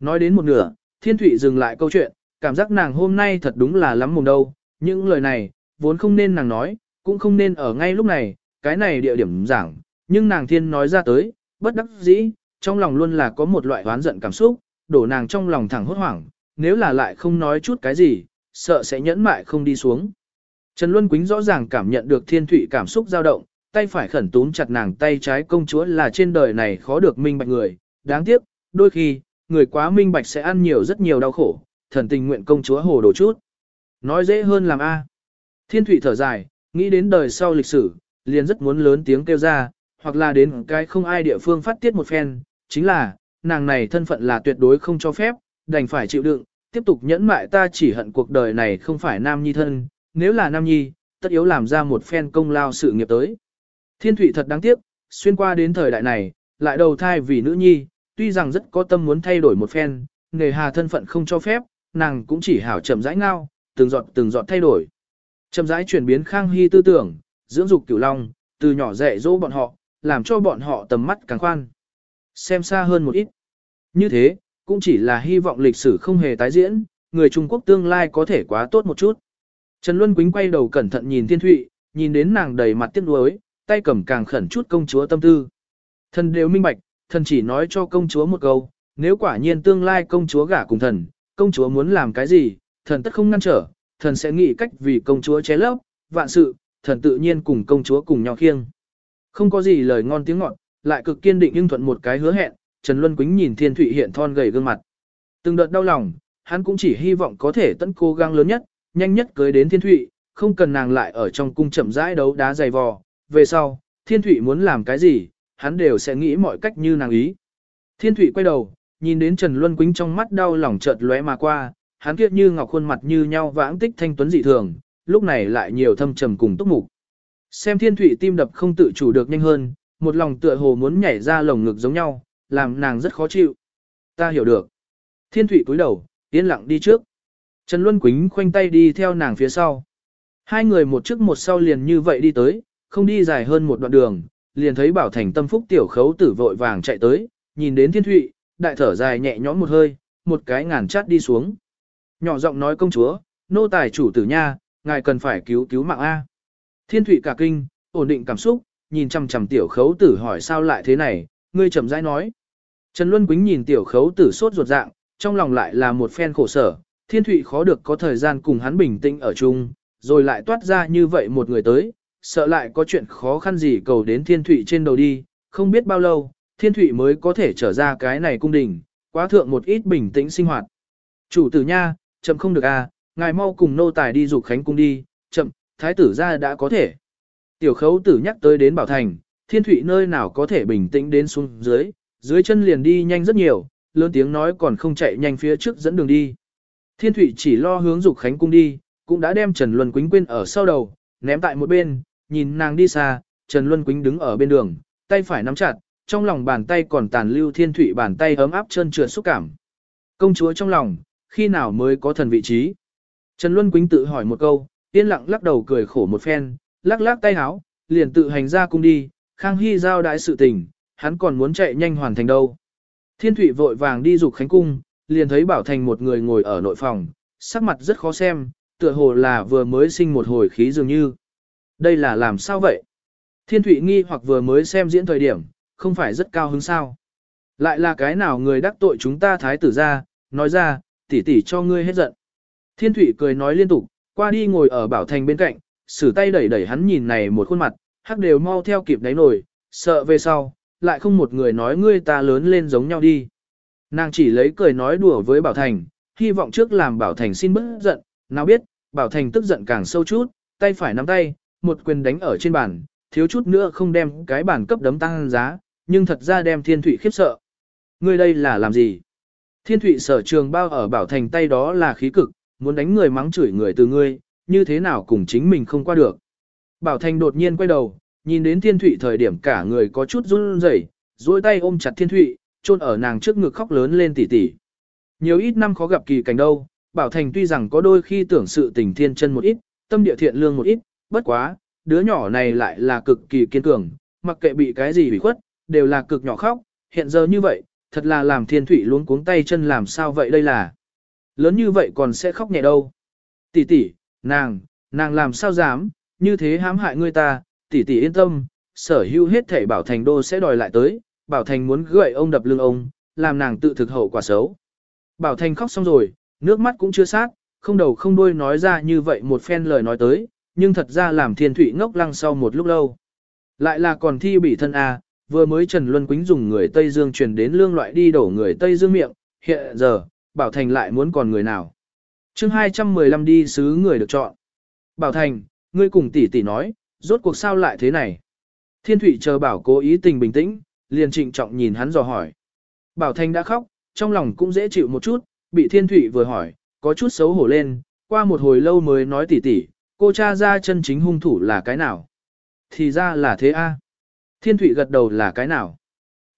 Nói đến một nửa, Thiên Thụy dừng lại câu chuyện, cảm giác nàng hôm nay thật đúng là lắm mồm đâu, những lời này, vốn không nên nàng nói, cũng không nên ở ngay lúc này, cái này địa điểm giảng, nhưng nàng thiên nói ra tới, bất đắc dĩ, trong lòng luôn là có một loại oán giận cảm xúc, đổ nàng trong lòng thẳng hốt hoảng, nếu là lại không nói chút cái gì, sợ sẽ nhẫn mại không đi xuống. Trần Luân Quýnh rõ ràng cảm nhận được thiên thụy cảm xúc dao động, tay phải khẩn túm chặt nàng tay trái công chúa là trên đời này khó được minh bạch người, đáng tiếc, đôi khi, người quá minh bạch sẽ ăn nhiều rất nhiều đau khổ, thần tình nguyện công chúa hồ đồ chút. Nói dễ hơn làm A. Thiên thủy thở dài, nghĩ đến đời sau lịch sử, liền rất muốn lớn tiếng kêu ra, hoặc là đến cái không ai địa phương phát tiết một phen, chính là, nàng này thân phận là tuyệt đối không cho phép, đành phải chịu đựng, tiếp tục nhẫn mại ta chỉ hận cuộc đời này không phải nam nhi thân, nếu là nam nhi, tất yếu làm ra một phen công lao sự nghiệp tới. Thiên thủy thật đáng tiếc, xuyên qua đến thời đại này, lại đầu thai vì nữ nhi, tuy rằng rất có tâm muốn thay đổi một phen, nề hà thân phận không cho phép, nàng cũng chỉ hảo chậm rãi ngao, từng giọt từng giọt thay đổi. Chậm rãi chuyển biến khang hy tư tưởng, dưỡng dục cửu long, từ nhỏ dạy dỗ bọn họ, làm cho bọn họ tầm mắt càng khoan. Xem xa hơn một ít. Như thế, cũng chỉ là hy vọng lịch sử không hề tái diễn, người Trung Quốc tương lai có thể quá tốt một chút. Trần Luân Quýnh quay đầu cẩn thận nhìn Thiên Thụy, nhìn đến nàng đầy mặt tiếc nuối, tay cầm càng khẩn chút công chúa tâm tư. Thần đều minh bạch, thần chỉ nói cho công chúa một câu, nếu quả nhiên tương lai công chúa gả cùng thần, công chúa muốn làm cái gì, thần tất không ngăn trở, thần sẽ nghĩ cách vì công chúa chế lấp, vạn sự, thần tự nhiên cùng công chúa cùng nhau khiêng. Không có gì lời ngon tiếng ngọt, lại cực kiên định nhưng thuận một cái hứa hẹn, Trần Luân Quýnh nhìn Thiên Thụy hiện thon gầy gương mặt. Từng đợt đau lòng, hắn cũng chỉ hy vọng có thể tận cố gắng lớn nhất, nhanh nhất cưới đến Thiên Thụy, không cần nàng lại ở trong cung chậm rãi đấu đá dày vò. Về sau, Thiên Thụy muốn làm cái gì, hắn đều sẽ nghĩ mọi cách như nàng ý. Thiên Thụy quay đầu, nhìn đến Trần Luân Quýnh trong mắt đau lòng chợt lóe mà qua, hắn kiết như ngọc khuôn mặt như nhau vãng tích thanh tuấn dị thường, lúc này lại nhiều thâm trầm cùng túc mục. Xem Thiên Thụy tim đập không tự chủ được nhanh hơn, một lòng tựa hồ muốn nhảy ra lồng ngực giống nhau, làm nàng rất khó chịu. Ta hiểu được. Thiên Thụy cúi đầu, yên lặng đi trước. Trần Luân Quýnh khoanh tay đi theo nàng phía sau. Hai người một trước một sau liền như vậy đi tới, không đi dài hơn một đoạn đường, liền thấy Bảo Thành tâm phúc tiểu khấu tử vội vàng chạy tới, nhìn đến Thiên Thụy, đại thở dài nhẹ nhõm một hơi, một cái ngàn chát đi xuống. Nhỏ giọng nói công chúa, nô tài chủ tử nha, ngài cần phải cứu cứu mạng A. Thiên Thụy cả kinh, ổn định cảm xúc, nhìn chằm chằm tiểu khấu tử hỏi sao lại thế này, ngươi chậm rãi nói. Trần Luân Quýnh nhìn tiểu khấu tử sốt ruột dạng, trong lòng lại là một phen khổ sở, thiên thụy khó được có thời gian cùng hắn bình tĩnh ở chung, rồi lại toát ra như vậy một người tới, sợ lại có chuyện khó khăn gì cầu đến thiên thụy trên đầu đi, không biết bao lâu, thiên thụy mới có thể trở ra cái này cung đình, quá thượng một ít bình tĩnh sinh hoạt. Chủ tử nha, chậm không được à, ngài mau cùng nô tài đi dục khánh cung đi, chậm, thái tử ra đã có thể. Tiểu khấu tử nhắc tới đến Bảo Thành, thiên thụy nơi nào có thể bình tĩnh đến xuống dưới, dưới chân liền đi nhanh rất nhiều, lớn tiếng nói còn không chạy nhanh phía trước dẫn đường đi. Thiên thụy chỉ lo hướng dục khánh cung đi, cũng đã đem Trần Luân Quýnh quên ở sau đầu, ném tại một bên, nhìn nàng đi xa, Trần Luân Quýnh đứng ở bên đường, tay phải nắm chặt, trong lòng bàn tay còn tàn lưu thiên thụy bàn tay ấm áp chân trượt xúc cảm. Công chúa trong lòng, khi nào mới có thần vị trí? Trần Luân Quýnh tự hỏi một câu, yên lặng lắc đầu cười khổ một phen, lắc lắc tay háo, liền tự hành ra cung đi, Khang Hy giao đại sự tình, hắn còn muốn chạy nhanh hoàn thành đâu. Thiên Thụy vội vàng đi dục khánh cung, liền thấy Bảo Thành một người ngồi ở nội phòng, sắc mặt rất khó xem, tựa hồ là vừa mới sinh một hồi khí dường như. Đây là làm sao vậy? Thiên Thụy nghi hoặc vừa mới xem diễn thời điểm, không phải rất cao hứng sao. Lại là cái nào người đắc tội chúng ta thái tử ra, nói ra, tỉ tỉ cho ngươi hết giận. Thiên Thụy cười nói liên tục, qua đi ngồi ở Bảo Thành bên cạnh, sử tay đẩy đẩy hắn nhìn này một khuôn mặt, hắc đều mau theo kịp đáy nổi, sợ về sau, lại không một người nói ngươi ta lớn lên giống nhau đi. Nàng chỉ lấy cười nói đùa với Bảo Thành, hy vọng trước làm Bảo Thành xin bớt giận, nào biết, Bảo Thành tức giận càng sâu chút, tay phải nắm tay, một quyền đánh ở trên bàn, thiếu chút nữa không đem cái bàn cấp đấm tăng giá, nhưng thật ra đem Thiên Thụy khiếp sợ. Ngươi đây là làm gì? Thiên Thụy sở trường bao ở Bảo Thành tay đó là khí cực, muốn đánh người mắng chửi người từ ngươi, như thế nào cùng chính mình không qua được. Bảo Thành đột nhiên quay đầu, nhìn đến Thiên Thụy thời điểm cả người có chút run rẩy, duỗi tay ôm chặt Thiên Thụy, chôn ở nàng trước ngực khóc lớn lên tỉ tỉ. Nhiều ít năm khó gặp kỳ cảnh đâu, Bảo Thành tuy rằng có đôi khi tưởng sự tình thiên chân một ít, tâm địa thiện lương một ít, bất quá, đứa nhỏ này lại là cực kỳ kiên cường, mặc kệ bị cái gì bị khuất, đều là cực nhỏ khóc, hiện giờ như vậy, thật là làm Thiên Thụy luống cuống tay chân làm sao vậy đây là. Lớn như vậy còn sẽ khóc nhẹ đâu. Tỷ tỷ, nàng, nàng làm sao dám, như thế hãm hại ngươi ta, tỷ tỷ yên tâm, sở hữu hết thể bảo thành đô sẽ đòi lại tới, bảo thành muốn gợi ông đập lưng ông, làm nàng tự thực hậu quả xấu. Bảo thành khóc xong rồi, nước mắt cũng chưa sát, không đầu không đuôi nói ra như vậy một phen lời nói tới, nhưng thật ra làm thiên thủy ngốc lăng sau một lúc lâu. Lại là còn thi bị thân à, vừa mới Trần Luân Quýnh dùng người Tây Dương truyền đến lương loại đi đổ người Tây Dương miệng, hiện giờ, Bảo Thành lại muốn còn người nào. chương 215 đi xứ người được chọn. Bảo Thành, ngươi cùng tỷ tỷ nói, rốt cuộc sao lại thế này. Thiên Thụy chờ Bảo cố ý tình bình tĩnh, liền trịnh trọng nhìn hắn dò hỏi. Bảo Thành đã khóc, trong lòng cũng dễ chịu một chút, bị Thiên Thụy vừa hỏi, có chút xấu hổ lên, qua một hồi lâu mới nói tỷ tỷ, cô cha ra chân chính hung thủ là cái nào. Thì ra là thế a. Thiên Thụy gật đầu là cái nào.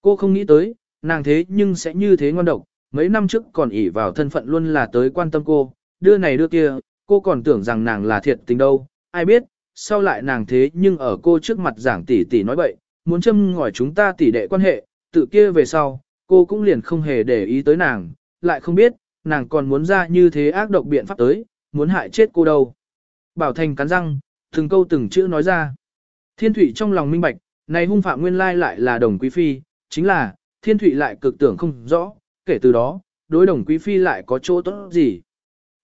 Cô không nghĩ tới, nàng thế nhưng sẽ như thế ngon độc, mấy năm trước còn ỷ vào thân phận luôn là tới quan tâm cô, đưa này đưa kia, cô còn tưởng rằng nàng là thiệt tình đâu, ai biết, sau lại nàng thế nhưng ở cô trước mặt giảng tỷ tỷ nói bậy, muốn châm ngòi chúng ta tỷ đệ quan hệ, tự kia về sau, cô cũng liền không hề để ý tới nàng, lại không biết, nàng còn muốn ra như thế ác độc biện pháp tới, muốn hại chết cô đâu. Bảo Thành cắn răng, từng câu từng chữ nói ra. Thiên Thụy trong lòng minh bạch, này hung phạm nguyên lai lại là đồng quý phi, chính là, Thiên Thụy lại cực tưởng không rõ, kể từ đó, đối đồng quý phi lại có chỗ tốt gì.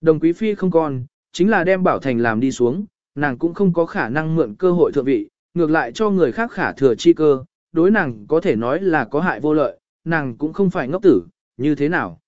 Đồng quý phi không còn, chính là đem Bảo Thành làm đi xuống, nàng cũng không có khả năng mượn cơ hội thượng vị, ngược lại cho người khác khả thừa chi cơ, đối nàng có thể nói là có hại vô lợi, nàng cũng không phải ngốc tử, như thế nào.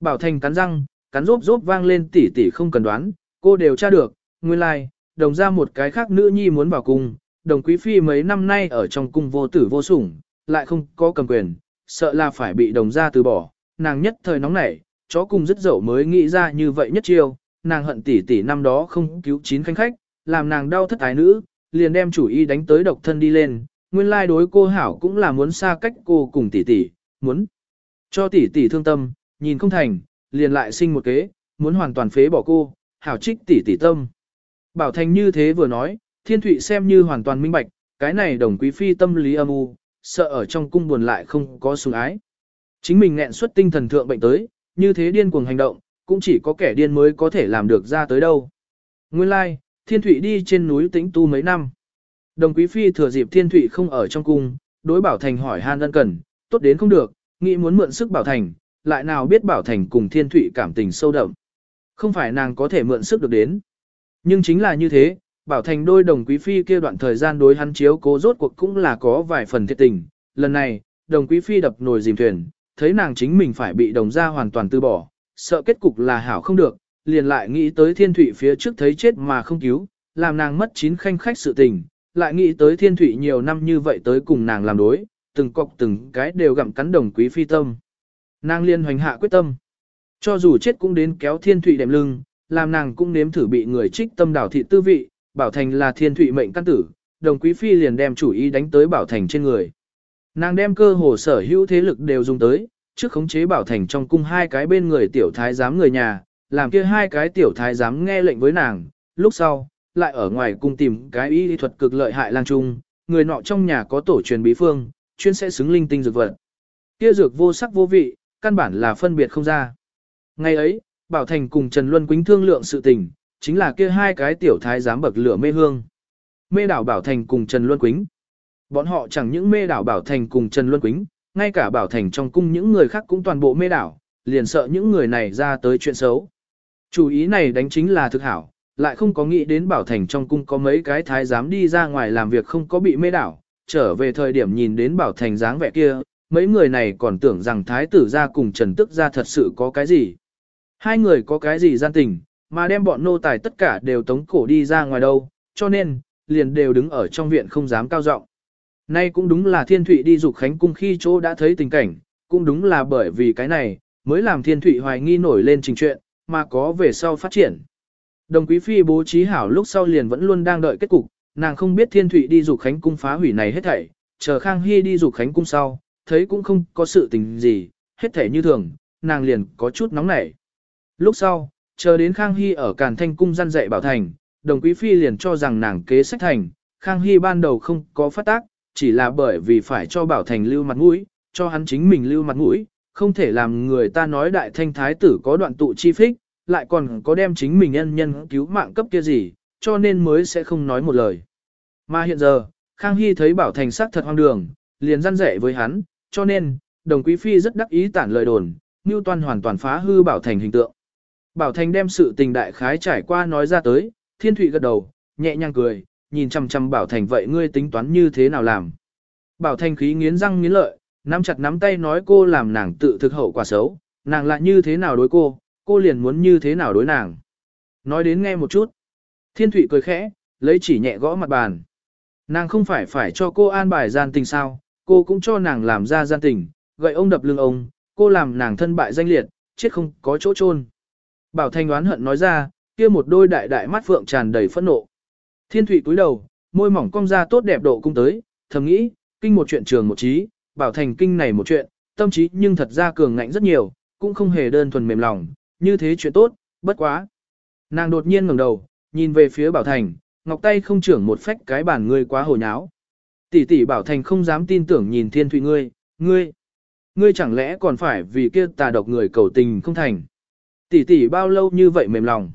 Bảo Thành cắn răng, cắn rốp rốp vang lên tỉ tỉ không cần đoán, cô đều tra được, nguyên lai, like, đồng ra một cái khác nữ nhi muốn vào cung, đồng quý phi mấy năm nay ở trong cung vô tử vô sủng, lại không có cầm quyền, sợ là phải bị đồng ra từ bỏ, nàng nhất thời nóng nảy, chó cùng rất dậu mới nghĩ ra như vậy nhất chiêu, nàng hận tỷ tỷ năm đó không cứu chín khanh khách, làm nàng đau thất ái nữ, liền đem chủ ý đánh tới độc thân đi lên, nguyên lai đối cô hảo cũng là muốn xa cách cô cùng tỷ tỷ, muốn cho tỷ tỷ thương tâm, nhìn không thành, liền lại sinh một kế, muốn hoàn toàn phế bỏ cô, hảo trích tỷ tỷ tâm. Bảo Thành như thế vừa nói, Thiên Thụy xem như hoàn toàn minh bạch, cái này đồng quý phi tâm lý âm u, sợ ở trong cung buồn lại không có sủng ái. Chính mình nghẹn xuất tinh thần thượng bệnh tới, như thế điên cuồng hành động, cũng chỉ có kẻ điên mới có thể làm được ra tới đâu. Nguyên lai, like, Thiên Thụy đi trên núi tĩnh tu mấy năm. Đồng quý phi thừa dịp Thiên Thụy không ở trong cung, đối Bảo Thành hỏi han ân cần, tốt đến không được, nghĩ muốn mượn sức Bảo Thành, lại nào biết Bảo Thành cùng Thiên Thụy cảm tình sâu đậm. Không phải nàng có thể mượn sức được đến. Nhưng chính là như thế, Bảo Thành đôi đồng quý phi kia đoạn thời gian đối hắn chiếu cố rốt cuộc cũng là có vài phần thiệt tình. Lần này, đồng quý phi đập nồi dìm thuyền, thấy nàng chính mình phải bị đồng gia hoàn toàn từ bỏ, sợ kết cục là hảo không được, liền lại nghĩ tới thiên thủy phía trước thấy chết mà không cứu, làm nàng mất chín khanh khách sự tình, lại nghĩ tới thiên thủy nhiều năm như vậy tới cùng nàng làm đối, từng cọc từng cái đều gặm cắn đồng quý phi tâm. Nàng liên hoành hạ quyết tâm, cho dù chết cũng đến kéo thiên thủy đệm lưng, làm nàng cũng nếm thử bị người trích tâm đảo thị tư vị, bảo thành là thiên thủy mệnh căn tử, đồng quý phi liền đem chủ ý đánh tới bảo thành trên người. Nàng đem cơ hồ sở hữu thế lực đều dùng tới, trước khống chế bảo thành trong cung hai cái bên người tiểu thái giám người nhà, làm kia hai cái tiểu thái giám nghe lệnh với nàng, lúc sau, lại ở ngoài cung tìm cái y thuật cực lợi hại lang trung, người nọ trong nhà có tổ truyền bí phương, chuyên sẽ xứng linh tinh dược vật. Kia dược vô sắc vô vị, căn bản là phân biệt không ra. Ngày ấy, Bảo Thành cùng Trần Luân Quýnh thương lượng sự tình, chính là kia hai cái tiểu thái giám bậc lửa mê hương. Mê đảo Bảo Thành cùng Trần Luân Quýnh. Bọn họ chẳng những mê đảo Bảo Thành cùng Trần Luân Quýnh, ngay cả Bảo Thành trong cung những người khác cũng toàn bộ mê đảo, liền sợ những người này ra tới chuyện xấu. Chủ ý này đánh chính là thực hảo, lại không có nghĩ đến Bảo Thành trong cung có mấy cái thái giám đi ra ngoài làm việc không có bị mê đảo, trở về thời điểm nhìn đến Bảo Thành dáng vẻ kia, mấy người này còn tưởng rằng thái tử ra cùng Trần Tức ra thật sự có cái gì. Hai người có cái gì gian tình, mà đem bọn nô tài tất cả đều tống cổ đi ra ngoài đâu, cho nên, liền đều đứng ở trong viện không dám cao giọng. Nay cũng đúng là thiên thụy đi dục khánh cung khi chỗ đã thấy tình cảnh, cũng đúng là bởi vì cái này, mới làm thiên thụy hoài nghi nổi lên trình chuyện, mà có về sau phát triển. Đồng quý phi bố trí hảo lúc sau liền vẫn luôn đang đợi kết cục, nàng không biết thiên thụy đi dục khánh cung phá hủy này hết thảy, chờ Khang Hy đi dục khánh cung sau, thấy cũng không có sự tình gì, hết thảy như thường, nàng liền có chút nóng nảy. Lúc sau, chờ đến Khang Hy ở Càn Thanh cung gian dạy bảo thành, đồng quý phi liền cho rằng nàng kế sách thành, Khang Hy ban đầu không có phát tác, chỉ là bởi vì phải cho bảo thành lưu mặt mũi, cho hắn chính mình lưu mặt mũi, không thể làm người ta nói đại thanh thái tử có đoạn tụ chi phích, lại còn có đem chính mình nhân nhân cứu mạng cấp kia gì, cho nên mới sẽ không nói một lời. Mà hiện giờ, Khang Hy thấy bảo thành sắc thật hoang đường, liền răn rẻ với hắn, cho nên, đồng quý phi rất đắc ý tản lời đồn, Newton hoàn toàn phá hư bảo thành hình tượng. Bảo thành đem sự tình đại khái trải qua nói ra tới, thiên thụy gật đầu, nhẹ nhàng cười, nhìn chăm chăm Bảo Thành vậy ngươi tính toán như thế nào làm. Bảo Thành khí nghiến răng nghiến lợi, nắm chặt nắm tay nói cô làm nàng tự thực hậu quả xấu, nàng lại như thế nào đối cô, cô liền muốn như thế nào đối nàng. Nói đến nghe một chút. Thiên Thụy cười khẽ, lấy chỉ nhẹ gõ mặt bàn. Nàng không phải phải cho cô an bài gian tình sao, cô cũng cho nàng làm ra gian tình, gậy ông đập lưng ông, cô làm nàng thân bại danh liệt, chết không có chỗ chôn. Bảo Thành đoán hận nói ra, kia một đôi đại đại mắt phượng tràn đầy phẫn nộ. Thiên Thụy cúi đầu, môi mỏng cong ra tốt đẹp độ cung tới, thầm nghĩ, kinh một chuyện trường một trí, bảo thành kinh này một chuyện, tâm trí nhưng thật ra cường ngạnh rất nhiều, cũng không hề đơn thuần mềm lòng, như thế chuyện tốt, bất quá. Nàng đột nhiên ngẩng đầu, nhìn về phía bảo thành, ngọc tay không trưởng một phách cái bản ngươi quá hồ nháo. Tỷ tỷ bảo thành không dám tin tưởng nhìn thiên thụy ngươi, ngươi, ngươi chẳng lẽ còn phải vì kia tà độc người cầu tình không thành. Tỷ tỷ bao lâu như vậy mềm lòng.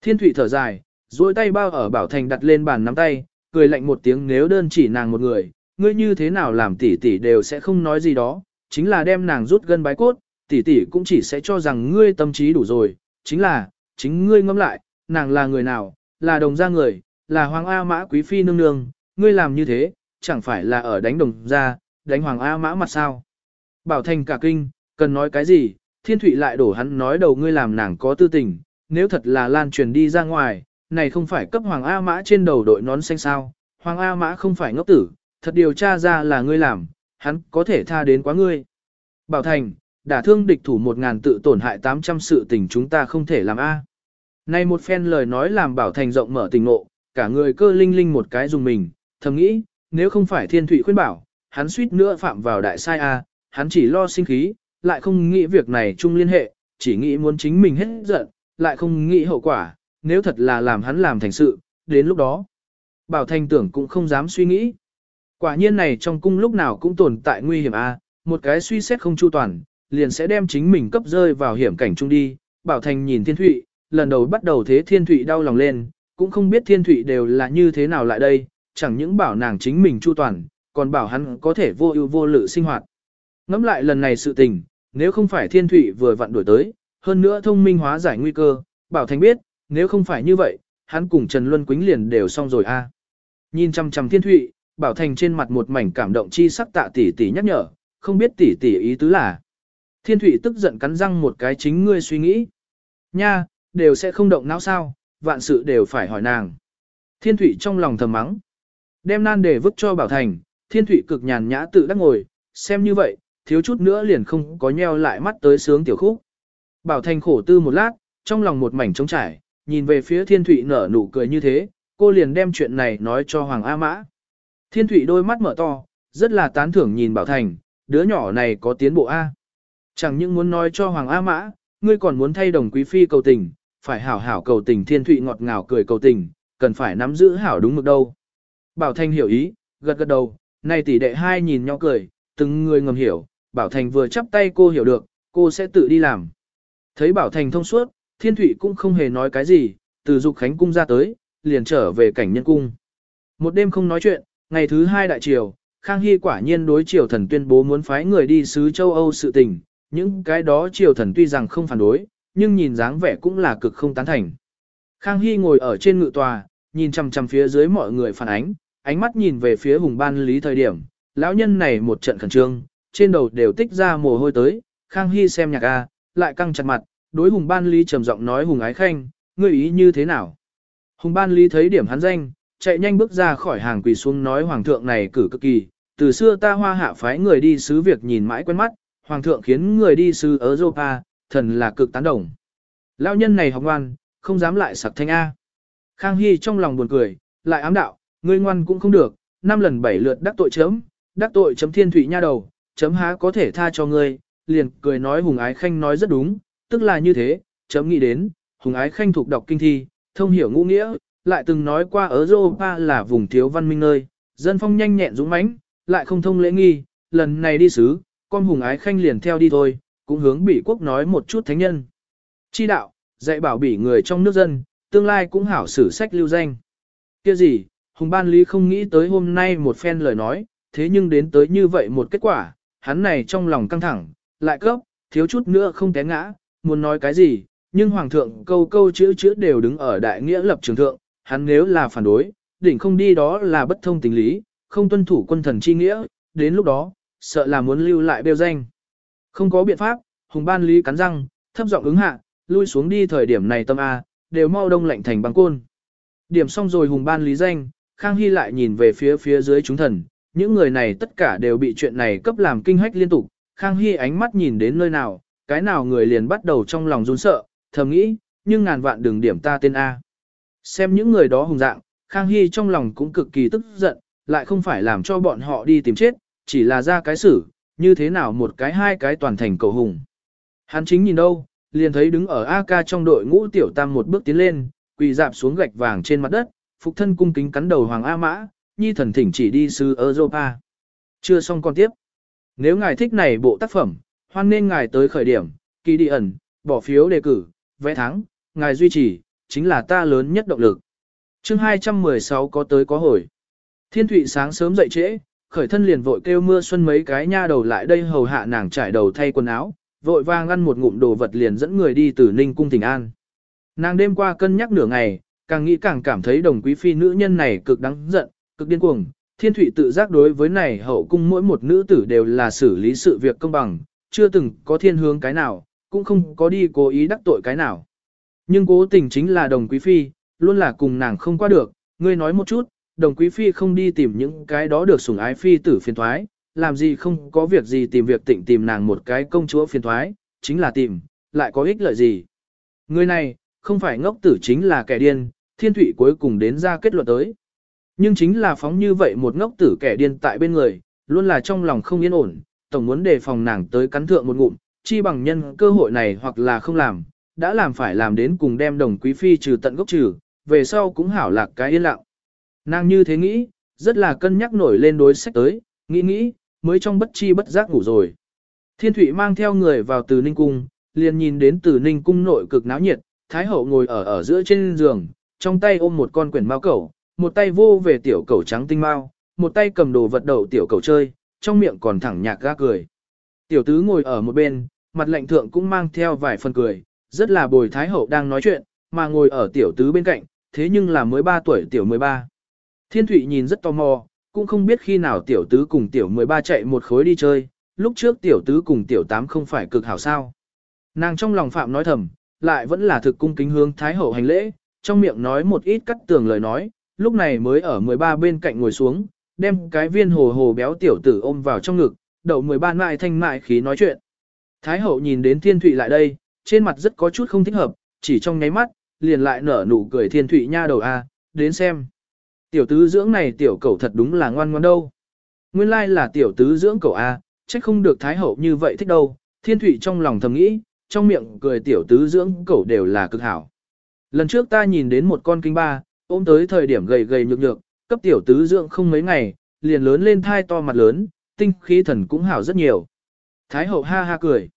Thiên thụy thở dài, duỗi tay bao ở Bảo Thành đặt lên bàn nắm tay, cười lạnh một tiếng nếu đơn chỉ nàng một người, ngươi như thế nào làm tỷ tỷ đều sẽ không nói gì đó, chính là đem nàng rút gân bái cốt, tỷ tỷ cũng chỉ sẽ cho rằng ngươi tâm trí đủ rồi, chính là, chính ngươi ngẫm lại, nàng là người nào, là đồng gia người, là Hoàng A Mã Quý Phi nương nương, ngươi làm như thế, chẳng phải là ở đánh đồng gia, đánh Hoàng A Mã mặt sao. Bảo Thành cả kinh, cần nói cái gì, Thiên Thụy lại đổ hắn nói đầu ngươi làm nàng có tư tình, nếu thật là lan truyền đi ra ngoài, này không phải cấp Hoàng A Mã trên đầu đội nón xanh sao, Hoàng A Mã không phải ngốc tử, thật điều tra ra là ngươi làm, hắn có thể tha đến quá ngươi. Bảo Thành, đả thương địch thủ một ngàn tự tổn hại 800 sự tình chúng ta không thể làm A. Này một phen lời nói làm Bảo Thành rộng mở tình ngộ, cả người cơ linh linh một cái dùng mình, thầm nghĩ, nếu không phải thiên thủy khuyên bảo, hắn suýt nữa phạm vào đại sai A, hắn chỉ lo sinh khí, lại không nghĩ việc này chung liên hệ, chỉ nghĩ muốn chính mình hết giận, lại không nghĩ hậu quả, nếu thật là làm hắn làm thành sự, đến lúc đó. Bảo Thành tưởng cũng không dám suy nghĩ. Quả nhiên này trong cung lúc nào cũng tồn tại nguy hiểm a, một cái suy xét không chu toàn, liền sẽ đem chính mình cấp rơi vào hiểm cảnh chung đi. Bảo Thành nhìn Thiên Thụy, lần đầu bắt đầu thế Thiên Thụy đau lòng lên, cũng không biết Thiên Thụy đều là như thế nào lại đây, chẳng những bảo nàng chính mình chu toàn, còn bảo hắn có thể vô ưu vô lự sinh hoạt. Ngắm lại lần này sự tình, nếu không phải Thiên Thụy vừa vặn đuổi tới, hơn nữa thông minh hóa giải nguy cơ, Bảo Thành biết, nếu không phải như vậy, hắn cùng Trần Luân Quýnh liền đều xong rồi a. Nhìn chăm chăm Thiên Thụy, Bảo Thành trên mặt một mảnh cảm động chi sắc tạ tỷ tỷ nhắc nhở, không biết tỷ tỷ ý tứ là. Thiên Thụy tức giận cắn răng một cái chính ngươi suy nghĩ. Nha, đều sẽ không động não sao, vạn sự đều phải hỏi nàng. Thiên Thụy trong lòng thầm mắng. Đem nan để vứt cho Bảo Thành, Thiên Thụy cực nhàn nhã tự đắc ngồi, xem như vậy, thiếu chút nữa liền không có nheo lại mắt tới sướng tiểu khúc. Bảo Thành khổ tư một lát, trong lòng một mảnh trống trải, nhìn về phía Thiên Thụy nở nụ cười như thế, cô liền đem chuyện này nói cho Hoàng A Mã. Thiên Thụy đôi mắt mở to, rất là tán thưởng nhìn Bảo Thành, đứa nhỏ này có tiến bộ A. Chẳng những muốn nói cho Hoàng A Mã, ngươi còn muốn thay đồng quý phi cầu tình, phải hảo hảo cầu tình Thiên Thụy ngọt ngào cười cầu tình, cần phải nắm giữ hảo đúng mực đâu. Bảo Thành hiểu ý, gật gật đầu, này tỷ đệ hai nhìn nhau cười, từng người ngầm hiểu, Bảo Thành vừa chắp tay cô hiểu được, cô sẽ tự đi làm. Thấy Bảo Thành thông suốt, Thiên Thụy cũng không hề nói cái gì, từ Dục Khánh cung ra tới, liền trở về cảnh nhân cung. Một đêm không nói chuyện, ngày thứ hai đại triều, Khang Hy quả nhiên đối triều thần tuyên bố muốn phái người đi sứ châu Âu sự tình, những cái đó triều thần tuy rằng không phản đối, nhưng nhìn dáng vẻ cũng là cực không tán thành. Khang Hy ngồi ở trên ngự tòa, nhìn chằm chằm phía dưới mọi người phản ánh, ánh mắt nhìn về phía hùng ban lý thời điểm, lão nhân này một trận khẩn trương, trên đầu đều tích ra mồ hôi tới, Khang Hy xem nhạc A, lại căng chặt mặt, đối hùng ban lý trầm giọng nói hùng ái khanh, ngươi ý như thế nào? Hùng ban lý thấy điểm hắn danh, chạy nhanh bước ra khỏi hàng quỳ xuống nói hoàng thượng này cử cực kỳ, từ xưa ta hoa hạ phái người đi sứ việc nhìn mãi quen mắt, hoàng thượng khiến người đi sứ ở Europa, thần là cực tán đồng. Lão nhân này học ngoan, không dám lại sặc thanh A. Khang Hy trong lòng buồn cười, lại ám đạo, ngươi ngoan cũng không được, năm lần bảy lượt đắc tội chấm, đắc tội chấm thiên thủy nha đầu, chấm há có thể tha cho ngươi, liền cười nói Hùng Ái Khanh nói rất đúng, tức là như thế, chấm nghĩ đến, Hùng Ái Khanh thuộc đọc kinh thi, thông hiểu ngũ nghĩa, lại từng nói qua ở Europa là vùng thiếu văn minh nơi, dân phong nhanh nhẹn dũng mãnh, lại không thông lễ nghi, lần này đi sứ, con Hùng Ái Khanh liền theo đi thôi, cũng hướng bỉ quốc nói một chút thánh nhân. Chi đạo, dạy bảo bỉ người trong nước dân, tương lai cũng hảo sử sách lưu danh. kia gì, Hùng Ban Lý không nghĩ tới hôm nay một phen lời nói, thế nhưng đến tới như vậy một kết quả, hắn này trong lòng căng thẳng, lại cấp, thiếu chút nữa không té ngã, muốn nói cái gì, nhưng Hoàng thượng câu câu chữ chữ đều đứng ở đại nghĩa lập trường thượng, hắn nếu là phản đối, đỉnh không đi đó là bất thông tình lý, không tuân thủ quân thần chi nghĩa, đến lúc đó, sợ là muốn lưu lại bêu danh. Không có biện pháp, Hùng Ban Lý cắn răng, thấp giọng ứng hạ, lui xuống đi thời điểm này tâm A, đều mau đông lạnh thành băng côn. Điểm xong rồi Hùng Ban Lý danh, Khang Hy lại nhìn về phía phía dưới chúng thần, những người này tất cả đều bị chuyện này cấp làm kinh hách liên tục, Khang Hy ánh mắt nhìn đến nơi nào, cái nào người liền bắt đầu trong lòng run sợ, thầm nghĩ, nhưng ngàn vạn đừng điểm ta tên A. Xem những người đó hùng dạng, Khang Hy trong lòng cũng cực kỳ tức giận, lại không phải làm cho bọn họ đi tìm chết, chỉ là ra cái xử, như thế nào một cái hai cái toàn thành cầu hùng. Hắn chính nhìn đâu, liền thấy đứng ở AK trong đội ngũ tiểu tam một bước tiến lên, quỳ dạp xuống gạch vàng trên mặt đất, phục thân cung kính cắn đầu Hoàng A Mã, nhi thần thỉnh chỉ đi sư Europa. Chưa xong con tiếp. Nếu ngài thích này bộ tác phẩm, hoan nên ngài tới khởi điểm, kỳ đi ẩn, bỏ phiếu đề cử, vẽ thắng, ngài duy trì, chính là ta lớn nhất động lực. chương 216 có tới có hồi. Thiên Thụy sáng sớm dậy trễ, khởi thân liền vội kêu mưa xuân mấy cái nha đầu lại đây hầu hạ nàng trải đầu thay quần áo, vội vàng ăn một ngụm đồ vật liền dẫn người đi từ Ninh cung Thịnh An. Nàng đêm qua cân nhắc nửa ngày, càng nghĩ càng cảm thấy đồng quý phi nữ nhân này cực đáng giận, cực điên cuồng. Thiên thủy tự giác đối với này hậu cung mỗi một nữ tử đều là xử lý sự việc công bằng, chưa từng có thiên hướng cái nào, cũng không có đi cố ý đắc tội cái nào. Nhưng cố tình chính là đồng quý phi, luôn là cùng nàng không qua được, ngươi nói một chút, đồng quý phi không đi tìm những cái đó được sủng ái phi tử phiền thoái, làm gì không có việc gì tìm việc tịnh tìm nàng một cái công chúa phiền thoái, chính là tìm, lại có ích lợi gì. Người này, không phải ngốc tử chính là kẻ điên, thiên thủy cuối cùng đến ra kết luận tới. Nhưng chính là phóng như vậy một ngốc tử kẻ điên tại bên người, luôn là trong lòng không yên ổn, tổng muốn đề phòng nàng tới cắn thượng một ngụm, chi bằng nhân cơ hội này hoặc là không làm, đã làm phải làm đến cùng đem đồng quý phi trừ tận gốc trừ, về sau cũng hảo lạc cái yên lặng. Nàng như thế nghĩ, rất là cân nhắc nổi lên đối sách tới, nghĩ nghĩ, mới trong bất chi bất giác ngủ rồi. Thiên thủy mang theo người vào từ Ninh Cung, liền nhìn đến từ Ninh Cung nội cực náo nhiệt, Thái Hậu ngồi ở ở giữa trên giường, trong tay ôm một con quyển mao cẩu, một tay vô về tiểu cẩu trắng tinh mao, một tay cầm đồ vật đầu tiểu cẩu chơi, trong miệng còn thẳng nhạc ga cười. Tiểu tứ ngồi ở một bên, mặt lạnh thượng cũng mang theo vài phần cười, rất là bồi Thái Hậu đang nói chuyện, mà ngồi ở tiểu tứ bên cạnh, thế nhưng là mới 3 tuổi tiểu 13. Thiên Thụy nhìn rất tò mò, cũng không biết khi nào tiểu tứ cùng tiểu 13 chạy một khối đi chơi, lúc trước tiểu tứ cùng tiểu 8 không phải cực hảo sao. Nàng trong lòng phạm nói thầm, lại vẫn là thực cung kính hướng Thái Hậu hành lễ, trong miệng nói một ít cắt tường lời nói, lúc này mới ở 13 bên cạnh ngồi xuống, đem cái viên hồ hồ béo tiểu tử ôm vào trong ngực, đậu 13 mại thanh mại khí nói chuyện. Thái Hậu nhìn đến Thiên Thụy lại đây, trên mặt rất có chút không thích hợp, chỉ trong nháy mắt, liền lại nở nụ cười Thiên Thụy nha đầu a, đến xem. Tiểu tứ dưỡng này tiểu cẩu thật đúng là ngoan ngoan đâu. Nguyên lai là tiểu tứ dưỡng cẩu A, trách không được thái hậu như vậy thích đâu. Thiên Thụy trong lòng thầm nghĩ, trong miệng cười tiểu tứ dưỡng cẩu đều là cực hảo. Lần trước ta nhìn đến một con kinh ba, ôm tới thời điểm gầy gầy nhược nhược, cấp tiểu tứ dưỡng không mấy ngày, liền lớn lên thai to mặt lớn, tinh khí thần cũng hảo rất nhiều. Thái hậu ha ha cười.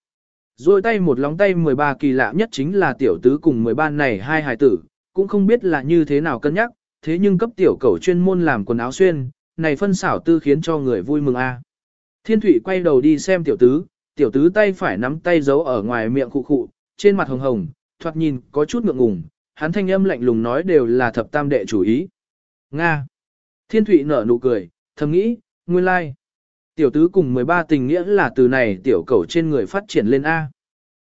Rồi tay một lóng tay 13 kỳ lạ nhất chính là tiểu tứ cùng 13 này hai hài tử, cũng không biết là như thế nào cân nhắc, thế nhưng cấp tiểu cầu chuyên môn làm quần áo xuyên, này phân xảo tư khiến cho người vui mừng a. Thiên thủy quay đầu đi xem tiểu tứ, tiểu tứ tay phải nắm tay giấu ở ngoài miệng khụ khụ, trên mặt hồng hồng, thoạt nhìn có chút ngượng ngùng, hắn thanh âm lạnh lùng nói đều là thập tam đệ chủ ý. Nga. Thiên Thụy nở nụ cười, thầm nghĩ, nguyên lai. Like. Tiểu tứ cùng 13 tình nghĩa là từ này tiểu cầu trên người phát triển lên A.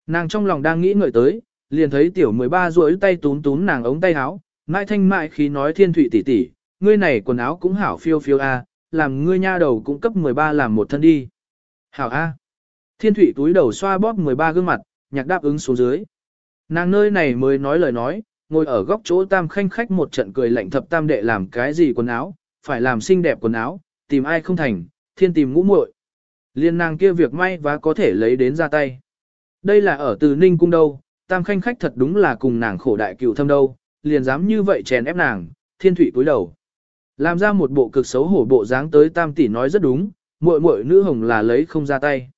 Nàng trong lòng đang nghĩ ngợi tới, liền thấy tiểu 13 duỗi tay túm túm nàng ống tay áo, mãi thanh mại khi nói thiên thụy tỷ tỷ, ngươi này quần áo cũng hảo phiêu phiêu a, làm ngươi nha đầu cũng cấp 13 làm một thân đi. Hảo a. Thiên thụy túi đầu xoa bóp 13 gương mặt, nhạc đáp ứng xuống dưới. Nàng nơi này mới nói lời nói, ngồi ở góc chỗ tam khanh khách một trận cười lạnh thập tam đệ làm cái gì quần áo, phải làm xinh đẹp quần áo, tìm ai không thành, thiên tìm ngũ muội. Liên nàng kia việc may và có thể lấy đến ra tay. Đây là ở từ Ninh Cung đâu, tam khanh khách thật đúng là cùng nàng khổ đại cựu thâm đâu, liền dám như vậy chèn ép nàng, thiên thủy cúi đầu. Làm ra một bộ cực xấu hổ bộ dáng tới tam tỷ nói rất đúng, muội muội nữ hồng là lấy không ra tay.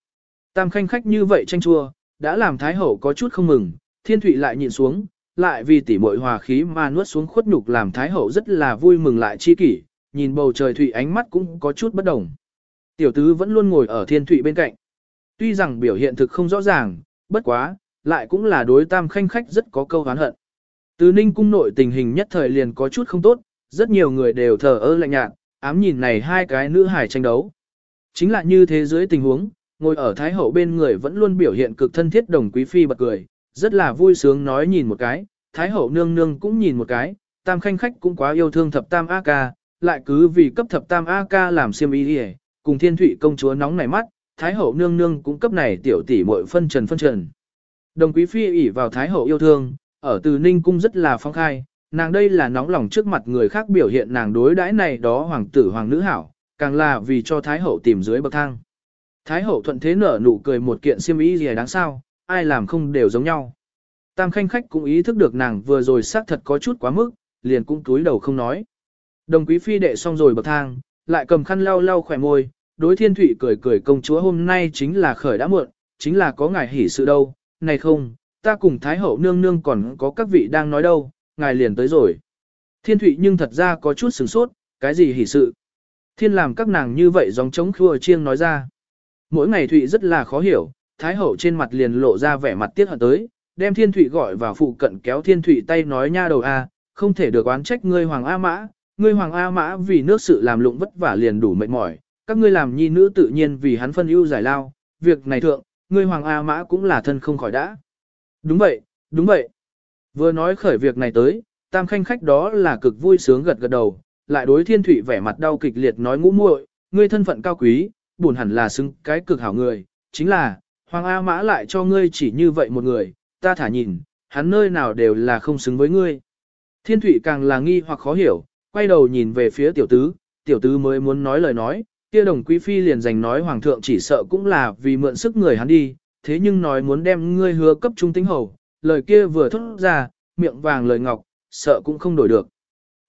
Tam khanh khách như vậy tranh chua, đã làm thái hậu có chút không mừng, thiên thủy lại nhìn xuống, lại vì tỷ muội hòa khí mà nuốt xuống khuất nhục làm thái hậu rất là vui mừng lại chi kỷ, nhìn bầu trời thủy ánh mắt cũng có chút bất đồng. Tiểu tứ vẫn luôn ngồi ở thiên thủy bên cạnh. Tuy rằng biểu hiện thực không rõ ràng, bất quá, lại cũng là đối tam khanh khách rất có câu hán hận. Từ ninh cung nội tình hình nhất thời liền có chút không tốt, rất nhiều người đều thờ ơ lạnh nhạt, ám nhìn này hai cái nữ hải tranh đấu. Chính là như thế giới tình huống, ngồi ở Thái Hậu bên người vẫn luôn biểu hiện cực thân thiết đồng quý phi bật cười, rất là vui sướng nói nhìn một cái, Thái Hậu nương nương cũng nhìn một cái, tam khanh khách cũng quá yêu thương thập tam A-ca, lại cứ vì cấp thập tam A-ca làm xiêm y đi cùng thiên thủy công chúa nóng nảy mắt, Thái Hậu nương nương cũng cấp này tiểu tỷ muội phân trần phân trần. Đồng quý phi ỷ vào Thái Hậu yêu thương, ở từ Ninh Cung rất là phong khai, nàng đây là nóng lòng trước mặt người khác biểu hiện nàng đối đãi này đó hoàng tử hoàng nữ hảo, càng là vì cho Thái Hậu tìm dưới bậc thang. Thái Hậu thuận thế nở nụ cười một kiện xiêm y gì đáng sao, ai làm không đều giống nhau. Tam khanh khách cũng ý thức được nàng vừa rồi xác thật có chút quá mức, liền cũng túi đầu không nói. Đồng quý phi đệ xong rồi bậc thang, lại cầm khăn lau lau khỏe môi, đối thiên thủy cười cười công chúa hôm nay chính là khởi đã muộn, chính là có ngài hỉ sự đâu, này không, ta cùng Thái Hậu nương nương còn có các vị đang nói đâu, ngài liền tới rồi. Thiên thủy nhưng thật ra có chút sửng sốt, cái gì hỉ sự. Thiên làm các nàng như vậy giống trống khua chiêng nói ra. Mỗi ngày thủy rất là khó hiểu, Thái Hậu trên mặt liền lộ ra vẻ mặt tiếc hận tới, đem Thiên thủy gọi vào phụ cận kéo Thiên thủy tay nói nha đầu a, không thể được oán trách ngươi Hoàng A Mã, ngươi Hoàng A Mã vì nước sự làm lụng vất vả liền đủ mệt mỏi, các ngươi làm nhi nữ tự nhiên vì hắn phân ưu giải lao, việc này thượng, ngươi Hoàng A Mã cũng là thân không khỏi đã. Đúng vậy, đúng vậy. Vừa nói khởi việc này tới, tam khanh khách đó là cực vui sướng gật gật đầu, lại đối thiên thủy vẻ mặt đau kịch liệt nói ngũ muội, ngươi thân phận cao quý, buồn hẳn là xứng cái cực hảo người, chính là, Hoàng A Mã lại cho ngươi chỉ như vậy một người, ta thả nhìn, hắn nơi nào đều là không xứng với ngươi. Thiên thủy càng là nghi hoặc khó hiểu, quay đầu nhìn về phía tiểu tứ, tiểu tứ mới muốn nói lời nói, kia đồng quý phi liền giành nói hoàng thượng chỉ sợ cũng là vì mượn sức người hắn đi, thế nhưng nói muốn đem ngươi hứa cấp trung tính hầu, lời kia vừa thốt ra, miệng vàng lời ngọc, sợ cũng không đổi được.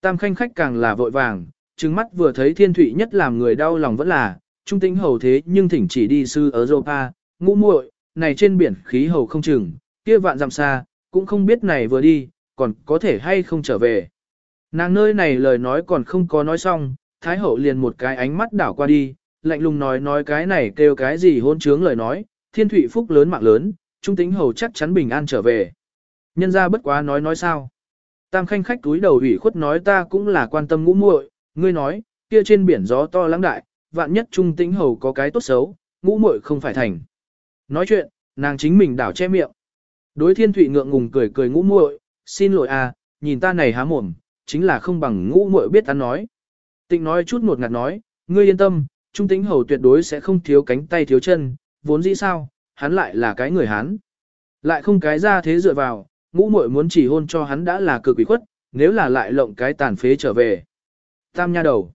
Tam khanh khách càng là vội vàng, trừng mắt vừa thấy thiên thủy nhất làm người đau lòng vẫn là, trung tính hầu thế nhưng thỉnh chỉ đi sư ở Europa, ngũ muội, này trên biển khí hầu không chừng, kia vạn dặm xa, cũng không biết này vừa đi, còn có thể hay không trở về. Nàng nơi này lời nói còn không có nói xong, Thái hậu liền một cái ánh mắt đảo qua đi, lạnh lùng nói nói cái này kêu cái gì hôn trướng lời nói, thiên thủy phúc lớn mạng lớn, trung tính hầu chắc chắn bình an trở về. Nhân ra bất quá nói nói sao. Tam khanh khách túi đầu ủy khuất nói ta cũng là quan tâm ngũ muội, ngươi nói, kia trên biển gió to lãng đại, vạn nhất trung tính hầu có cái tốt xấu, ngũ muội không phải thành. Nói chuyện, nàng chính mình đảo che miệng. Đối thiên thủy ngượng ngùng cười cười ngũ muội, xin lỗi à, nhìn ta này há mồm, chính là không bằng ngũ muội biết ăn nói. Tịnh nói chút một ngạt nói, ngươi yên tâm, trung tính hầu tuyệt đối sẽ không thiếu cánh tay thiếu chân, vốn dĩ sao, hắn lại là cái người Hán. Lại không cái ra thế dựa vào, ngũ muội muốn chỉ hôn cho hắn đã là cực quỷ khuất, nếu là lại lộng cái tàn phế trở về. Tam nha đầu.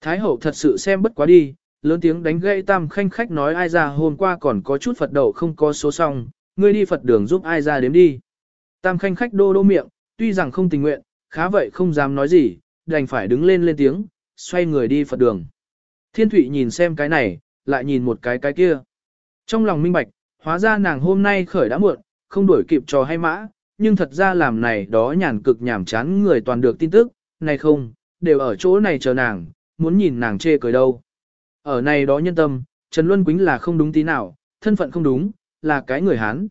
Thái hậu thật sự xem bất quá đi, lớn tiếng đánh gãy tam khanh khách nói ai ra hôm qua còn có chút Phật đầu không có số xong, ngươi đi Phật đường giúp ai ra đếm đi. Tam khanh khách đô đô miệng, tuy rằng không tình nguyện, khá vậy không dám nói gì, đành phải đứng lên lên tiếng, xoay người đi Phật đường. Thiên Thụy nhìn xem cái này, lại nhìn một cái cái kia. Trong lòng minh bạch, hóa ra nàng hôm nay khởi đã muộn, không đuổi kịp trò hay mã, nhưng thật ra làm này đó nhàn cực nhảm chán người toàn được tin tức, này không, đều ở chỗ này chờ nàng, muốn nhìn nàng chê cười đâu. Ở này đó nhân tâm, Trần Luân Quýnh là không đúng tí nào, thân phận không đúng, là cái người Hán.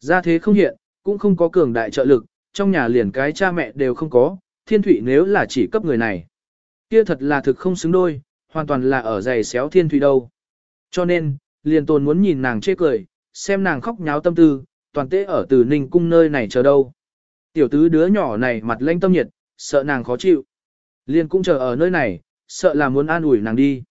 Ra thế không hiện, cũng không có cường đại trợ lực, trong nhà liền cái cha mẹ đều không có, thiên thủy nếu là chỉ cấp người này. Kia thật là thực không xứng đôi, hoàn toàn là ở giày xéo thiên thủy đâu. Cho nên, liền tồn muốn nhìn nàng chê cười, xem nàng khóc nháo tâm tư, toàn tế ở từ ninh cung nơi này chờ đâu. Tiểu tứ đứa nhỏ này mặt lanh tâm nhiệt, sợ nàng khó chịu. Liền cũng chờ ở nơi này, sợ là muốn an ủi nàng đi.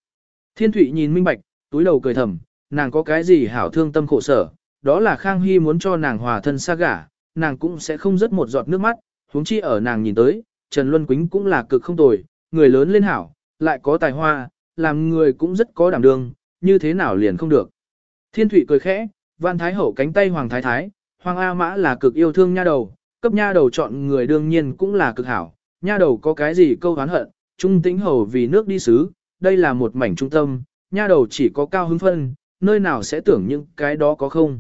Thiên thủy nhìn minh bạch, túi đầu cười thầm, nàng có cái gì hảo thương tâm khổ sở, đó là Khang Hy muốn cho nàng hòa thân xa gả, nàng cũng sẽ không rớt một giọt nước mắt, huống chi ở nàng nhìn tới, Trần Luân Quýnh cũng là cực không tồi, người lớn lên hảo, lại có tài hoa, làm người cũng rất có đảm đương, như thế nào liền không được. Thiên Thụy cười khẽ, Văn Thái Hậu cánh tay Hoàng Thái Thái, Hoàng A Mã là cực yêu thương nha đầu, cấp nha đầu chọn người đương nhiên cũng là cực hảo, nha đầu có cái gì câu hán hận, trung tĩnh hầu vì nước đi xứ, đây là một mảnh trung tâm, nha đầu chỉ có cao hứng phân, nơi nào sẽ tưởng những cái đó có không.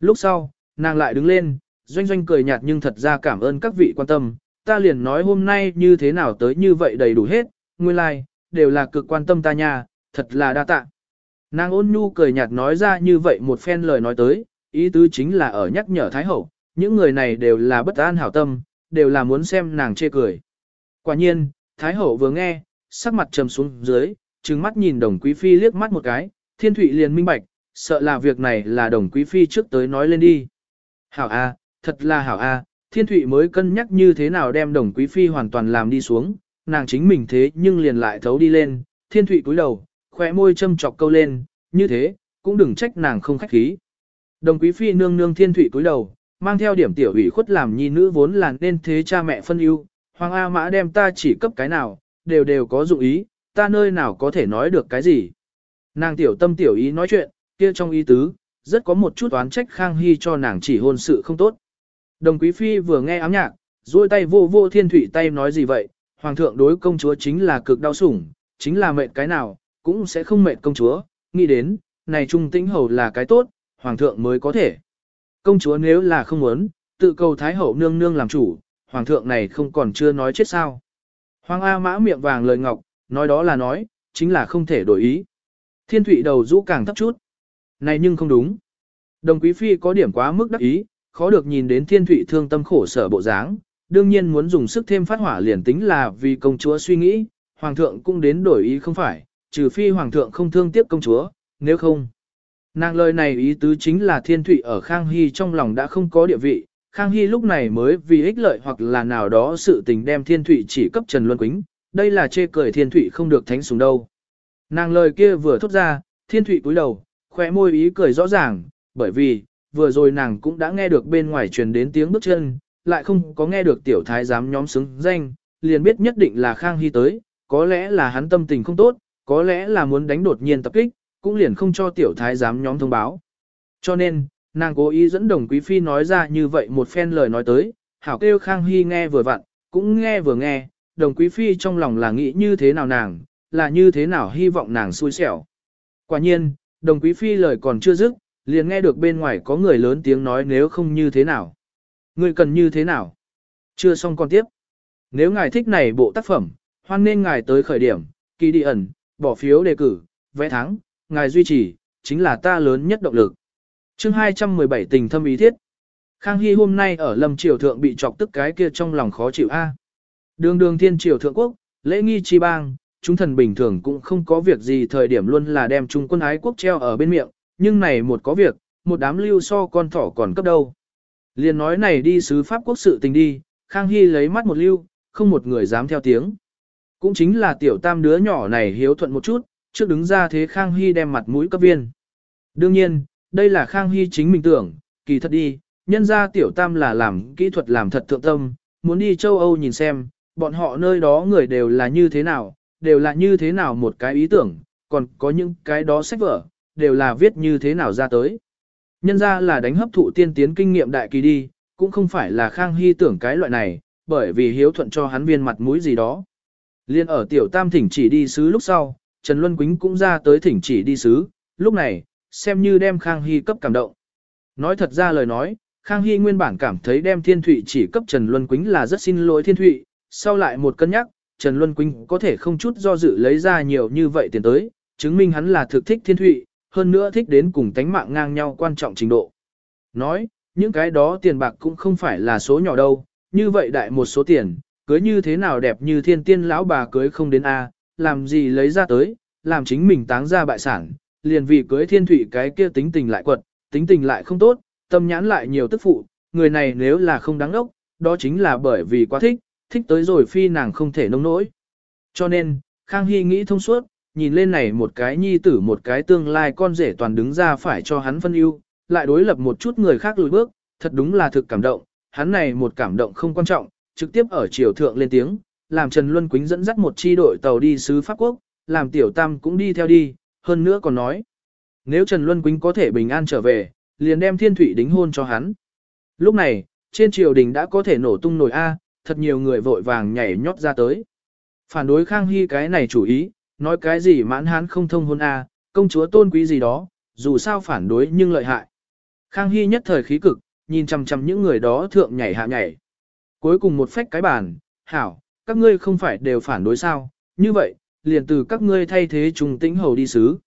Lúc sau, nàng lại đứng lên, doanh doanh cười nhạt nhưng thật ra cảm ơn các vị quan tâm, ta liền nói hôm nay như thế nào tới như vậy đầy đủ hết, nguyên lai, like, đều là cực quan tâm ta nha, thật là đa tạ. Nàng ôn nhu cười nhạt nói ra như vậy một phen lời nói tới, ý tứ chính là ở nhắc nhở Thái Hậu, những người này đều là bất an hảo tâm, đều là muốn xem nàng chê cười. Quả nhiên, Thái Hậu vừa nghe, sắc mặt trầm xuống dưới, trừng mắt nhìn đồng quý phi liếc mắt một cái, thiên thụy liền minh bạch, sợ là việc này là đồng quý phi trước tới nói lên đi. Hảo A, thật là hảo A, thiên thụy mới cân nhắc như thế nào đem đồng quý phi hoàn toàn làm đi xuống, nàng chính mình thế nhưng liền lại thấu đi lên, thiên thụy cúi đầu, khỏe môi châm chọc câu lên, như thế, cũng đừng trách nàng không khách khí. Đồng quý phi nương nương thiên thụy cúi đầu, mang theo điểm tiểu ủy khuất làm nhi nữ vốn là nên thế cha mẹ phân ưu, hoàng A mã đem ta chỉ cấp cái nào, đều đều có dụng ý, ta nơi nào có thể nói được cái gì. Nàng tiểu tâm tiểu ý nói chuyện, kia trong ý tứ, rất có một chút oán trách Khang Hy cho nàng chỉ hôn sự không tốt. Đồng quý phi vừa nghe ám nhạc, duỗi tay vô vô thiên thủy tay nói gì vậy, hoàng thượng đối công chúa chính là cực đau sủng, chính là mệt cái nào, cũng sẽ không mệt công chúa, nghĩ đến, này trung tĩnh hầu là cái tốt, hoàng thượng mới có thể. Công chúa nếu là không muốn, tự cầu thái hậu nương nương làm chủ, hoàng thượng này không còn chưa nói chết sao. Hoàng A mã miệng vàng lời ngọc, nói đó là nói, chính là không thể đổi ý. Thiên thủy đầu rũ càng thấp chút. Này nhưng không đúng. Đồng quý phi có điểm quá mức đắc ý, khó được nhìn đến thiên thụy thương tâm khổ sở bộ dáng, đương nhiên muốn dùng sức thêm phát hỏa liền tính là vì công chúa suy nghĩ, hoàng thượng cũng đến đổi ý không phải, trừ phi hoàng thượng không thương tiếc công chúa, nếu không. Nàng lời này ý tứ chính là thiên thụy ở Khang Hy trong lòng đã không có địa vị, Khang Hy lúc này mới vì ích lợi hoặc là nào đó sự tình đem thiên thụy chỉ cấp Trần Luân Quýnh, đây là chê cười thiên thụy không được thánh súng đâu. Nàng lời kia vừa thốt ra, thiên thụy cúi đầu, khóe môi ý cười rõ ràng, bởi vì, vừa rồi nàng cũng đã nghe được bên ngoài truyền đến tiếng bước chân, lại không có nghe được tiểu thái giám nhóm xứng danh, liền biết nhất định là Khang Hy tới, có lẽ là hắn tâm tình không tốt, có lẽ là muốn đánh đột nhiên tập kích, cũng liền không cho tiểu thái giám nhóm thông báo. Cho nên, nàng cố ý dẫn đồng quý phi nói ra như vậy một phen lời nói tới, hảo kêu Khang Hy nghe vừa vặn, cũng nghe vừa nghe, đồng quý phi trong lòng là nghĩ như thế nào nàng, là như thế nào hy vọng nàng xui xẻo. Quả nhiên, đồng quý phi lời còn chưa dứt, liền nghe được bên ngoài có người lớn tiếng nói nếu không như thế nào. Người cần như thế nào? Chưa xong con tiếp. Nếu ngài thích này bộ tác phẩm, hoan nên ngài tới khởi điểm, kỳ đi ẩn, bỏ phiếu đề cử, vẽ thắng, ngài duy trì, chính là ta lớn nhất động lực. chương 217 tình thâm ý thiết. Khang Hy hôm nay ở lâm triều thượng bị chọc tức cái kia trong lòng khó chịu a. À. Đường đường thiên triều thượng quốc, lễ nghi chi bang, chúng thần bình thường cũng không có việc gì thời điểm luôn là đem trung quân ái quốc treo ở bên miệng, nhưng này một có việc, một đám lưu so con thỏ còn cấp đâu. Liền nói này đi sứ pháp quốc sự tình đi, Khang Hy lấy mắt một lưu, không một người dám theo tiếng. Cũng chính là tiểu tam đứa nhỏ này hiếu thuận một chút, trước đứng ra thế Khang Hy đem mặt mũi cấp viên. Đương nhiên, đây là Khang Hy chính mình tưởng, kỳ thật đi, nhân ra tiểu tam là làm kỹ thuật làm thật thượng tâm, muốn đi châu Âu nhìn xem, bọn họ nơi đó người đều là như thế nào, đều là như thế nào một cái ý tưởng, còn có những cái đó sách vở, đều là viết như thế nào ra tới. Nhân ra là đánh hấp thụ tiên tiến kinh nghiệm đại kỳ đi, cũng không phải là Khang Hy tưởng cái loại này, bởi vì hiếu thuận cho hắn viên mặt mũi gì đó. Liên ở tiểu tam thỉnh chỉ đi sứ lúc sau, Trần Luân Quýnh cũng ra tới thỉnh chỉ đi sứ, lúc này, xem như đem Khang Hy cấp cảm động. Nói thật ra lời nói, Khang Hy nguyên bản cảm thấy đem Thiên Thụy chỉ cấp Trần Luân Quýnh là rất xin lỗi Thiên Thụy, sau lại một cân nhắc, Trần Luân Quýnh có thể không chút do dự lấy ra nhiều như vậy tiền tới, chứng minh hắn là thực thích Thiên Thụy, hơn nữa thích đến cùng tánh mạng ngang nhau quan trọng trình độ. Nói, những cái đó tiền bạc cũng không phải là số nhỏ đâu, như vậy đại một số tiền, cưới như thế nào đẹp như thiên tiên lão bà cưới không đến A, làm gì lấy ra tới, làm chính mình táng ra bại sản, liền vì cưới thiên thủy cái kia tính tình lại quật, tính tình lại không tốt, tâm nhãn lại nhiều tức phụ, người này nếu là không đáng ốc, đó chính là bởi vì quá thích, thích tới rồi phi nàng không thể nông nỗi. Cho nên, Khang Hy nghĩ thông suốt, nhìn lên này một cái nhi tử một cái tương lai con rể toàn đứng ra phải cho hắn phân ưu, lại đối lập một chút người khác lùi bước, thật đúng là thực cảm động, hắn này một cảm động không quan trọng, trực tiếp ở triều thượng lên tiếng, làm Trần Luân Quýnh dẫn dắt một chi đội tàu đi sứ Pháp Quốc, làm Tiểu Tam cũng đi theo đi, hơn nữa còn nói. Nếu Trần Luân Quýnh có thể bình an trở về, liền đem thiên thủy đính hôn cho hắn. Lúc này, trên triều đình đã có thể nổ tung nổi A, thật nhiều người vội vàng nhảy nhót ra tới. Phản đối Khang Hy cái này chủ ý, nói cái gì mãn hán không thông hôn A, à, công chúa tôn quý gì đó, dù sao phản đối nhưng lợi hại. Khang Hy nhất thời khí cực, nhìn chằm chằm những người đó thượng nhảy hạ nhảy. Cuối cùng một phách cái bàn, hảo, các ngươi không phải đều phản đối sao, như vậy, liền từ các ngươi thay thế trùng tĩnh hầu đi sứ.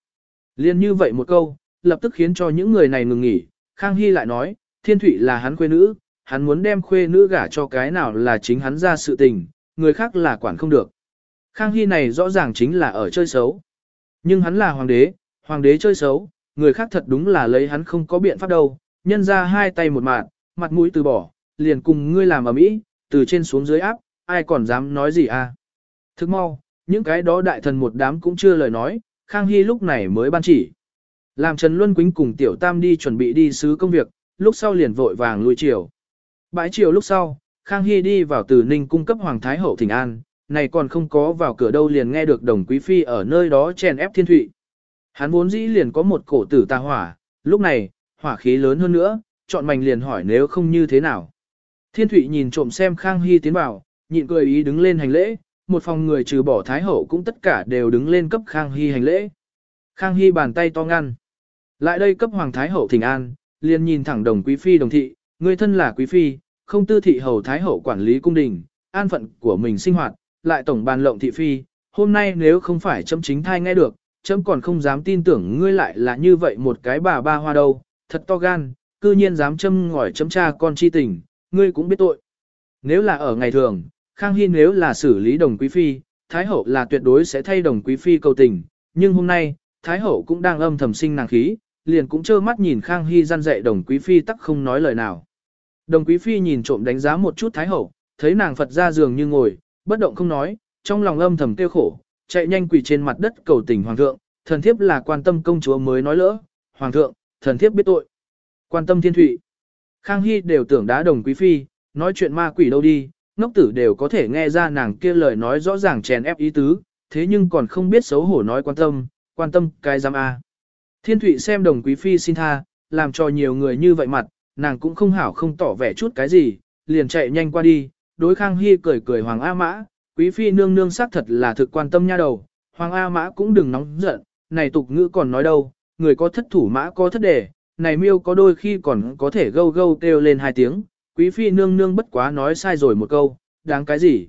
Liền như vậy một câu, lập tức khiến cho những người này ngừng nghỉ, Khang Hy lại nói, Thiên Thụy là hắn khuê nữ, hắn muốn đem khuê nữ gả cho cái nào là chính hắn ra sự tình, người khác là quản không được. Khang Hy này rõ ràng chính là ở chơi xấu. Nhưng hắn là hoàng đế, hoàng đế chơi xấu, người khác thật đúng là lấy hắn không có biện pháp đâu, nhân ra hai tay một mạng, mặt mũi từ bỏ, liền cùng ngươi làm ở mỹ, từ trên xuống dưới áp, ai còn dám nói gì à. Thức mau, những cái đó đại thần một đám cũng chưa lời nói, Khang Hy lúc này mới ban chỉ. Làm Trần Luân Quýnh cùng Tiểu Tam đi chuẩn bị đi sứ công việc, lúc sau liền vội vàng lui chiều. Bãi chiều lúc sau, Khang Hy đi vào từ Ninh cung cấp Hoàng Thái Hậu Thịnh An, này còn không có vào cửa đâu liền nghe được đồng quý phi ở nơi đó chèn ép thiên thụy. Hắn vốn dĩ liền có một cổ tử tà hỏa, lúc này, hỏa khí lớn hơn nữa, chọn mảnh liền hỏi nếu không như thế nào. Thiên thụy nhìn trộm xem Khang Hy tiến vào, nhịn cười ý đứng lên hành lễ, một phòng người trừ bỏ Thái Hậu cũng tất cả đều đứng lên cấp Khang Hy hành lễ. Khang Hy bàn tay to ngăn. Lại đây cấp Hoàng Thái Hậu thỉnh an, liền nhìn thẳng đồng quý phi đồng thị, người thân là quý phi, không tư thị hầu Thái Hậu quản lý cung đình, an phận của mình sinh hoạt, lại tổng bàn lộng thị phi, hôm nay nếu không phải chấm chính thai nghe được, chấm còn không dám tin tưởng ngươi lại là như vậy một cái bà ba hoa đâu, thật to gan, cư nhiên dám châm ngỏi chấm cha con chi tình, ngươi cũng biết tội. Nếu là ở ngày thường, Khang Hy nếu là xử lý đồng quý phi, Thái Hậu là tuyệt đối sẽ thay đồng quý phi cầu tình, nhưng hôm nay, Thái Hậu cũng đang âm thầm sinh nàng khí, liền cũng trơ mắt nhìn Khang Hy gian dạy đồng quý phi tắc không nói lời nào. Đồng quý phi nhìn trộm đánh giá một chút Thái Hậu, thấy nàng Phật ra giường như ngồi, bất động không nói, trong lòng âm thầm tiêu khổ, chạy nhanh quỳ trên mặt đất cầu tình Hoàng thượng, thần thiếp là quan tâm công chúa mới nói lỡ, Hoàng thượng, thần thiếp biết tội. Quan tâm thiên thụy. Khang Hy đều tưởng đá đồng quý phi, nói chuyện ma quỷ đâu đi, ngốc tử đều có thể nghe ra nàng kia lời nói rõ ràng chèn ép ý tứ, thế nhưng còn không biết xấu hổ nói quan tâm, quan tâm cái giam a. Thiên Thụy xem đồng quý phi xin tha, làm cho nhiều người như vậy mặt, nàng cũng không hảo không tỏ vẻ chút cái gì, liền chạy nhanh qua đi, đối Khang Hy cười cười Hoàng A Mã, quý phi nương nương xác thật là thực quan tâm nha đầu, Hoàng A Mã cũng đừng nóng giận, này tục ngữ còn nói đâu, người có thất thủ mã có thất đề, này miêu có đôi khi còn có thể gâu gâu kêu lên hai tiếng, quý phi nương nương bất quá nói sai rồi một câu, đáng cái gì?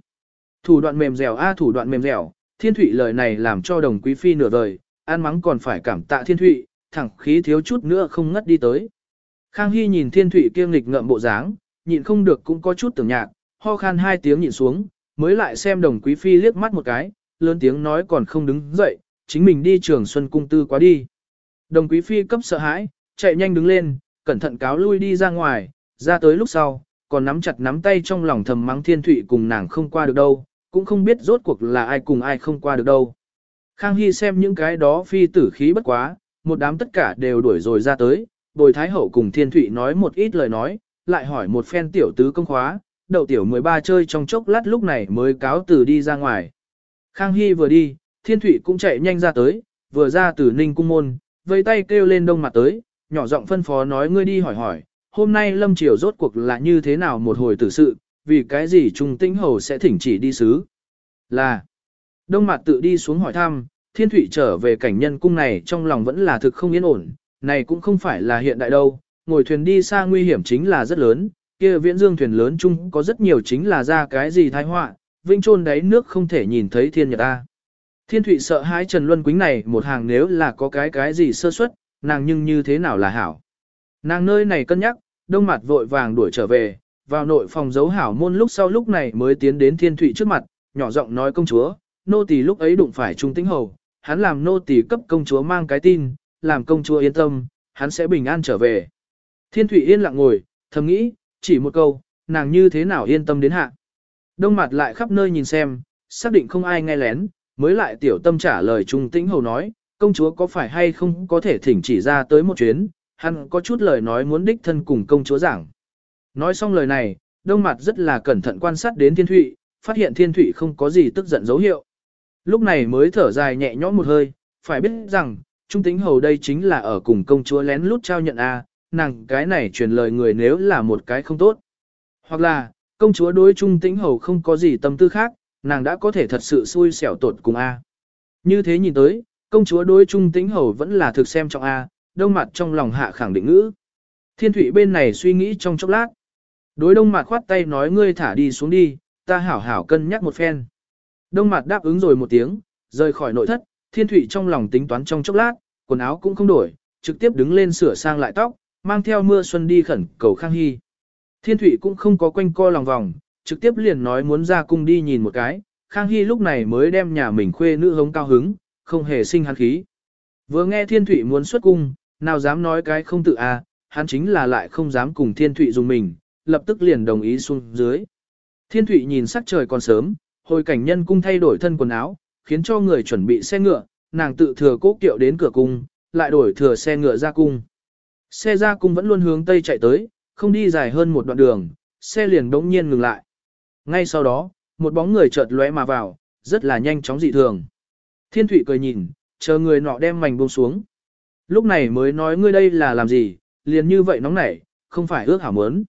Thủ đoạn mềm dẻo a thủ đoạn mềm dẻo, thiên thụy lời này làm cho đồng quý phi nửa đời, an mắng còn phải cảm tạ thiên thụy, thẳng khí thiếu chút nữa không ngất đi tới. Khang Hy nhìn thiên thụy kiêng nghịch ngợm bộ dáng, nhịn không được cũng có chút tưởng nhạc, ho khan hai tiếng nhịn xuống, mới lại xem đồng quý phi liếc mắt một cái, lớn tiếng nói còn không đứng dậy, chính mình đi trường xuân cung tư quá đi. Đồng quý phi cấp sợ hãi, chạy nhanh đứng lên, cẩn thận cáo lui đi ra ngoài, ra tới lúc sau, còn nắm chặt nắm tay trong lòng thầm mắng thiên thụy cùng nàng không qua được đâu, cũng không biết rốt cuộc là ai cùng ai không qua được đâu. Khang Hy xem những cái đó phi tử khí bất quá, một đám tất cả đều đuổi rồi ra tới, bồi thái hậu cùng thiên thụy nói một ít lời nói, lại hỏi một phen tiểu tứ công khóa, đậu tiểu 13 chơi trong chốc lát lúc này mới cáo từ đi ra ngoài. Khang Hy vừa đi, thiên thụy cũng chạy nhanh ra tới, vừa ra từ ninh cung môn, vây tay kêu lên đông mặt tới, nhỏ giọng phân phó nói ngươi đi hỏi hỏi, hôm nay lâm triều rốt cuộc là như thế nào một hồi tử sự, vì cái gì trung tĩnh hầu sẽ thỉnh chỉ đi sứ. Là, đông mặt tự đi xuống hỏi thăm, thiên Thụy trở về cảnh nhân cung này trong lòng vẫn là thực không yên ổn, này cũng không phải là hiện đại đâu, ngồi thuyền đi xa nguy hiểm chính là rất lớn, kia viễn dương thuyền lớn chung có rất nhiều chính là ra cái gì tai họa, vinh trôn đáy nước không thể nhìn thấy thiên nhật ta. Thiên thụy sợ hãi Trần Luân Quýnh này một hàng nếu là có cái cái gì sơ suất, nàng nhưng như thế nào là hảo. Nàng nơi này cân nhắc, đông mặt vội vàng đuổi trở về, vào nội phòng giấu hảo môn lúc sau lúc này mới tiến đến thiên thụy trước mặt, nhỏ giọng nói công chúa, nô tỳ lúc ấy đụng phải trung tĩnh hầu, hắn làm nô tỳ cấp công chúa mang cái tin, làm công chúa yên tâm, hắn sẽ bình an trở về. Thiên thụy yên lặng ngồi, thầm nghĩ, chỉ một câu, nàng như thế nào yên tâm đến hạ. Đông mặt lại khắp nơi nhìn xem, xác định không ai nghe lén, mới lại tiểu tâm trả lời trung tĩnh hầu nói, công chúa có phải hay không có thể thỉnh chỉ ra tới một chuyến, hắn có chút lời nói muốn đích thân cùng công chúa giảng. Nói xong lời này, đông mặt rất là cẩn thận quan sát đến thiên thụy, phát hiện thiên thụy không có gì tức giận dấu hiệu. Lúc này mới thở dài nhẹ nhõm một hơi, phải biết rằng, trung tính hầu đây chính là ở cùng công chúa lén lút trao nhận A, nàng cái này truyền lời người nếu là một cái không tốt. Hoặc là, công chúa đối trung tĩnh hầu không có gì tâm tư khác, nàng đã có thể thật sự xui xẻo tột cùng A. Như thế nhìn tới, công chúa đối trung tĩnh hầu vẫn là thực xem trọng A, đông mặt trong lòng hạ khẳng định ngữ. Thiên thủy bên này suy nghĩ trong chốc lát. Đối đông mặt khoát tay nói ngươi thả đi xuống đi, ta hảo hảo cân nhắc một phen. Đông mặt đáp ứng rồi một tiếng, rời khỏi nội thất, thiên thủy trong lòng tính toán trong chốc lát, quần áo cũng không đổi, trực tiếp đứng lên sửa sang lại tóc, mang theo mưa xuân đi khẩn cầu Khang Hy. Thiên thụy cũng không có quanh co lòng vòng, trực tiếp liền nói muốn ra cung đi nhìn một cái, Khang Hy lúc này mới đem nhà mình khuê nữ hống cao hứng, không hề sinh hắn khí. Vừa nghe thiên thụy muốn xuất cung, nào dám nói cái không tự a, à, hắn chính là lại không dám cùng thiên thụy dùng mình, lập tức liền đồng ý xuống dưới. Thiên thụy nhìn sắc trời còn sớm, hồi cảnh nhân cung thay đổi thân quần áo, khiến cho người chuẩn bị xe ngựa, nàng tự thừa cố kiệu đến cửa cung, lại đổi thừa xe ngựa ra cung. Xe ra cung vẫn luôn hướng tây chạy tới, không đi dài hơn một đoạn đường, xe liền đống nhiên ngừng lại. Ngay sau đó, một bóng người chợt lóe mà vào, rất là nhanh chóng dị thường. Thiên Thụy cười nhìn, chờ người nọ đem mảnh buông xuống. Lúc này mới nói ngươi đây là làm gì, liền như vậy nóng nảy, không phải ước hảo mớn.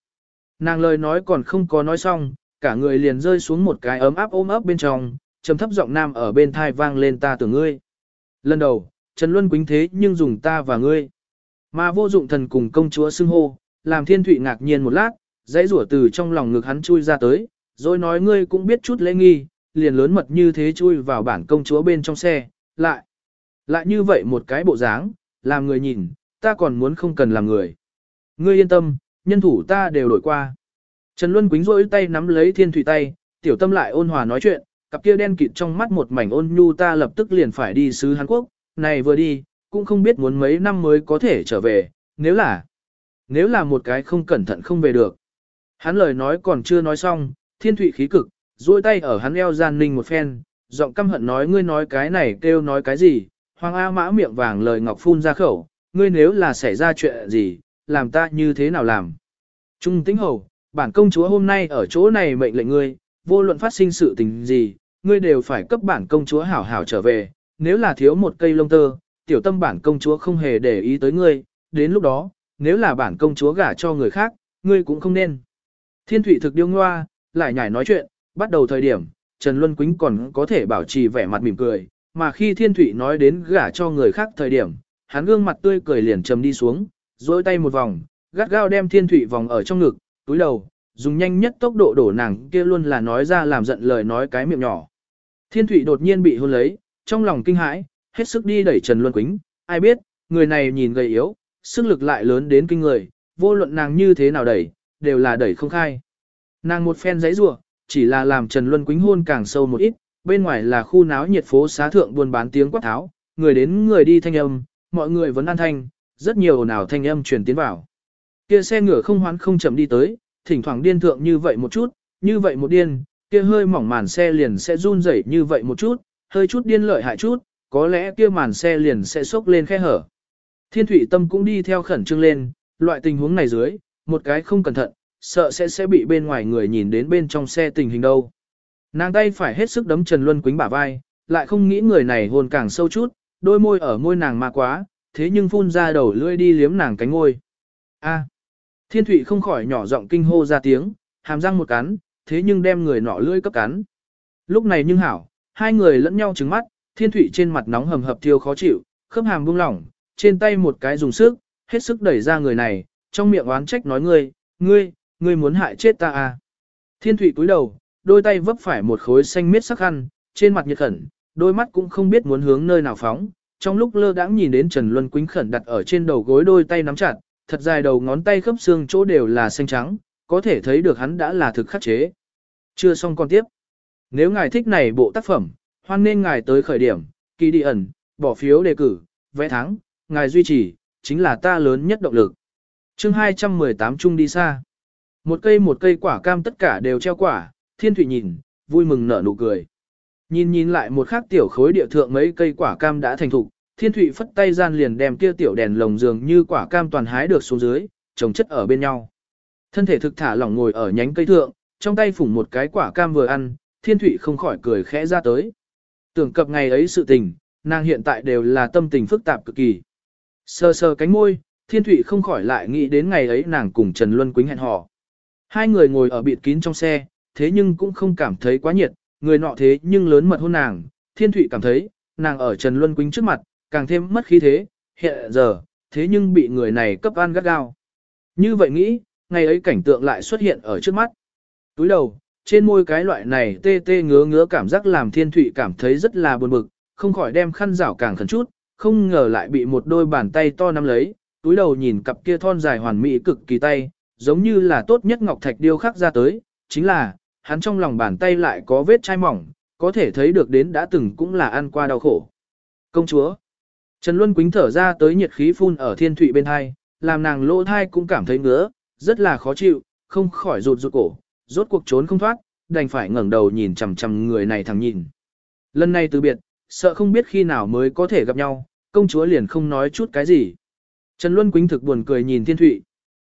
Nàng lời nói còn không có nói xong, cả người liền rơi xuống một cái ấm áp ôm ấp bên trong, trầm thấp giọng nam ở bên thai vang lên ta tưởng ngươi. Lần đầu, Trần Luân quýnh thế nhưng dùng ta và ngươi. Mà vô dụng thần cùng công chúa xưng hô, làm thiên thụy ngạc nhiên một lát, dãy rủa từ trong lòng ngực hắn chui ra tới, rồi nói ngươi cũng biết chút lễ nghi, liền lớn mật như thế chui vào bản công chúa bên trong xe, lại. Lại như vậy một cái bộ dáng, làm người nhìn, ta còn muốn không cần làm người. Ngươi yên tâm, nhân thủ ta đều đổi qua. Trần Luân quính rỗi tay nắm lấy thiên thủy tay, tiểu tâm lại ôn hòa nói chuyện, cặp kia đen kịt trong mắt một mảnh ôn nhu ta lập tức liền phải đi xứ Hàn Quốc, này vừa đi, cũng không biết muốn mấy năm mới có thể trở về, nếu là, nếu là một cái không cẩn thận không về được. Hắn lời nói còn chưa nói xong, thiên thụy khí cực, duỗi tay ở hắn eo gian ninh một phen, giọng căm hận nói ngươi nói cái này kêu nói cái gì, Hoàng A Mã miệng vàng lời ngọc phun ra khẩu, ngươi nếu là xảy ra chuyện gì, làm ta như thế nào làm. Trung tĩnh hầu, bản công chúa hôm nay ở chỗ này mệnh lệnh ngươi, vô luận phát sinh sự tình gì, ngươi đều phải cấp bản công chúa hảo hảo trở về, nếu là thiếu một cây lông tơ, tiểu tâm bản công chúa không hề để ý tới ngươi, đến lúc đó, nếu là bản công chúa gả cho người khác, ngươi cũng không nên. Thiên thủy thực điêu ngoa, lại nhảy nói chuyện, bắt đầu thời điểm, Trần Luân Quýnh còn có thể bảo trì vẻ mặt mỉm cười, mà khi Thiên Thụy nói đến gả cho người khác thời điểm, hắn gương mặt tươi cười liền trầm đi xuống, dối tay một vòng, gắt gao đem Thiên Thụy vòng ở trong ngực, túi đầu, dùng nhanh nhất tốc độ đổ nàng kia luôn là nói ra làm giận lời nói cái miệng nhỏ. Thiên Thụy đột nhiên bị hôn lấy, trong lòng kinh hãi, hết sức đi đẩy Trần Luân Quýnh, ai biết, người này nhìn gầy yếu, sức lực lại lớn đến kinh người, vô luận nàng như thế nào đẩy, đều là đẩy không khai. Nàng một phen giấy rủa chỉ là làm Trần Luân Quýnh hôn càng sâu một ít, bên ngoài là khu náo nhiệt phố xá thượng buôn bán tiếng quát tháo, người đến người đi thanh âm, mọi người vẫn an thanh, rất nhiều nào thanh âm truyền tiến vào. Kia xe ngựa không hoán không chậm đi tới, thỉnh thoảng điên thượng như vậy một chút, như vậy một điên, kia hơi mỏng màn xe liền sẽ run rẩy như vậy một chút, hơi chút điên lợi hại chút, có lẽ kia màn xe liền sẽ sốc lên khe hở. Thiên thủy tâm cũng đi theo khẩn trương lên, loại tình huống này dưới, một cái không cẩn thận, sợ sẽ sẽ bị bên ngoài người nhìn đến bên trong xe tình hình đâu. Nàng tay phải hết sức đấm Trần Luân Quýnh bả vai, lại không nghĩ người này hồn càng sâu chút, đôi môi ở môi nàng mà quá, thế nhưng phun ra đầu lưỡi đi liếm nàng cánh ngôi. A. Thiên Thụy không khỏi nhỏ giọng kinh hô ra tiếng, hàm răng một cắn, thế nhưng đem người nọ lưỡi cấp cắn. Lúc này nhưng hảo, hai người lẫn nhau trừng mắt, Thiên Thụy trên mặt nóng hầm hập thiêu khó chịu, khớp hàm buông lỏng, trên tay một cái dùng sức, hết sức đẩy ra người này, trong miệng oán trách nói ngươi, ngươi, ngươi muốn hại chết ta à. Thiên Thụy cúi đầu, đôi tay vấp phải một khối xanh miết sắc khăn, trên mặt nhiệt khẩn, đôi mắt cũng không biết muốn hướng nơi nào phóng. Trong lúc lơ đãng nhìn đến Trần Luân Quýnh khẩn đặt ở trên đầu gối đôi tay nắm chặt, thật dài đầu ngón tay khớp xương chỗ đều là xanh trắng, có thể thấy được hắn đã là thực khắc chế. Chưa xong con tiếp. Nếu ngài thích này bộ tác phẩm, hoan nên ngài tới khởi điểm, kỳ đi ẩn, bỏ phiếu đề cử, vẽ thắng, ngài duy trì, chính là ta lớn nhất động lực. chương 218 chung đi xa. Một cây một cây quả cam tất cả đều treo quả, thiên thủy nhìn, vui mừng nở nụ cười. Nhìn nhìn lại một khắc tiểu khối địa thượng mấy cây quả cam đã thành thục, thiên thủy phất tay gian liền đem kia tiểu đèn lồng dường như quả cam toàn hái được xuống dưới, trồng chất ở bên nhau. Thân thể thực thả lỏng ngồi ở nhánh cây thượng, trong tay phủng một cái quả cam vừa ăn, thiên thủy không khỏi cười khẽ ra tới. Tưởng cập ngày ấy sự tình, nàng hiện tại đều là tâm tình phức tạp cực kỳ. sờ sờ cánh môi, thiên thụy không khỏi lại nghĩ đến ngày ấy nàng cùng Trần Luân Quýnh hẹn hò. Hai người ngồi ở bịt kín trong xe, thế nhưng cũng không cảm thấy quá nhiệt, người nọ thế nhưng lớn mật hôn nàng, thiên thụy cảm thấy, nàng ở Trần Luân Quýnh trước mặt, càng thêm mất khí thế, hiện giờ, thế nhưng bị người này cấp ăn gắt gao. Như vậy nghĩ, ngày ấy cảnh tượng lại xuất hiện ở trước mắt. Túi đầu, trên môi cái loại này tê tê ngứa ngứa cảm giác làm thiên thụy cảm thấy rất là buồn bực, không khỏi đem khăn rảo càng khẩn chút, không ngờ lại bị một đôi bàn tay to nắm lấy, túi đầu nhìn cặp kia thon dài hoàn mỹ cực kỳ tay, giống như là tốt nhất ngọc thạch điêu khắc ra tới, chính là, hắn trong lòng bàn tay lại có vết chai mỏng, có thể thấy được đến đã từng cũng là ăn qua đau khổ. Công chúa. Trần Luân Quýnh thở ra tới nhiệt khí phun ở thiên thụy bên hai, làm nàng lỗ thai cũng cảm thấy ngứa, rất là khó chịu, không khỏi rụt rụt cổ, rốt cuộc trốn không thoát, đành phải ngẩng đầu nhìn chằm chằm người này thằng nhìn. Lần này từ biệt, sợ không biết khi nào mới có thể gặp nhau, công chúa liền không nói chút cái gì. Trần Luân Quýnh thực buồn cười nhìn thiên thụy.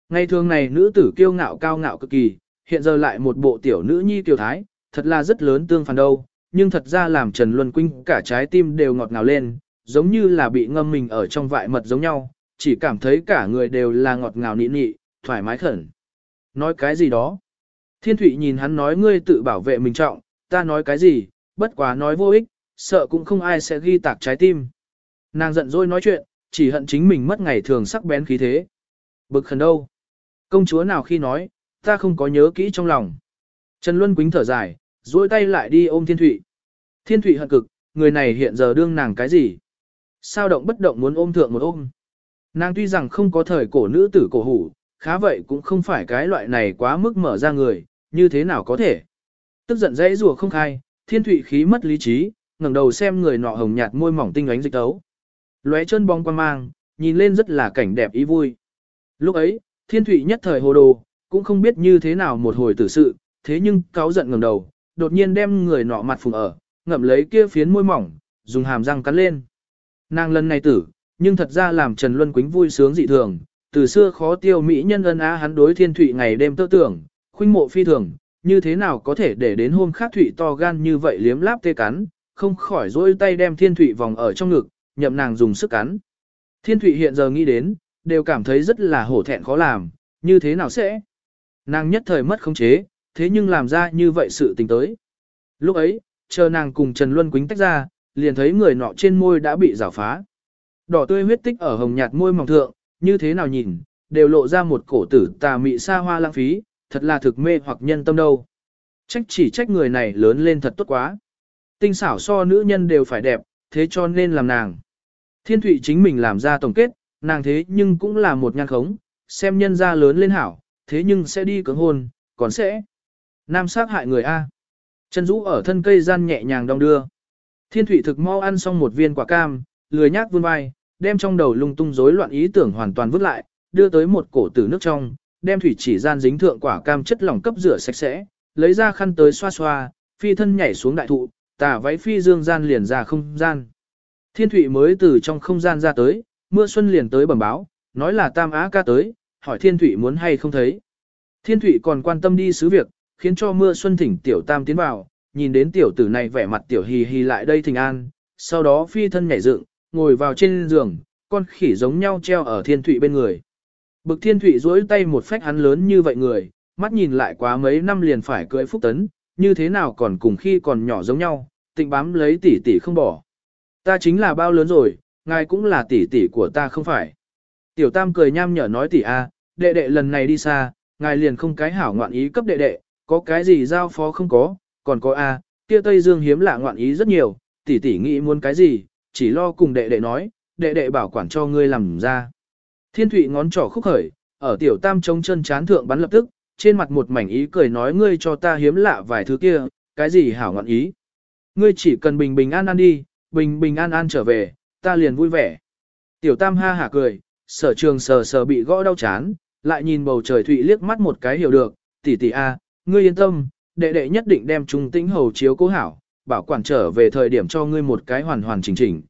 Ngày thường này nữ tử kiêu ngạo cao ngạo cực kỳ, hiện giờ lại một bộ tiểu nữ nhi tiểu thái, thật là rất lớn tương phản đâu, nhưng thật ra làm Trần Luân Quýnh cả trái tim đều ngọt ngào lên, giống như là bị ngâm mình ở trong vại mật giống nhau, chỉ cảm thấy cả người đều là ngọt ngào nị nị, thoải mái khẩn. Nói cái gì đó? Thiên Thụy nhìn hắn nói ngươi tự bảo vệ mình trọng, ta nói cái gì, bất quá nói vô ích, sợ cũng không ai sẽ ghi tạc trái tim. Nàng giận dỗi nói chuyện, chỉ hận chính mình mất ngày thường sắc bén khí thế. Bực khẩn đâu? Công chúa nào khi nói, ta không có nhớ kỹ trong lòng. Trần Luân Quýnh thở dài, duỗi tay lại đi ôm Thiên Thụy. Thiên Thụy hận cực, người này hiện giờ đương nàng cái gì? Sao động bất động muốn ôm thượng một ôm? Nàng tuy rằng không có thời cổ nữ tử cổ hủ, khá vậy cũng không phải cái loại này quá mức mở ra người, như thế nào có thể. Tức giận dãy rùa không khai, thiên thụy khí mất lý trí, ngẩng đầu xem người nọ hồng nhạt môi mỏng tinh ánh dịch tấu. Lóe chân bóng quan mang, nhìn lên rất là cảnh đẹp ý vui. Lúc ấy, thiên thụy nhất thời hồ đồ, cũng không biết như thế nào một hồi tử sự, thế nhưng cáo giận ngẩng đầu, đột nhiên đem người nọ mặt phùng ở, ngậm lấy kia phiến môi mỏng, dùng hàm răng cắn lên. Nàng lần này tử, nhưng thật ra làm Trần Luân Quýnh vui sướng dị thường, từ xưa khó tiêu mỹ nhân ân á hắn đối thiên thụy ngày đêm tơ tưởng, khuynh mộ phi thường, như thế nào có thể để đến hôm khác thủy to gan như vậy liếm láp tê cắn, không khỏi dỗi tay đem thiên thụy vòng ở trong ngực, nhậm nàng dùng sức cắn. Thiên thụy hiện giờ nghĩ đến, đều cảm thấy rất là hổ thẹn khó làm, như thế nào sẽ? Nàng nhất thời mất khống chế, thế nhưng làm ra như vậy sự tình tới. Lúc ấy, chờ nàng cùng Trần Luân Quýnh tách ra, liền thấy người nọ trên môi đã bị rào phá. Đỏ tươi huyết tích ở hồng nhạt môi mỏng thượng, như thế nào nhìn, đều lộ ra một cổ tử tà mị xa hoa lãng phí, thật là thực mê hoặc nhân tâm đâu. Trách chỉ trách người này lớn lên thật tốt quá. Tinh xảo so nữ nhân đều phải đẹp, thế cho nên làm nàng. Thiên thụy chính mình làm ra tổng kết, nàng thế nhưng cũng là một nhan khống, xem nhân ra lớn lên hảo, thế nhưng sẽ đi cưỡng hôn, còn sẽ nam sát hại người A. Chân rũ ở thân cây gian nhẹ nhàng đong đưa. Thiên thụy thực mau ăn xong một viên quả cam, lười nhác vươn vai, đem trong đầu lung tung rối loạn ý tưởng hoàn toàn vứt lại, đưa tới một cổ tử nước trong, đem thủy chỉ gian dính thượng quả cam chất lỏng cấp rửa sạch sẽ, lấy ra khăn tới xoa xoa, phi thân nhảy xuống đại thụ, tà váy phi dương gian liền ra không gian. Thiên thủy mới từ trong không gian ra tới, mưa xuân liền tới bẩm báo, nói là tam á ca tới, hỏi thiên thủy muốn hay không thấy. Thiên thủy còn quan tâm đi xứ việc, khiến cho mưa xuân thỉnh tiểu tam tiến vào, nhìn đến tiểu tử này vẻ mặt tiểu hì hì lại đây thỉnh an, sau đó phi thân nhảy dựng, ngồi vào trên giường, con khỉ giống nhau treo ở thiên thủy bên người. Bực thiên thụy duỗi tay một phách hắn lớn như vậy người, mắt nhìn lại quá mấy năm liền phải cưỡi phúc tấn, như thế nào còn cùng khi còn nhỏ giống nhau, tịnh bám lấy tỷ tỷ không bỏ. Ta chính là bao lớn rồi, ngài cũng là tỷ tỷ của ta không phải. Tiểu tam cười nham nhở nói tỷ a, đệ đệ lần này đi xa, ngài liền không cái hảo ngoạn ý cấp đệ đệ, có cái gì giao phó không có, còn có a, kia Tây Dương hiếm lạ ngoạn ý rất nhiều, tỷ tỷ nghĩ muốn cái gì, chỉ lo cùng đệ đệ nói, đệ đệ bảo quản cho ngươi làm ra. Thiên Thụy ngón trỏ khúc khởi, ở tiểu tam trông chân chán thượng bắn lập tức, trên mặt một mảnh ý cười nói ngươi cho ta hiếm lạ vài thứ kia, cái gì hảo ngọn ý. Ngươi chỉ cần bình bình an an đi, bình bình an an trở về, ta liền vui vẻ. Tiểu tam ha hả cười, sở trường sờ sờ bị gõ đau chán, lại nhìn bầu trời Thụy liếc mắt một cái hiểu được, tỷ tỷ a, ngươi yên tâm, đệ đệ nhất định đem trung tĩnh hầu chiếu cố hảo, bảo quản trở về thời điểm cho ngươi một cái hoàn hoàn chỉnh chỉnh.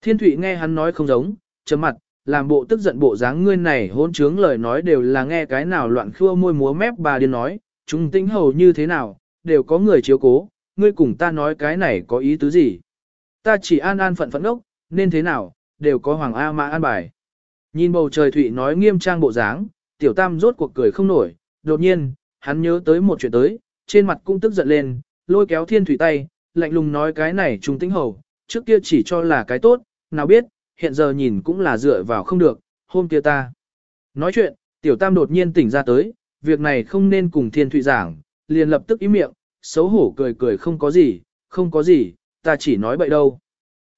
Thiên Thụy nghe hắn nói không giống, chấm mặt, làm bộ tức giận bộ dáng ngươi này hôn trướng lời nói đều là nghe cái nào loạn khua môi múa mép bà điên nói, trung tĩnh hầu như thế nào, đều có người chiếu cố, ngươi cùng ta nói cái này có ý tứ gì. Ta chỉ an an phận phận ốc, nên thế nào, đều có hoàng A mã an bài. Nhìn bầu trời Thụy nói nghiêm trang bộ dáng, tiểu tam rốt cuộc cười không nổi, đột nhiên, hắn nhớ tới một chuyện tới, trên mặt cũng tức giận lên, lôi kéo thiên thủy tay, lạnh lùng nói cái này trung tĩnh hầu, trước kia chỉ cho là cái tốt, nào biết, hiện giờ nhìn cũng là dựa vào không được, hôm kia ta. Nói chuyện, tiểu tam đột nhiên tỉnh ra tới, việc này không nên cùng thiên thụy giảng, liền lập tức ý miệng, xấu hổ cười cười không có gì, không có gì, ta chỉ nói bậy đâu.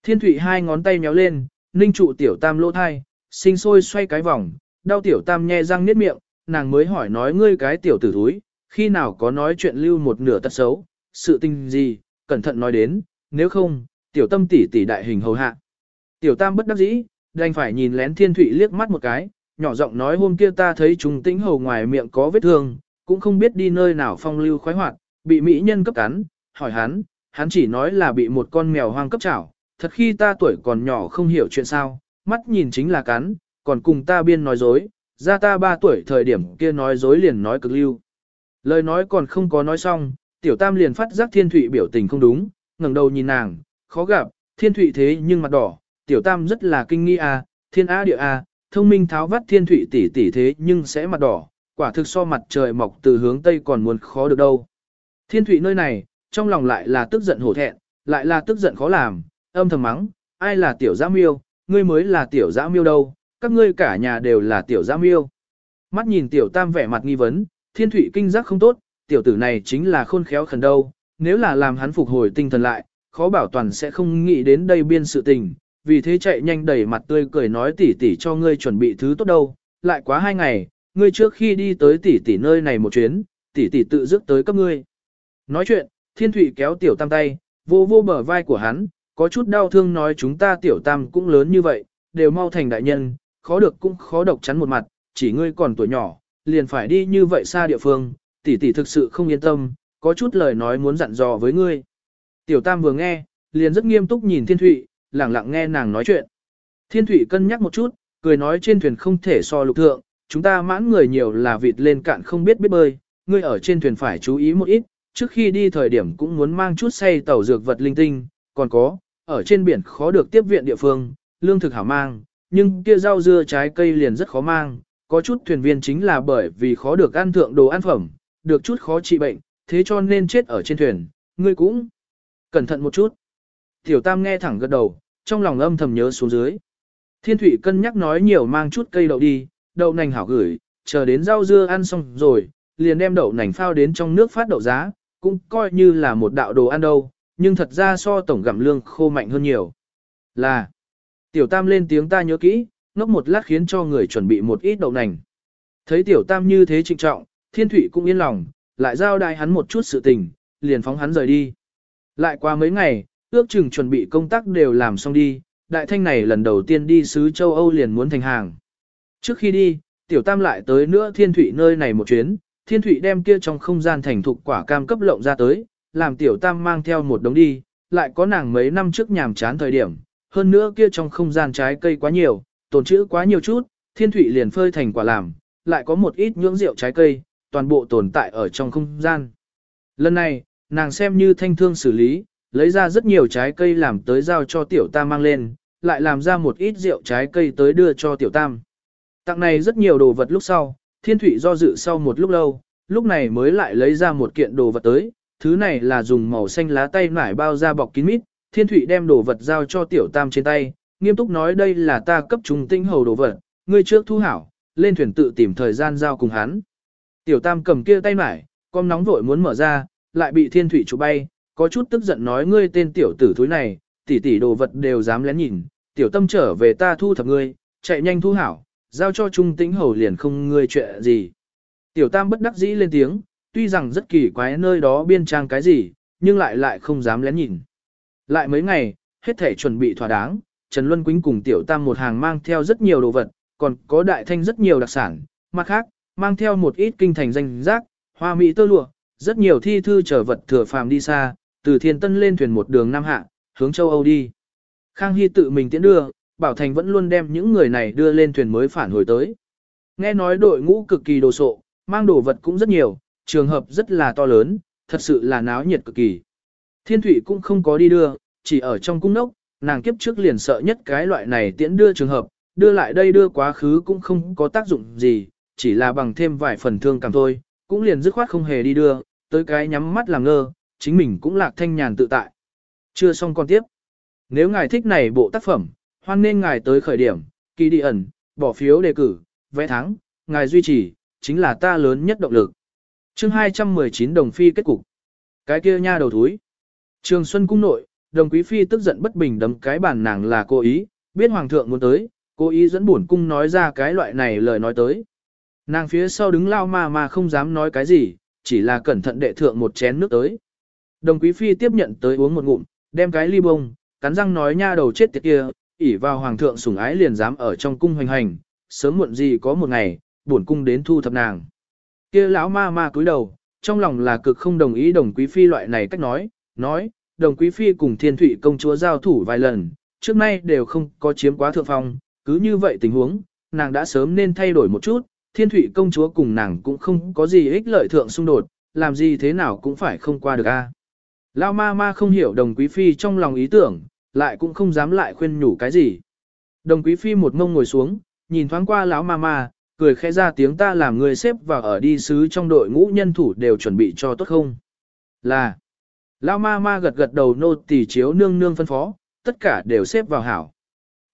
Thiên thụy hai ngón tay méo lên, ninh trụ tiểu tam lỗ thai, sinh sôi xoay cái vòng, đau tiểu tam nhe răng niết miệng, nàng mới hỏi nói ngươi cái tiểu tử thúi, khi nào có nói chuyện lưu một nửa tật xấu, sự tình gì, cẩn thận nói đến, nếu không, tiểu tâm tỷ tỷ đại hình hầu hạ. Tiểu tam bất đắc dĩ, đành phải nhìn lén thiên thụy liếc mắt một cái, nhỏ giọng nói hôm kia ta thấy trùng tĩnh hầu ngoài miệng có vết thương, cũng không biết đi nơi nào phong lưu khoái hoạt, bị mỹ nhân cấp cắn, hỏi hắn, hắn chỉ nói là bị một con mèo hoang cấp chảo, thật khi ta tuổi còn nhỏ không hiểu chuyện sao, mắt nhìn chính là cắn, còn cùng ta biên nói dối, ra ta ba tuổi thời điểm kia nói dối liền nói cực lưu. Lời nói còn không có nói xong, tiểu tam liền phát giác thiên thụy biểu tình không đúng, ngẩng đầu nhìn nàng, khó gặp, thiên thụy thế nhưng mặt đỏ, tiểu tam rất là kinh nghi a, thiên á địa a, thông minh tháo vắt thiên thụy tỷ tỷ thế nhưng sẽ mặt đỏ, quả thực so mặt trời mọc từ hướng tây còn muốn khó được đâu. Thiên thụy nơi này, trong lòng lại là tức giận hổ thẹn, lại là tức giận khó làm, âm thầm mắng, ai là tiểu giã miêu, ngươi mới là tiểu giã miêu đâu, các ngươi cả nhà đều là tiểu giã miêu. Mắt nhìn tiểu tam vẻ mặt nghi vấn, thiên thụy kinh giác không tốt, tiểu tử này chính là khôn khéo khẩn đâu, nếu là làm hắn phục hồi tinh thần lại, khó bảo toàn sẽ không nghĩ đến đây biên sự tình, vì thế chạy nhanh đẩy mặt tươi cười nói tỉ tỉ cho ngươi chuẩn bị thứ tốt đâu, lại quá hai ngày, ngươi trước khi đi tới tỷ tỷ nơi này một chuyến, tỷ tỷ tự dứt tới cấp ngươi. Nói chuyện, thiên thủy kéo tiểu tam tay, vô vô bờ vai của hắn, có chút đau thương nói chúng ta tiểu tam cũng lớn như vậy, đều mau thành đại nhân, khó được cũng khó độc chắn một mặt, chỉ ngươi còn tuổi nhỏ, liền phải đi như vậy xa địa phương, tỷ tỷ thực sự không yên tâm, có chút lời nói muốn dặn dò với ngươi. Tiểu tam vừa nghe, liền rất nghiêm túc nhìn thiên thủy, lặng lặng nghe nàng nói chuyện. Thiên thủy cân nhắc một chút, cười nói trên thuyền không thể so lục thượng, chúng ta mãn người nhiều là vịt lên cạn không biết biết bơi, ngươi ở trên thuyền phải chú ý một ít, trước khi đi thời điểm cũng muốn mang chút say tàu dược vật linh tinh, còn có, ở trên biển khó được tiếp viện địa phương, lương thực hảo mang, nhưng kia rau dưa trái cây liền rất khó mang, có chút thuyền viên chính là bởi vì khó được ăn thượng đồ ăn phẩm, được chút khó trị bệnh, thế cho nên chết ở trên thuyền, ngươi cũng cẩn thận một chút. Tiểu Tam nghe thẳng gật đầu, trong lòng âm thầm nhớ xuống dưới. Thiên Thụy cân nhắc nói nhiều mang chút cây đậu đi, đậu nành hảo gửi, chờ đến rau dưa ăn xong rồi, liền đem đậu nành phao đến trong nước phát đậu giá, cũng coi như là một đạo đồ ăn đâu, nhưng thật ra so tổng gặm lương khô mạnh hơn nhiều. Là, tiểu tam lên tiếng ta nhớ kỹ, ngốc một lát khiến cho người chuẩn bị một ít đậu nành. Thấy tiểu tam như thế trịnh trọng, thiên Thụy cũng yên lòng, lại giao đại hắn một chút sự tình, liền phóng hắn rời đi. Lại qua mấy ngày, ước chừng chuẩn bị công tác đều làm xong đi, đại thanh này lần đầu tiên đi xứ châu Âu liền muốn thành hàng. Trước khi đi, tiểu tam lại tới nữa thiên thủy nơi này một chuyến, thiên thủy đem kia trong không gian thành thục quả cam cấp lộng ra tới, làm tiểu tam mang theo một đống đi, lại có nàng mấy năm trước nhàm chán thời điểm, hơn nữa kia trong không gian trái cây quá nhiều, tồn trữ quá nhiều chút, thiên thủy liền phơi thành quả làm, lại có một ít nhưỡng rượu trái cây, toàn bộ tồn tại ở trong không gian. Lần này, nàng xem như thanh thương xử lý, lấy ra rất nhiều trái cây làm tới giao cho tiểu tam mang lên, lại làm ra một ít rượu trái cây tới đưa cho tiểu tam. Tặng này rất nhiều đồ vật lúc sau, thiên thủy do dự sau một lúc lâu, lúc này mới lại lấy ra một kiện đồ vật tới, thứ này là dùng màu xanh lá tay nải bao ra bọc kín mít, thiên thủy đem đồ vật giao cho tiểu tam trên tay, nghiêm túc nói đây là ta cấp trung tinh hầu đồ vật, ngươi trước thu hảo, lên thuyền tự tìm thời gian giao cùng hắn. Tiểu tam cầm kia tay nải, con nóng vội muốn mở ra, lại bị thiên thủy chụp bay, có chút tức giận nói ngươi tên tiểu tử thúi này, tỷ tỷ đồ vật đều dám lén nhìn, tiểu tâm trở về ta thu thập ngươi, chạy nhanh thu hảo, giao cho trung tĩnh hầu liền không ngươi chuyện gì. Tiểu tam bất đắc dĩ lên tiếng, tuy rằng rất kỳ quái nơi đó biên trang cái gì, nhưng lại lại không dám lén nhìn. Lại mấy ngày, hết thể chuẩn bị thỏa đáng, Trần Luân Quýnh cùng Tiểu Tam một hàng mang theo rất nhiều đồ vật, còn có đại thanh rất nhiều đặc sản, mặt khác, mang theo một ít kinh thành danh giác, hoa mỹ tơ lụa, rất nhiều thi thư trở vật thừa phàm đi xa, từ Thiên Tân lên thuyền một đường Nam Hạ, hướng châu Âu đi. Khang Hy tự mình tiễn đưa, Bảo Thành vẫn luôn đem những người này đưa lên thuyền mới phản hồi tới. Nghe nói đội ngũ cực kỳ đồ sộ, mang đồ vật cũng rất nhiều, trường hợp rất là to lớn, thật sự là náo nhiệt cực kỳ. Thiên Thụy cũng không có đi đưa, chỉ ở trong cung nốc, nàng kiếp trước liền sợ nhất cái loại này tiễn đưa trường hợp, đưa lại đây đưa quá khứ cũng không có tác dụng gì, chỉ là bằng thêm vài phần thương cảm thôi, cũng liền dứt khoát không hề đi đưa, tới cái nhắm mắt làm ngơ, chính mình cũng lạc thanh nhàn tự tại. Chưa xong còn tiếp. Nếu ngài thích này bộ tác phẩm, hoan nên ngài tới khởi điểm, kỳ đi ẩn, bỏ phiếu đề cử, vẽ thắng, ngài duy trì, chính là ta lớn nhất động lực. chương 219 đồng phi kết cục. Cái kia nha đầu thúi. Trường Xuân Cung nội, đồng quý phi tức giận bất bình đấm cái bàn nàng là cố ý, biết hoàng thượng muốn tới, cố ý dẫn bổn cung nói ra cái loại này lời nói tới. Nàng phía sau đứng lao mà mà không dám nói cái gì, chỉ là cẩn thận đệ thượng một chén nước tới. Đồng quý phi tiếp nhận tới uống một ngụm, đem cái ly bông, cắn răng nói nha đầu chết tiệt kia, ỉ vào hoàng thượng sủng ái liền dám ở trong cung hoành hành, sớm muộn gì có một ngày, bổn cung đến thu thập nàng. Kia lão ma ma cúi đầu, trong lòng là cực không đồng ý đồng quý phi loại này cách nói, nói, đồng quý phi cùng thiên thủy công chúa giao thủ vài lần, trước nay đều không có chiếm quá thượng phong, cứ như vậy tình huống, nàng đã sớm nên thay đổi một chút, thiên thủy công chúa cùng nàng cũng không có gì ích lợi thượng xung đột, làm gì thế nào cũng phải không qua được a. Lao ma ma không hiểu đồng quý phi trong lòng ý tưởng, lại cũng không dám lại khuyên nhủ cái gì. Đồng quý phi một ngông ngồi xuống, nhìn thoáng qua lão ma ma, cười khẽ ra tiếng ta làm người xếp và ở đi sứ trong đội ngũ nhân thủ đều chuẩn bị cho tốt không. Là, lão ma ma gật gật đầu nô tỳ chiếu nương nương phân phó, tất cả đều xếp vào hảo.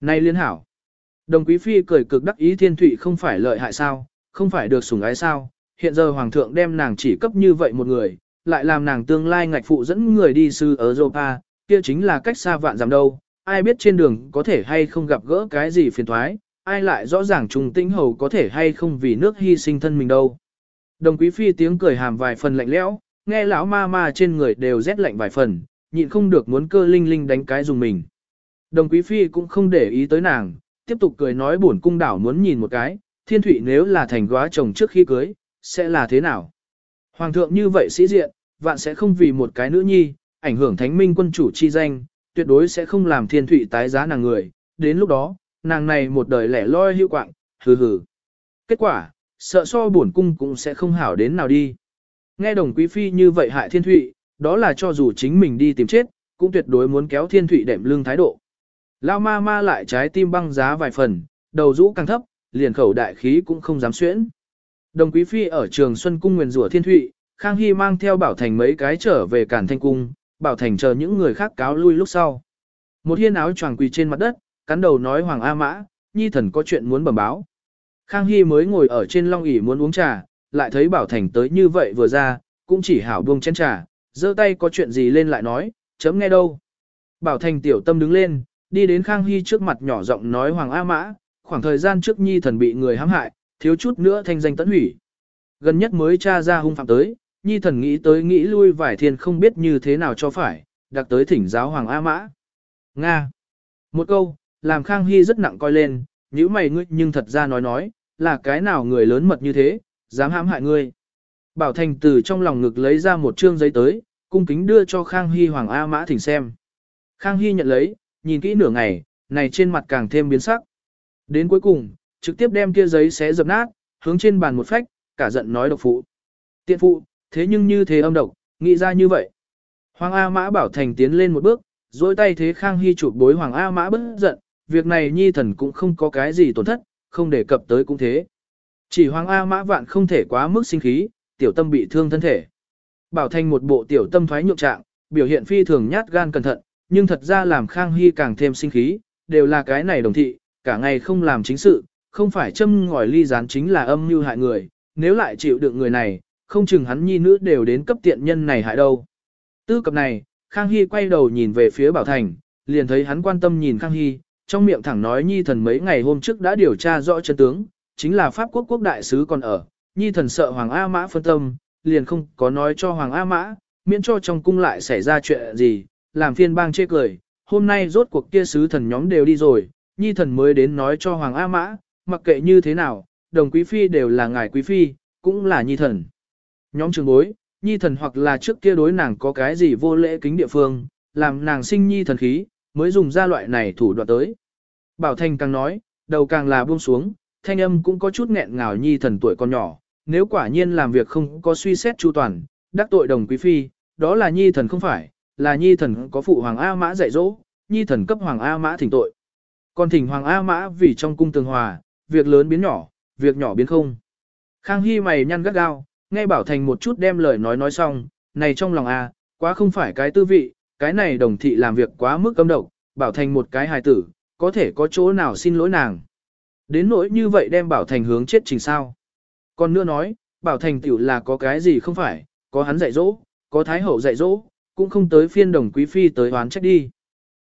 Này liên hảo. Đồng quý phi cười cực đắc ý thiên thụy không phải lợi hại sao, không phải được sủng ái sao, hiện giờ hoàng thượng đem nàng chỉ cấp như vậy một người, lại làm nàng tương lai ngạch phụ dẫn người đi sư ở Europa, kia chính là cách xa vạn dặm đâu, ai biết trên đường có thể hay không gặp gỡ cái gì phiền thoái, ai lại rõ ràng trùng tĩnh hầu có thể hay không vì nước hy sinh thân mình đâu. Đồng quý phi tiếng cười hàm vài phần lạnh lẽo, nghe lão ma ma trên người đều rét lạnh vài phần, nhịn không được muốn cơ linh linh đánh cái dùng mình. Đồng quý phi cũng không để ý tới nàng, tiếp tục cười nói buồn cung đảo muốn nhìn một cái, thiên thủy nếu là thành góa chồng trước khi cưới, sẽ là thế nào? Hoàng thượng như vậy sĩ diện, vạn sẽ không vì một cái nữ nhi, ảnh hưởng thánh minh quân chủ chi danh, tuyệt đối sẽ không làm thiên thủy tái giá nàng người, đến lúc đó, nàng này một đời lẻ loi hữu quạng, hừ hừ. Kết quả, sợ so bổn cung cũng sẽ không hảo đến nào đi. Nghe đồng quý phi như vậy hại thiên thụy, đó là cho dù chính mình đi tìm chết, cũng tuyệt đối muốn kéo thiên thụy đệm lưng thái độ. Lao ma ma lại trái tim băng giá vài phần, đầu rũ càng thấp, liền khẩu đại khí cũng không dám xuyễn. Đồng quý phi ở trường Xuân Cung nguyền rủa thiên thụy, Khang Hy mang theo Bảo Thành mấy cái trở về Cản Thanh Cung, Bảo Thành chờ những người khác cáo lui lúc sau. Một hiên áo choàng quỳ trên mặt đất, cắn đầu nói Hoàng A Mã, nhi thần có chuyện muốn bẩm báo. Khang Hy mới ngồi ở trên long ỷ muốn uống trà, lại thấy Bảo Thành tới như vậy vừa ra, cũng chỉ hảo buông chén trà, giơ tay có chuyện gì lên lại nói, chấm nghe đâu. Bảo Thành tiểu tâm đứng lên, đi đến Khang Hy trước mặt nhỏ giọng nói Hoàng A Mã, khoảng thời gian trước nhi thần bị người hãm hại, thiếu chút nữa thanh danh tẫn hủy. Gần nhất mới tra ra hung phạm tới, nhi thần nghĩ tới nghĩ lui vải thiên không biết như thế nào cho phải, đặc tới thỉnh giáo Hoàng A Mã. Nga. Một câu, làm Khang Hy rất nặng coi lên, nếu mày ngươi nhưng thật ra nói nói, là cái nào người lớn mật như thế, dám hãm hại ngươi. Bảo Thành từ trong lòng ngực lấy ra một trương giấy tới, cung kính đưa cho Khang Hy Hoàng A Mã thỉnh xem. Khang Hy nhận lấy, nhìn kỹ nửa ngày, này trên mặt càng thêm biến sắc. Đến cuối cùng, trực tiếp đem kia giấy xé dập nát, hướng trên bàn một phách, cả giận nói độc phụ. Tiện phụ, thế nhưng như thế âm độc, nghĩ ra như vậy. Hoàng A Mã Bảo Thành tiến lên một bước, dối tay thế Khang Hy chụp bối Hoàng A Mã bất giận, việc này nhi thần cũng không có cái gì tổn thất, không đề cập tới cũng thế. Chỉ Hoàng A Mã Vạn không thể quá mức sinh khí, tiểu tâm bị thương thân thể. Bảo Thành một bộ tiểu tâm thoái nhượng trạng, biểu hiện phi thường nhát gan cẩn thận, nhưng thật ra làm Khang Hy càng thêm sinh khí, đều là cái này đồng thị, cả ngày không làm chính sự, không phải châm ngòi ly gián chính là âm mưu hại người, nếu lại chịu đựng người này, không chừng hắn nhi nữ đều đến cấp tiện nhân này hại đâu. Tư cập này, Khang Hy quay đầu nhìn về phía Bảo Thành, liền thấy hắn quan tâm nhìn Khang Hy, trong miệng thẳng nói nhi thần mấy ngày hôm trước đã điều tra rõ chân tướng, chính là Pháp quốc quốc đại sứ còn ở, nhi thần sợ Hoàng A Mã phân tâm, liền không có nói cho Hoàng A Mã, miễn cho trong cung lại xảy ra chuyện gì, làm phiên bang chê cười, hôm nay rốt cuộc kia sứ thần nhóm đều đi rồi, nhi thần mới đến nói cho Hoàng A Mã, mặc kệ như thế nào, đồng quý phi đều là ngài quý phi, cũng là nhi thần. Nhóm trường bối, nhi thần hoặc là trước kia đối nàng có cái gì vô lễ kính địa phương, làm nàng sinh nhi thần khí, mới dùng ra loại này thủ đoạn tới. Bảo Thành càng nói, đầu càng là buông xuống, thanh âm cũng có chút nghẹn ngào nhi thần tuổi còn nhỏ, nếu quả nhiên làm việc không có suy xét chu toàn, đắc tội đồng quý phi, đó là nhi thần không phải, là nhi thần có phụ hoàng A Mã dạy dỗ, nhi thần cấp hoàng A Mã thỉnh tội. Còn thỉnh hoàng A Mã vì trong cung tường hòa, việc lớn biến nhỏ, việc nhỏ biến không. Khang Hy mày nhăn gắt gao, nghe Bảo Thành một chút đem lời nói nói xong, này trong lòng A, quá không phải cái tư vị, cái này đồng thị làm việc quá mức cấm độc, Bảo Thành một cái hài tử, có thể có chỗ nào xin lỗi nàng. Đến nỗi như vậy đem Bảo Thành hướng chết trình sao. Còn nữa nói, Bảo Thành tiểu là có cái gì không phải, có hắn dạy dỗ, có Thái Hậu dạy dỗ, cũng không tới phiên đồng quý phi tới oán trách đi.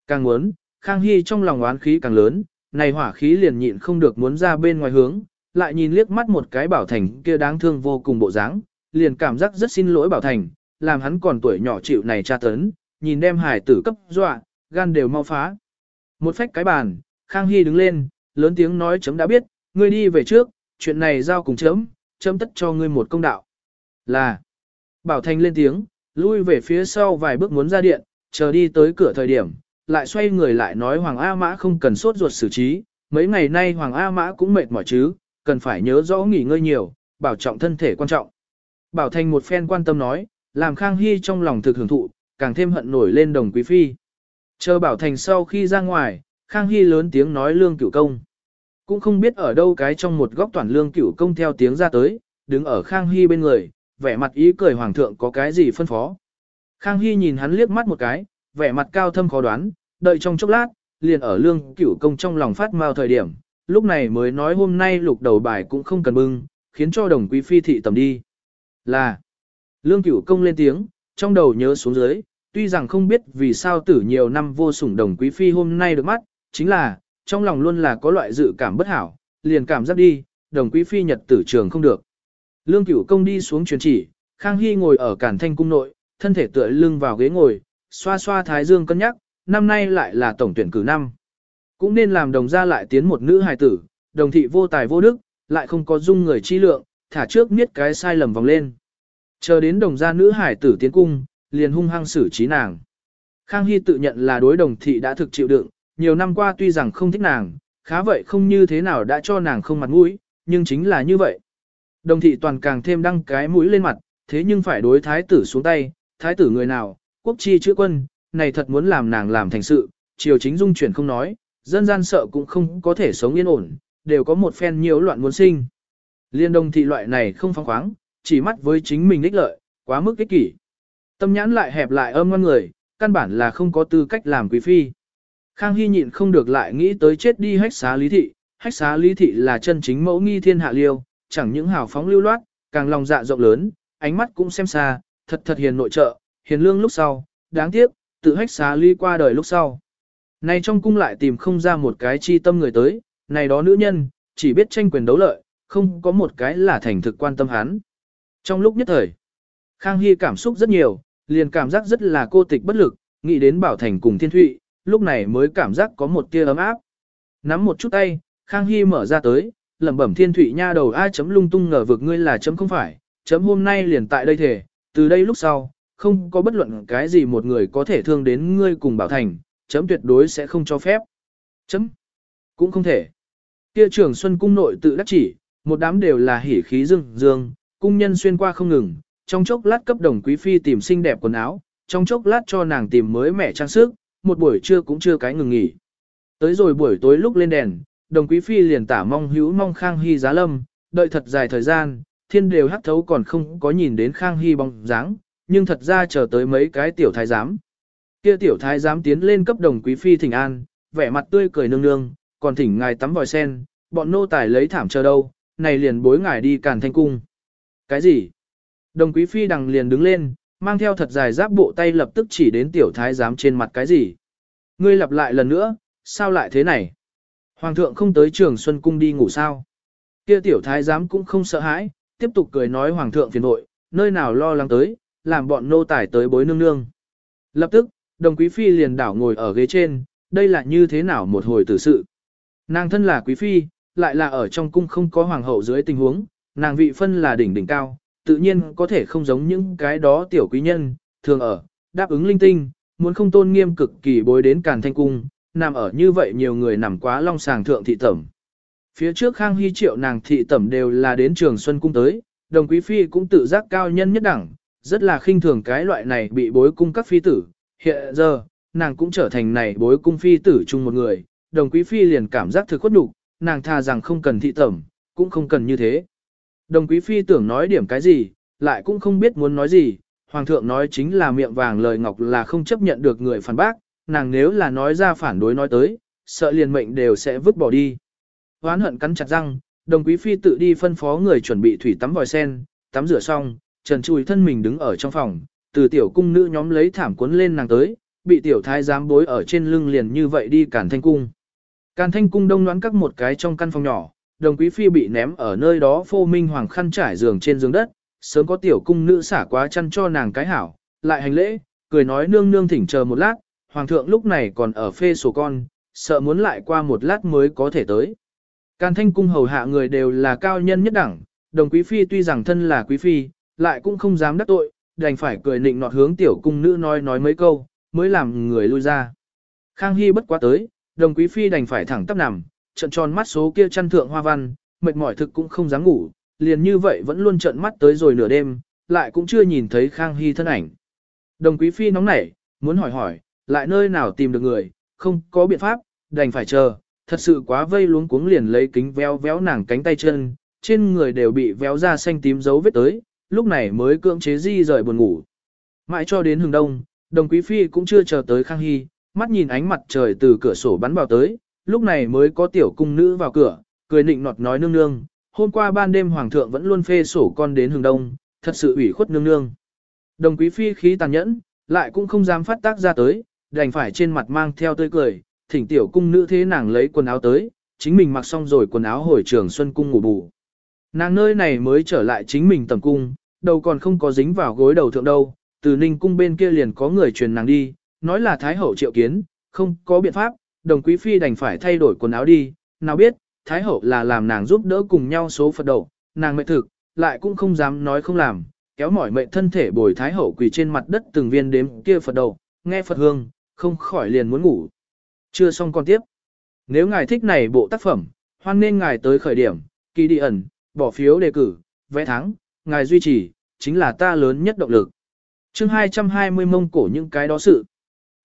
Càng muốn, Khang Hy trong lòng oán khí càng lớn, này hỏa khí liền nhịn không được muốn ra bên ngoài hướng, lại nhìn liếc mắt một cái Bảo Thành kia đáng thương vô cùng bộ dáng, liền cảm giác rất xin lỗi Bảo Thành, làm hắn còn tuổi nhỏ chịu này tra tấn, nhìn đem hải tử cấp dọa, gan đều mau phá. Một phách cái bàn, Khang Hy đứng lên, lớn tiếng nói chấm đã biết, ngươi đi về trước, chuyện này giao cùng chấm, chấm tất cho ngươi một công đạo. Là, Bảo Thành lên tiếng, lui về phía sau vài bước muốn ra điện, chờ đi tới cửa thời điểm, lại xoay người lại nói Hoàng A Mã không cần sốt ruột xử trí, mấy ngày nay Hoàng A Mã cũng mệt mỏi chứ, cần phải nhớ rõ nghỉ ngơi nhiều, bảo trọng thân thể quan trọng. Bảo Thành một phen quan tâm nói, làm Khang Hy trong lòng thực hưởng thụ, càng thêm hận nổi lên đồng quý phi. Chờ Bảo Thành sau khi ra ngoài, Khang Hy lớn tiếng nói lương cửu công. Cũng không biết ở đâu cái trong một góc toàn lương cửu công theo tiếng ra tới, đứng ở Khang Hy bên người, vẻ mặt ý cười hoàng thượng có cái gì phân phó. Khang Hy nhìn hắn liếc mắt một cái, vẻ mặt cao thâm khó đoán, đợi trong chốc lát, liền ở lương cửu công trong lòng phát mau thời điểm, lúc này mới nói hôm nay lục đầu bài cũng không cần bưng, khiến cho đồng quý phi thị tầm đi. Là, lương cửu công lên tiếng, trong đầu nhớ xuống dưới, tuy rằng không biết vì sao tử nhiều năm vô sủng đồng quý phi hôm nay được mắt, chính là, trong lòng luôn là có loại dự cảm bất hảo, liền cảm giác đi, đồng quý phi nhật tử trường không được. Lương cửu công đi xuống truyền chỉ, Khang Hy ngồi ở cản thanh cung nội, thân thể tựa lưng vào ghế ngồi, xoa xoa thái dương cân nhắc, năm nay lại là tổng tuyển cử năm. Cũng nên làm đồng gia lại tiến một nữ hài tử, đồng thị vô tài vô đức, lại không có dung người chi lượng, thả trước miết cái sai lầm vòng lên. Chờ đến đồng gia nữ hải tử tiến cung, liền hung hăng xử trí nàng. Khang Hy tự nhận là đối đồng thị đã thực chịu đựng, nhiều năm qua tuy rằng không thích nàng, khá vậy không như thế nào đã cho nàng không mặt mũi, nhưng chính là như vậy. Đồng thị toàn càng thêm đăng cái mũi lên mặt, thế nhưng phải đối thái tử xuống tay, thái tử người nào, quốc chi chữa quân, này thật muốn làm nàng làm thành sự, triều chính dung chuyển không nói, dân gian sợ cũng không có thể sống yên ổn, đều có một phen nhiều loạn muốn sinh. Liên đồng thị loại này không phóng khoáng, chỉ mắt với chính mình ích lợi, quá mức ích kỷ. Tâm nhãn lại hẹp lại âm ngon người, căn bản là không có tư cách làm quý phi. Khang Hy nhịn không được lại nghĩ tới chết đi hách xá lý thị, hách xá lý thị là chân chính mẫu nghi thiên hạ liêu, chẳng những hào phóng lưu loát, càng lòng dạ rộng lớn, ánh mắt cũng xem xa, thật thật hiền nội trợ, hiền lương lúc sau, đáng tiếc, tự hách xá lý qua đời lúc sau. Này trong cung lại tìm không ra một cái chi tâm người tới, này đó nữ nhân, chỉ biết tranh quyền đấu lợi, không có một cái là thành thực quan tâm hắn. Trong lúc nhất thời, Khang Hy cảm xúc rất nhiều, liền cảm giác rất là cô tịch bất lực, nghĩ đến Bảo Thành cùng Thiên Thụy, lúc này mới cảm giác có một tia ấm áp. Nắm một chút tay, Khang Hy mở ra tới, lẩm bẩm Thiên Thụy nha đầu ai chấm lung tung ngờ vực ngươi là chấm không phải, chấm hôm nay liền tại đây thể, từ đây lúc sau, không có bất luận cái gì một người có thể thương đến ngươi cùng Bảo Thành, chấm tuyệt đối sẽ không cho phép. Chấm, cũng không thể. Kia trưởng Xuân Cung nội tự đắc chỉ, một đám đều là hỉ khí dương dương, cung nhân xuyên qua không ngừng, trong chốc lát cấp đồng quý phi tìm xinh đẹp quần áo, trong chốc lát cho nàng tìm mới mẻ trang sức, một buổi trưa cũng chưa cái ngừng nghỉ. Tới rồi buổi tối lúc lên đèn, đồng quý phi liền tả mong hữu mong Khang Hy giá lâm, đợi thật dài thời gian, thiên đều hắc thấu còn không có nhìn đến Khang Hy bóng dáng, nhưng thật ra chờ tới mấy cái tiểu thái giám. Kia tiểu thái giám tiến lên cấp đồng quý phi thỉnh an, vẻ mặt tươi cười nương nương, còn thỉnh ngài tắm vòi sen, bọn nô tài lấy thảm chờ đâu, này liền bối ngài đi càn thanh cung. Cái gì? Đồng quý phi đằng liền đứng lên, mang theo thật dài giáp bộ tay lập tức chỉ đến tiểu thái giám trên mặt cái gì. Ngươi lặp lại lần nữa, sao lại thế này? Hoàng thượng không tới trường Xuân Cung đi ngủ sao? Kia tiểu thái giám cũng không sợ hãi, tiếp tục cười nói hoàng thượng phiền nội, nơi nào lo lắng tới, làm bọn nô tài tới bối nương nương. Lập tức, đồng quý phi liền đảo ngồi ở ghế trên, đây là như thế nào một hồi tử sự. Nàng thân là quý phi, lại là ở trong cung không có hoàng hậu dưới tình huống, nàng vị phân là đỉnh đỉnh cao, tự nhiên có thể không giống những cái đó tiểu quý nhân, thường ở, đáp ứng linh tinh, muốn không tôn nghiêm cực kỳ bối đến càn thanh cung, nằm ở như vậy nhiều người nằm quá long sàng thượng thị tẩm. Phía trước Khang Hy triệu nàng thị tẩm đều là đến trường Xuân Cung tới, đồng quý phi cũng tự giác cao nhân nhất đẳng, rất là khinh thường cái loại này bị bối cung các phi tử. Hiện giờ, nàng cũng trở thành này bối cung phi tử chung một người, đồng quý phi liền cảm giác thực khuất nhục, nàng tha rằng không cần thị tẩm, cũng không cần như thế. Đồng quý phi tưởng nói điểm cái gì, lại cũng không biết muốn nói gì, hoàng thượng nói chính là miệng vàng lời ngọc là không chấp nhận được người phản bác, nàng nếu là nói ra phản đối nói tới, sợ liền mệnh đều sẽ vứt bỏ đi. Hoán hận cắn chặt răng, đồng quý phi tự đi phân phó người chuẩn bị thủy tắm vòi sen, tắm rửa xong, trần chùi thân mình đứng ở trong phòng, từ tiểu cung nữ nhóm lấy thảm cuốn lên nàng tới, bị tiểu thái giám bối ở trên lưng liền như vậy đi cản thanh cung. Càn thanh cung đông đoán các một cái trong căn phòng nhỏ, đồng quý phi bị ném ở nơi đó phô minh hoàng khăn trải giường trên giường đất, sớm có tiểu cung nữ xả quá chăn cho nàng cái hảo, lại hành lễ, cười nói nương nương thỉnh chờ một lát, hoàng thượng lúc này còn ở phê sổ con, sợ muốn lại qua một lát mới có thể tới. Càn thanh cung hầu hạ người đều là cao nhân nhất đẳng, đồng quý phi tuy rằng thân là quý phi, lại cũng không dám đắc tội, đành phải cười nịnh nọt hướng tiểu cung nữ nói nói mấy câu, mới làm người lui ra. Khang Hy bất quá tới, đồng quý phi đành phải thẳng tắp nằm, trận tròn mắt số kia chăn thượng hoa văn, mệt mỏi thực cũng không dám ngủ, liền như vậy vẫn luôn trận mắt tới rồi nửa đêm, lại cũng chưa nhìn thấy Khang Hy thân ảnh. Đồng quý phi nóng nảy, muốn hỏi hỏi, lại nơi nào tìm được người, không có biện pháp, đành phải chờ, thật sự quá vây luống cuống liền lấy kính véo véo nàng cánh tay chân, trên người đều bị véo ra xanh tím dấu vết tới, lúc này mới cưỡng chế di rời buồn ngủ. Mãi cho đến hừng đông, đồng quý phi cũng chưa chờ tới Khang Hy, mắt nhìn ánh mặt trời từ cửa sổ bắn vào tới, lúc này mới có tiểu cung nữ vào cửa, cười nịnh nọt nói nương nương, hôm qua ban đêm hoàng thượng vẫn luôn phê sổ con đến hừng đông, thật sự ủy khuất nương nương. Đồng quý phi khí tàn nhẫn, lại cũng không dám phát tác ra tới, đành phải trên mặt mang theo tươi cười, thỉnh tiểu cung nữ thế nàng lấy quần áo tới, chính mình mặc xong rồi quần áo hồi trường xuân cung ngủ bù. Nàng nơi này mới trở lại chính mình tầm cung, đầu còn không có dính vào gối đầu thượng đâu, từ ninh cung bên kia liền có người truyền nàng đi, nói là thái hậu triệu kiến, không có biện pháp, đồng quý phi đành phải thay đổi quần áo đi, nào biết, thái hậu là làm nàng giúp đỡ cùng nhau số Phật đầu, nàng mệnh thực, lại cũng không dám nói không làm, kéo mỏi mệnh thân thể bồi thái hậu quỳ trên mặt đất từng viên đếm kia Phật đầu, nghe Phật hương, không khỏi liền muốn ngủ. Chưa xong con tiếp. Nếu ngài thích này bộ tác phẩm, hoan nên ngài tới khởi điểm, kỳ đi ẩn, bỏ phiếu đề cử, vẽ thắng, ngài duy trì, chính là ta lớn nhất động lực. chương 220 mông cổ những cái đó sự.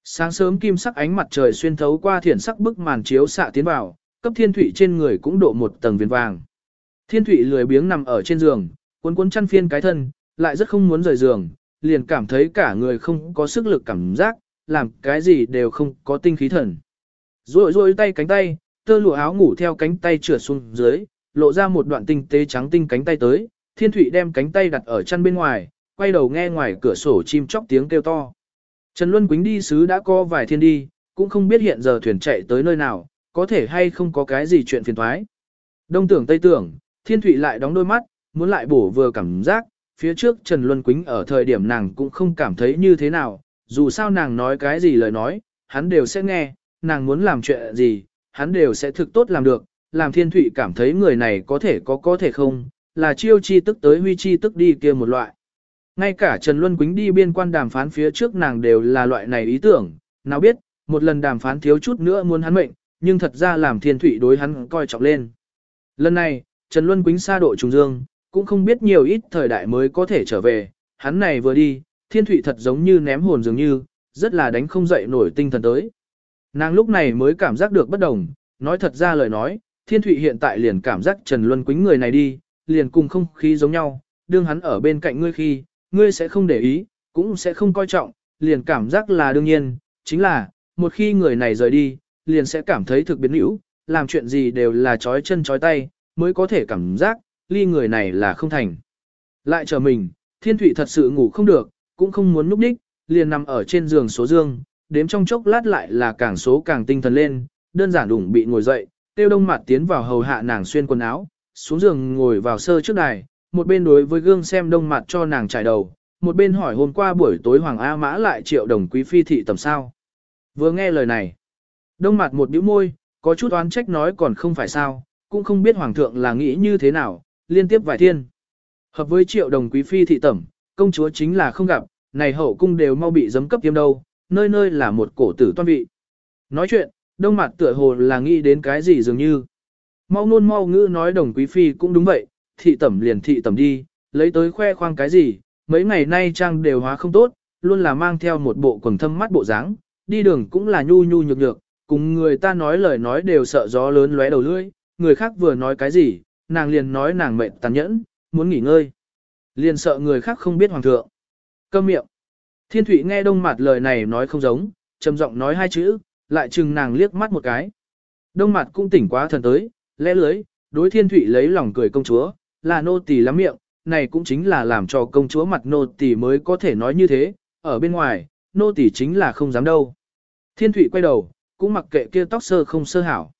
Sáng sớm kim sắc ánh mặt trời xuyên thấu qua thiển sắc bức màn chiếu xạ tiến vào, cấp thiên thủy trên người cũng độ một tầng viền vàng. Thiên thủy lười biếng nằm ở trên giường, cuốn cuốn chăn phiên cái thân, lại rất không muốn rời giường, liền cảm thấy cả người không có sức lực cảm giác, làm cái gì đều không có tinh khí thần. Rồi rồi tay cánh tay, tơ lụa áo ngủ theo cánh tay trượt xuống dưới, lộ ra một đoạn tinh tế trắng tinh cánh tay tới, thiên Thụy đem cánh tay đặt ở chăn bên ngoài, quay đầu nghe ngoài cửa sổ chim chóc tiếng kêu to. Trần Luân Quýnh đi sứ đã co vài thiên đi, cũng không biết hiện giờ thuyền chạy tới nơi nào, có thể hay không có cái gì chuyện phiền thoái. Đông tưởng tây tưởng, thiên Thụy lại đóng đôi mắt, muốn lại bổ vừa cảm giác, phía trước Trần Luân Quýnh ở thời điểm nàng cũng không cảm thấy như thế nào, dù sao nàng nói cái gì lời nói, hắn đều sẽ nghe, nàng muốn làm chuyện gì, hắn đều sẽ thực tốt làm được, làm thiên Thụy cảm thấy người này có thể có có thể không, là chiêu chi tức tới huy chi tức đi kia một loại. Ngay cả Trần Luân Quýnh đi biên quan đàm phán phía trước nàng đều là loại này ý tưởng, nào biết, một lần đàm phán thiếu chút nữa muốn hắn mệnh, nhưng thật ra làm thiên thủy đối hắn coi trọng lên. Lần này, Trần Luân Quýnh xa độ trùng dương, cũng không biết nhiều ít thời đại mới có thể trở về, hắn này vừa đi, thiên thủy thật giống như ném hồn dường như, rất là đánh không dậy nổi tinh thần tới. Nàng lúc này mới cảm giác được bất đồng, nói thật ra lời nói, thiên thủy hiện tại liền cảm giác Trần Luân Quýnh người này đi, liền cùng không khí giống nhau, đương hắn ở bên cạnh ngươi khi, ngươi sẽ không để ý, cũng sẽ không coi trọng, liền cảm giác là đương nhiên, chính là, một khi người này rời đi, liền sẽ cảm thấy thực biến hữu, làm chuyện gì đều là trói chân trói tay, mới có thể cảm giác, ly người này là không thành. Lại chờ mình, thiên thủy thật sự ngủ không được, cũng không muốn núp đích, liền nằm ở trên giường số dương, đếm trong chốc lát lại là càng số càng tinh thần lên, đơn giản đủng bị ngồi dậy, tiêu đông mặt tiến vào hầu hạ nàng xuyên quần áo, xuống giường ngồi vào sơ trước đài, một bên đối với gương xem đông mặt cho nàng trải đầu, một bên hỏi hôm qua buổi tối Hoàng A Mã lại triệu đồng quý phi thị tầm sao. Vừa nghe lời này, đông mặt một bĩu môi, có chút oán trách nói còn không phải sao, cũng không biết Hoàng thượng là nghĩ như thế nào, liên tiếp vài thiên. Hợp với triệu đồng quý phi thị tẩm, công chúa chính là không gặp, này hậu cung đều mau bị giấm cấp tiêm đâu, nơi nơi là một cổ tử toan vị. Nói chuyện, đông mặt tựa hồ là nghĩ đến cái gì dường như. Mau nôn mau ngữ nói đồng quý phi cũng đúng vậy, thị tẩm liền thị tẩm đi, lấy tới khoe khoang cái gì, mấy ngày nay trang đều hóa không tốt, luôn là mang theo một bộ quần thâm mắt bộ dáng, đi đường cũng là nhu nhu nhược nhược, cùng người ta nói lời nói đều sợ gió lớn lóe đầu lưỡi, người khác vừa nói cái gì, nàng liền nói nàng mệt tàn nhẫn, muốn nghỉ ngơi. Liền sợ người khác không biết hoàng thượng. Câm miệng. Thiên Thụy nghe đông mặt lời này nói không giống, trầm giọng nói hai chữ, lại chừng nàng liếc mắt một cái. Đông mặt cũng tỉnh quá thần tới, lẽ lưới, đối Thiên Thụy lấy lòng cười công chúa, là nô tỳ lắm miệng, này cũng chính là làm cho công chúa mặt nô tỳ mới có thể nói như thế, ở bên ngoài, nô tỳ chính là không dám đâu. Thiên Thụy quay đầu, cũng mặc kệ kia tóc sơ không sơ hảo.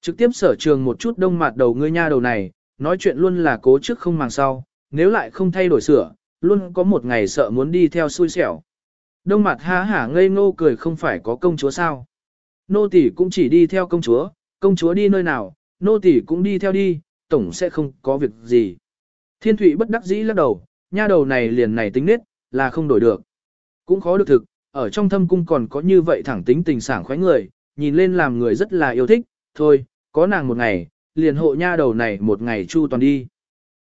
Trực tiếp sở trường một chút đông mặt đầu ngươi nha đầu này, nói chuyện luôn là cố trước không màng sau, nếu lại không thay đổi sửa, luôn có một ngày sợ muốn đi theo xui xẻo. Đông mặt há hả ngây ngô cười không phải có công chúa sao. Nô tỷ cũng chỉ đi theo công chúa, công chúa đi nơi nào, nô tỷ cũng đi theo đi, tổng sẽ không có việc gì. Thiên Thụy bất đắc dĩ lắc đầu, nha đầu này liền này tính nết, là không đổi được. Cũng khó được thực, ở trong thâm cung còn có như vậy thẳng tính tình sảng khoái người, nhìn lên làm người rất là yêu thích, thôi, có nàng một ngày, liền hộ nha đầu này một ngày chu toàn đi.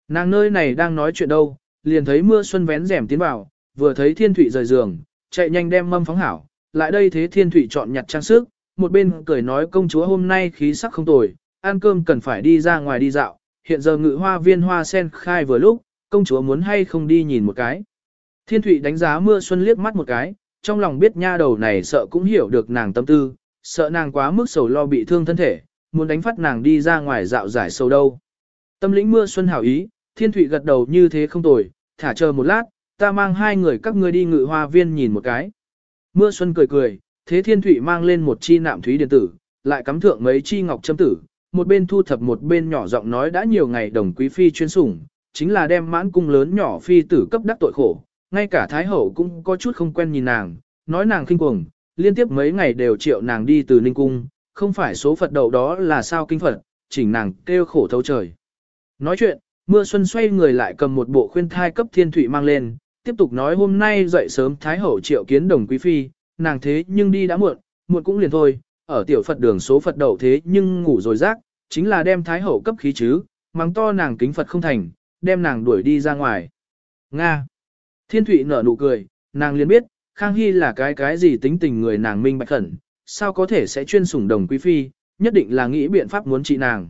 Nàng nơi này đang nói chuyện đâu, liền thấy mưa xuân vén rèm tiến vào, vừa thấy thiên Thụy rời giường, chạy nhanh đem mâm phóng hảo, lại đây thế thiên Thụy chọn nhặt trang sức, một bên cười nói công chúa hôm nay khí sắc không tồi, ăn cơm cần phải đi ra ngoài đi dạo, hiện giờ ngự hoa viên hoa sen khai vừa lúc, công chúa muốn hay không đi nhìn một cái. Thiên Thụy đánh giá mưa xuân liếc mắt một cái, trong lòng biết nha đầu này sợ cũng hiểu được nàng tâm tư, sợ nàng quá mức sầu lo bị thương thân thể, muốn đánh phát nàng đi ra ngoài dạo giải sâu đâu. Tâm lĩnh mưa xuân hảo ý, thiên Thụy gật đầu như thế không tồi, thả chờ một lát, ta mang hai người các ngươi đi ngự hoa viên nhìn một cái. Mưa xuân cười cười, thế thiên Thụy mang lên một chi nạm thúy điện tử, lại cắm thượng mấy chi ngọc châm tử, một bên thu thập một bên nhỏ giọng nói đã nhiều ngày đồng quý phi chuyên sủng, chính là đem mãn cung lớn nhỏ phi tử cấp đắc tội khổ, ngay cả thái hậu cũng có chút không quen nhìn nàng, nói nàng kinh cuồng, liên tiếp mấy ngày đều triệu nàng đi từ ninh cung, không phải số Phật đầu đó là sao kinh Phật, chỉnh nàng kêu khổ thấu trời. Nói chuyện, mưa xuân xoay người lại cầm một bộ khuyên thai cấp thiên thủy mang lên, tiếp tục nói hôm nay dậy sớm Thái Hậu triệu kiến đồng quý phi, nàng thế nhưng đi đã muộn, muộn cũng liền thôi, ở tiểu Phật đường số Phật đậu thế nhưng ngủ rồi rác, chính là đem Thái Hậu cấp khí chứ, mắng to nàng kính Phật không thành, đem nàng đuổi đi ra ngoài. Nga. Thiên Thụy nở nụ cười, nàng liền biết, Khang Hy là cái cái gì tính tình người nàng minh bạch khẩn, sao có thể sẽ chuyên sủng đồng quý phi, nhất định là nghĩ biện pháp muốn trị nàng.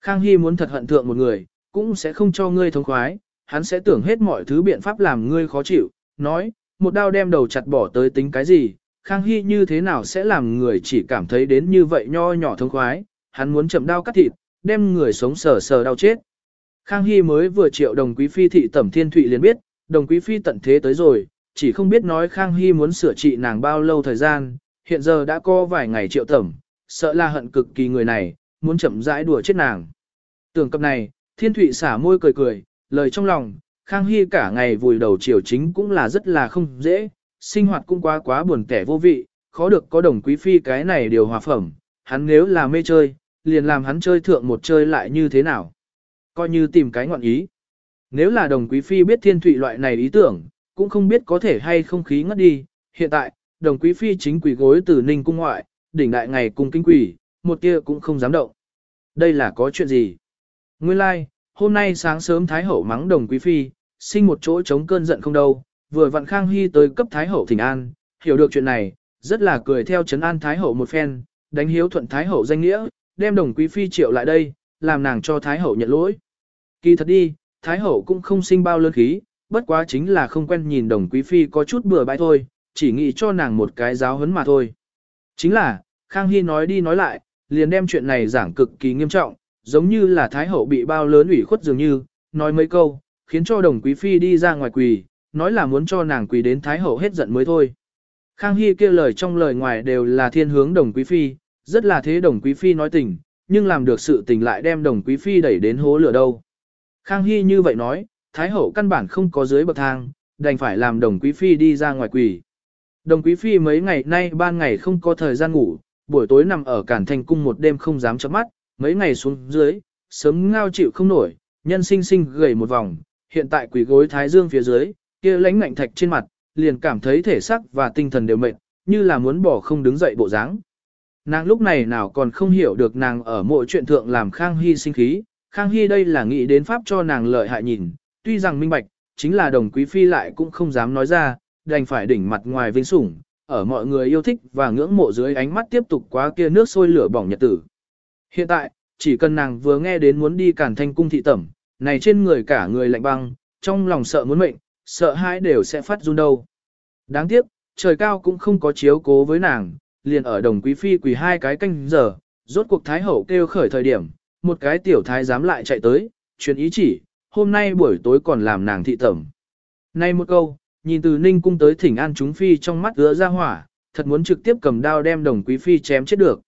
Khang Hy muốn thật hận thượng một người, cũng sẽ không cho ngươi thống khoái, hắn sẽ tưởng hết mọi thứ biện pháp làm ngươi khó chịu, nói, một đao đem đầu chặt bỏ tới tính cái gì, Khang Hy như thế nào sẽ làm người chỉ cảm thấy đến như vậy nho nhỏ thông khoái, hắn muốn chậm đao cắt thịt, đem người sống sờ sờ đau chết. Khang Hy mới vừa triệu đồng quý phi thị tẩm thiên thụy liền biết, đồng quý phi tận thế tới rồi, chỉ không biết nói Khang Hy muốn sửa trị nàng bao lâu thời gian, hiện giờ đã có vài ngày triệu tẩm, sợ là hận cực kỳ người này, muốn chậm rãi đùa chết nàng. Tưởng cập này, thiên thụy xả môi cười cười, lời trong lòng, Khang Hy cả ngày vùi đầu chiều chính cũng là rất là không dễ, sinh hoạt cũng quá quá buồn tẻ vô vị, khó được có đồng quý phi cái này điều hòa phẩm, hắn nếu là mê chơi, liền làm hắn chơi thượng một chơi lại như thế nào. Coi như tìm cái ngọn ý. Nếu là đồng quý phi biết thiên thụy loại này ý tưởng, cũng không biết có thể hay không khí ngất đi, hiện tại, đồng quý phi chính quỷ gối từ ninh cung ngoại, đỉnh đại ngày cung kinh quỷ, một tia cũng không dám động. Đây là có chuyện gì? Nguyên lai, like, hôm nay sáng sớm Thái Hậu mắng đồng quý phi, sinh một chỗ chống cơn giận không đâu, vừa vặn Khang Hy tới cấp Thái Hậu thỉnh an, hiểu được chuyện này, rất là cười theo chấn an Thái Hậu một phen, đánh hiếu thuận Thái Hậu danh nghĩa, đem đồng quý phi triệu lại đây, làm nàng cho Thái Hậu nhận lỗi. Kỳ thật đi, Thái Hậu cũng không sinh bao lơn khí, bất quá chính là không quen nhìn đồng quý phi có chút bừa bãi thôi, chỉ nghĩ cho nàng một cái giáo huấn mà thôi. Chính là, Khang Hy nói đi nói lại, liền đem chuyện này giảng cực kỳ nghiêm trọng, giống như là Thái Hậu bị bao lớn ủy khuất dường như, nói mấy câu, khiến cho đồng quý phi đi ra ngoài quỳ, nói là muốn cho nàng quỳ đến Thái Hậu hết giận mới thôi. Khang Hy kia lời trong lời ngoài đều là thiên hướng đồng quý phi, rất là thế đồng quý phi nói tình, nhưng làm được sự tình lại đem đồng quý phi đẩy đến hố lửa đâu. Khang Hy như vậy nói, Thái Hậu căn bản không có dưới bậc thang, đành phải làm đồng quý phi đi ra ngoài quỳ. Đồng quý phi mấy ngày nay ban ngày không có thời gian ngủ, buổi tối nằm ở cản thành cung một đêm không dám chớp mắt, mấy ngày xuống dưới, sớm ngao chịu không nổi, nhân sinh sinh gầy một vòng, hiện tại quỷ gối thái dương phía dưới, kia lãnh ngạnh thạch trên mặt, liền cảm thấy thể xác và tinh thần đều mệt, như là muốn bỏ không đứng dậy bộ dáng. Nàng lúc này nào còn không hiểu được nàng ở mỗi chuyện thượng làm Khang Hy sinh khí, Khang Hy đây là nghĩ đến pháp cho nàng lợi hại nhìn, tuy rằng minh bạch, chính là đồng quý phi lại cũng không dám nói ra, đành phải đỉnh mặt ngoài vinh sủng, ở mọi người yêu thích và ngưỡng mộ dưới ánh mắt tiếp tục quá kia nước sôi lửa bỏng nhật tử. Hiện tại, chỉ cần nàng vừa nghe đến muốn đi cản thanh cung thị tẩm, này trên người cả người lạnh băng, trong lòng sợ muốn mệnh, sợ hãi đều sẽ phát run đâu. Đáng tiếc, trời cao cũng không có chiếu cố với nàng, liền ở đồng quý phi quỳ hai cái canh giờ, rốt cuộc thái hậu kêu khởi thời điểm, một cái tiểu thái dám lại chạy tới, truyền ý chỉ, hôm nay buổi tối còn làm nàng thị tẩm. Nay một câu, nhìn từ ninh cung tới thỉnh an chúng phi trong mắt ứa ra hỏa, thật muốn trực tiếp cầm đao đem đồng quý phi chém chết được.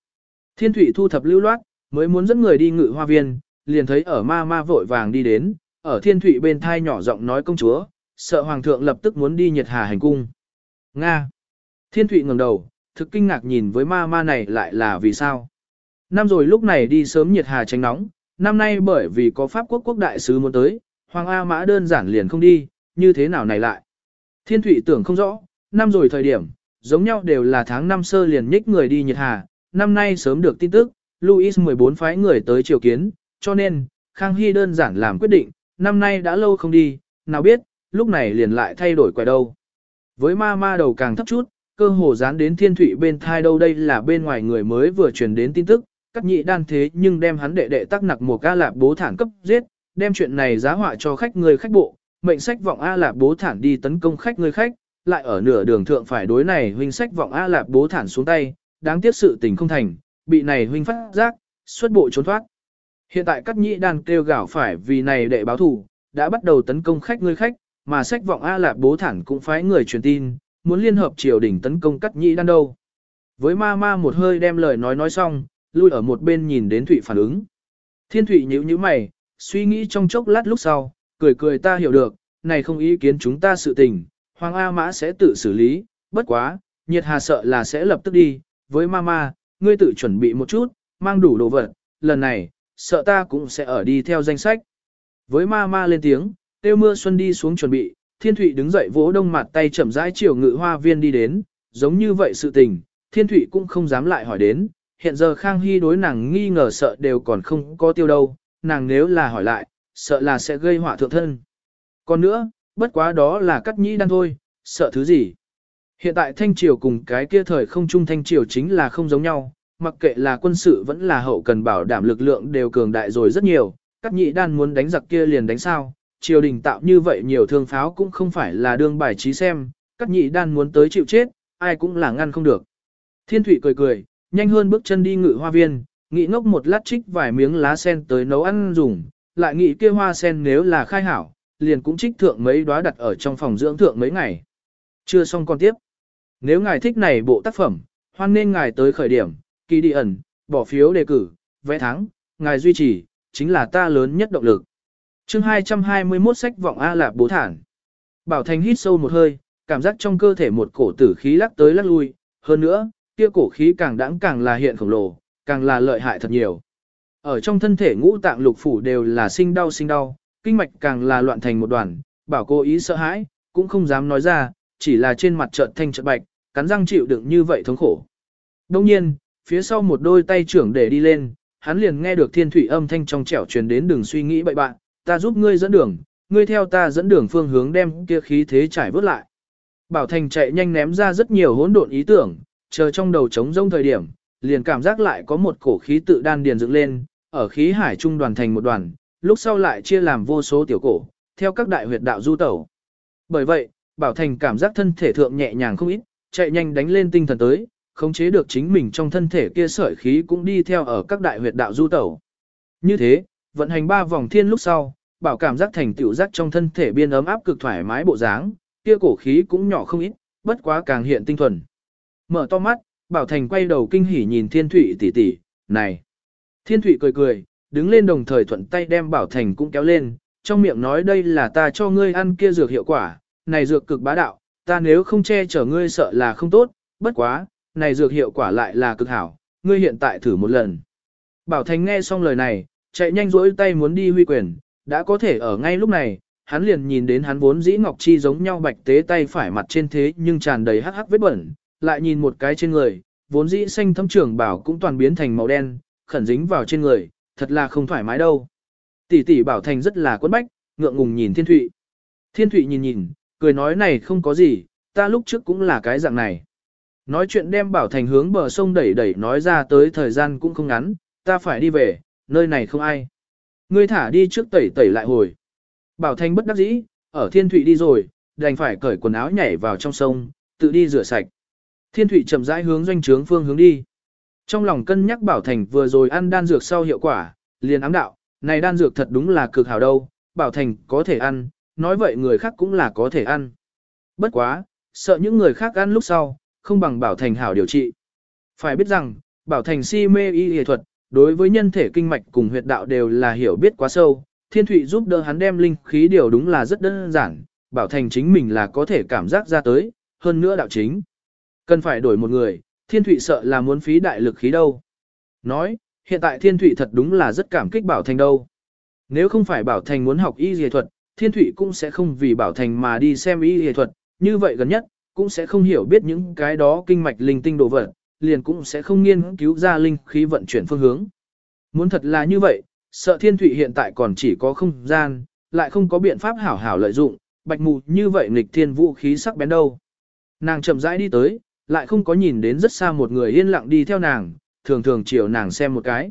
Thiên thủy thu thập lưu loát, mới muốn dẫn người đi ngự hoa viên, liền thấy ở ma ma vội vàng đi đến, ở thiên thủy bên thai nhỏ giọng nói công chúa, sợ hoàng thượng lập tức muốn đi nhiệt hà hành cung. Nga. Thiên Thụy ngẩng đầu, thực kinh ngạc nhìn với ma ma này lại là vì sao. Năm rồi lúc này đi sớm nhiệt hà tránh nóng, năm nay bởi vì có Pháp quốc quốc đại sứ muốn tới, Hoàng A Mã đơn giản liền không đi, như thế nào này lại. Thiên Thụy tưởng không rõ, năm rồi thời điểm, giống nhau đều là tháng năm sơ liền nhích người đi nhiệt hà, năm nay sớm được tin tức, Louis 14 phái người tới triều kiến, cho nên, Khang Hy đơn giản làm quyết định, năm nay đã lâu không đi, nào biết, lúc này liền lại thay đổi quẻ đâu. Với ma ma đầu càng thấp chút, cơ hồ dán đến thiên thủy bên thai đâu đây là bên ngoài người mới vừa truyền đến tin tức, cắt nhị đan thế nhưng đem hắn đệ đệ tắc nặc một ca lạp bố thản cấp giết, đem chuyện này giá họa cho khách người khách bộ, mệnh sách vọng A lạp bố thản đi tấn công khách người khách, lại ở nửa đường thượng phải đối này huynh sách vọng A lạp bố thản xuống tay, đáng tiếc sự tình không thành, bị này huynh phát giác, xuất bộ trốn thoát. Hiện tại các nhị đan kêu gạo phải vì này đệ báo thủ, đã bắt đầu tấn công khách người khách, mà sách vọng A Lạp Bố Thản cũng phái người truyền tin, muốn liên hợp triều đình tấn công cắt nhị đan đâu. Với ma ma một hơi đem lời nói nói xong, lui ở một bên nhìn đến Thụy phản ứng. Thiên Thụy nhíu nhíu mày, suy nghĩ trong chốc lát lúc sau, cười cười ta hiểu được, này không ý kiến chúng ta sự tình, Hoàng A Mã sẽ tự xử lý, bất quá, nhiệt hà sợ là sẽ lập tức đi, với mama, ngươi tự chuẩn bị một chút, mang đủ đồ vật, lần này, sợ ta cũng sẽ ở đi theo danh sách. Với mama lên tiếng, tiêu mưa xuân đi xuống chuẩn bị, thiên thụy đứng dậy vỗ đông mặt tay chậm rãi chiều ngự hoa viên đi đến, giống như vậy sự tình, thiên thụy cũng không dám lại hỏi đến, hiện giờ Khang Hy đối nàng nghi ngờ sợ đều còn không có tiêu đâu, nàng nếu là hỏi lại, sợ là sẽ gây họa thượng thân. Còn nữa, bất quá đó là cắt nhĩ đan thôi, sợ thứ gì. Hiện tại Thanh Triều cùng cái kia thời không trung Thanh Triều chính là không giống nhau, mặc kệ là quân sự vẫn là hậu cần bảo đảm lực lượng đều cường đại rồi rất nhiều, các nhị đan muốn đánh giặc kia liền đánh sao, triều đình tạo như vậy nhiều thương pháo cũng không phải là đương bài trí xem, các nhị đan muốn tới chịu chết, ai cũng là ngăn không được. Thiên Thụy cười cười, nhanh hơn bước chân đi ngự hoa viên, nghĩ ngốc một lát trích vài miếng lá sen tới nấu ăn dùng, lại nghĩ kia hoa sen nếu là khai hảo, liền cũng trích thượng mấy đóa đặt ở trong phòng dưỡng thượng mấy ngày. Chưa xong con tiếp. Nếu ngài thích này bộ tác phẩm, hoan nên ngài tới khởi điểm, kỳ đi ẩn, bỏ phiếu đề cử, vẽ thắng, ngài duy trì, chính là ta lớn nhất động lực chương 221 sách vọng A Lạp Bố Thản. Bảo Thành hít sâu một hơi, cảm giác trong cơ thể một cổ tử khí lắc tới lắc lui, hơn nữa, kia cổ khí càng đãng càng là hiện khổng lồ, càng là lợi hại thật nhiều. Ở trong thân thể ngũ tạng lục phủ đều là sinh đau sinh đau, kinh mạch càng là loạn thành một đoàn, bảo cô ý sợ hãi, cũng không dám nói ra, chỉ là trên mặt trợn thanh trợn bạch, cắn răng chịu đựng như vậy thống khổ. Đông nhiên, phía sau một đôi tay trưởng để đi lên, hắn liền nghe được thiên thủy âm thanh trong trẻo truyền đến đừng suy nghĩ bậy bạn, ta giúp ngươi dẫn đường, ngươi theo ta dẫn đường phương hướng đem kia khí thế trải vớt lại. Bảo Thành chạy nhanh ném ra rất nhiều hỗn độn ý tưởng, chờ trong đầu trống rông thời điểm, liền cảm giác lại có một cổ khí tự đan điền dựng lên, ở khí hải trung đoàn thành một đoàn, lúc sau lại chia làm vô số tiểu cổ, theo các đại huyệt đạo du tẩu. Bởi vậy, Bảo Thành cảm giác thân thể thượng nhẹ nhàng không ít, chạy nhanh đánh lên tinh thần tới, khống chế được chính mình trong thân thể kia sợi khí cũng đi theo ở các đại huyệt đạo du tẩu. Như thế, vận hành ba vòng thiên lúc sau, bảo cảm giác thành tiểu giác trong thân thể biên ấm áp cực thoải mái bộ dáng, kia cổ khí cũng nhỏ không ít, bất quá càng hiện tinh thuần. Mở to mắt, bảo thành quay đầu kinh hỉ nhìn thiên thủy tỷ tỷ, này. Thiên thủy cười cười, đứng lên đồng thời thuận tay đem bảo thành cũng kéo lên, trong miệng nói đây là ta cho ngươi ăn kia dược hiệu quả, này dược cực bá đạo, ta nếu không che chở ngươi sợ là không tốt, bất quá, này dược hiệu quả lại là cực hảo, ngươi hiện tại thử một lần. Bảo Thành nghe xong lời này, chạy nhanh rỗi tay muốn đi huy quyền, đã có thể ở ngay lúc này, hắn liền nhìn đến hắn vốn dĩ ngọc chi giống nhau bạch tế tay phải mặt trên thế nhưng tràn đầy hắc hắc vết bẩn, lại nhìn một cái trên người, vốn dĩ xanh thâm trưởng bảo cũng toàn biến thành màu đen, khẩn dính vào trên người, thật là không thoải mái đâu. Tỷ tỷ Bảo Thành rất là quấn bách, ngượng ngùng nhìn Thiên Thụy. Thiên Thụy nhìn nhìn, cười nói này không có gì, ta lúc trước cũng là cái dạng này. Nói chuyện đem bảo thành hướng bờ sông đẩy đẩy nói ra tới thời gian cũng không ngắn, ta phải đi về, nơi này không ai. Ngươi thả đi trước tẩy tẩy lại hồi. Bảo Thanh bất đắc dĩ, ở thiên thụy đi rồi, đành phải cởi quần áo nhảy vào trong sông, tự đi rửa sạch. Thiên thụy chậm rãi hướng doanh trướng phương hướng đi. Trong lòng cân nhắc bảo thành vừa rồi ăn đan dược sau hiệu quả, liền ám đạo, này đan dược thật đúng là cực hảo đâu, bảo thành có thể ăn, nói vậy người khác cũng là có thể ăn. Bất quá, sợ những người khác ăn lúc sau, không bằng bảo thành hảo điều trị. Phải biết rằng, bảo thành si mê y y thuật, đối với nhân thể kinh mạch cùng huyệt đạo đều là hiểu biết quá sâu, thiên thụy giúp đỡ hắn đem linh khí điều đúng là rất đơn giản, bảo thành chính mình là có thể cảm giác ra tới, hơn nữa đạo chính. Cần phải đổi một người, thiên thụy sợ là muốn phí đại lực khí đâu. Nói, hiện tại thiên thụy thật đúng là rất cảm kích bảo thành đâu. Nếu không phải bảo thành muốn học y y thuật, thiên thụy cũng sẽ không vì bảo thành mà đi xem y y thuật, như vậy gần nhất, cũng sẽ không hiểu biết những cái đó kinh mạch linh tinh đồ vật, liền cũng sẽ không nghiên cứu ra linh khí vận chuyển phương hướng. Muốn thật là như vậy, sợ thiên thủy hiện tại còn chỉ có không gian, lại không có biện pháp hảo hảo lợi dụng, bạch mù như vậy nghịch thiên vũ khí sắc bén đâu. Nàng chậm rãi đi tới, lại không có nhìn đến rất xa một người yên lặng đi theo nàng, thường thường chiều nàng xem một cái.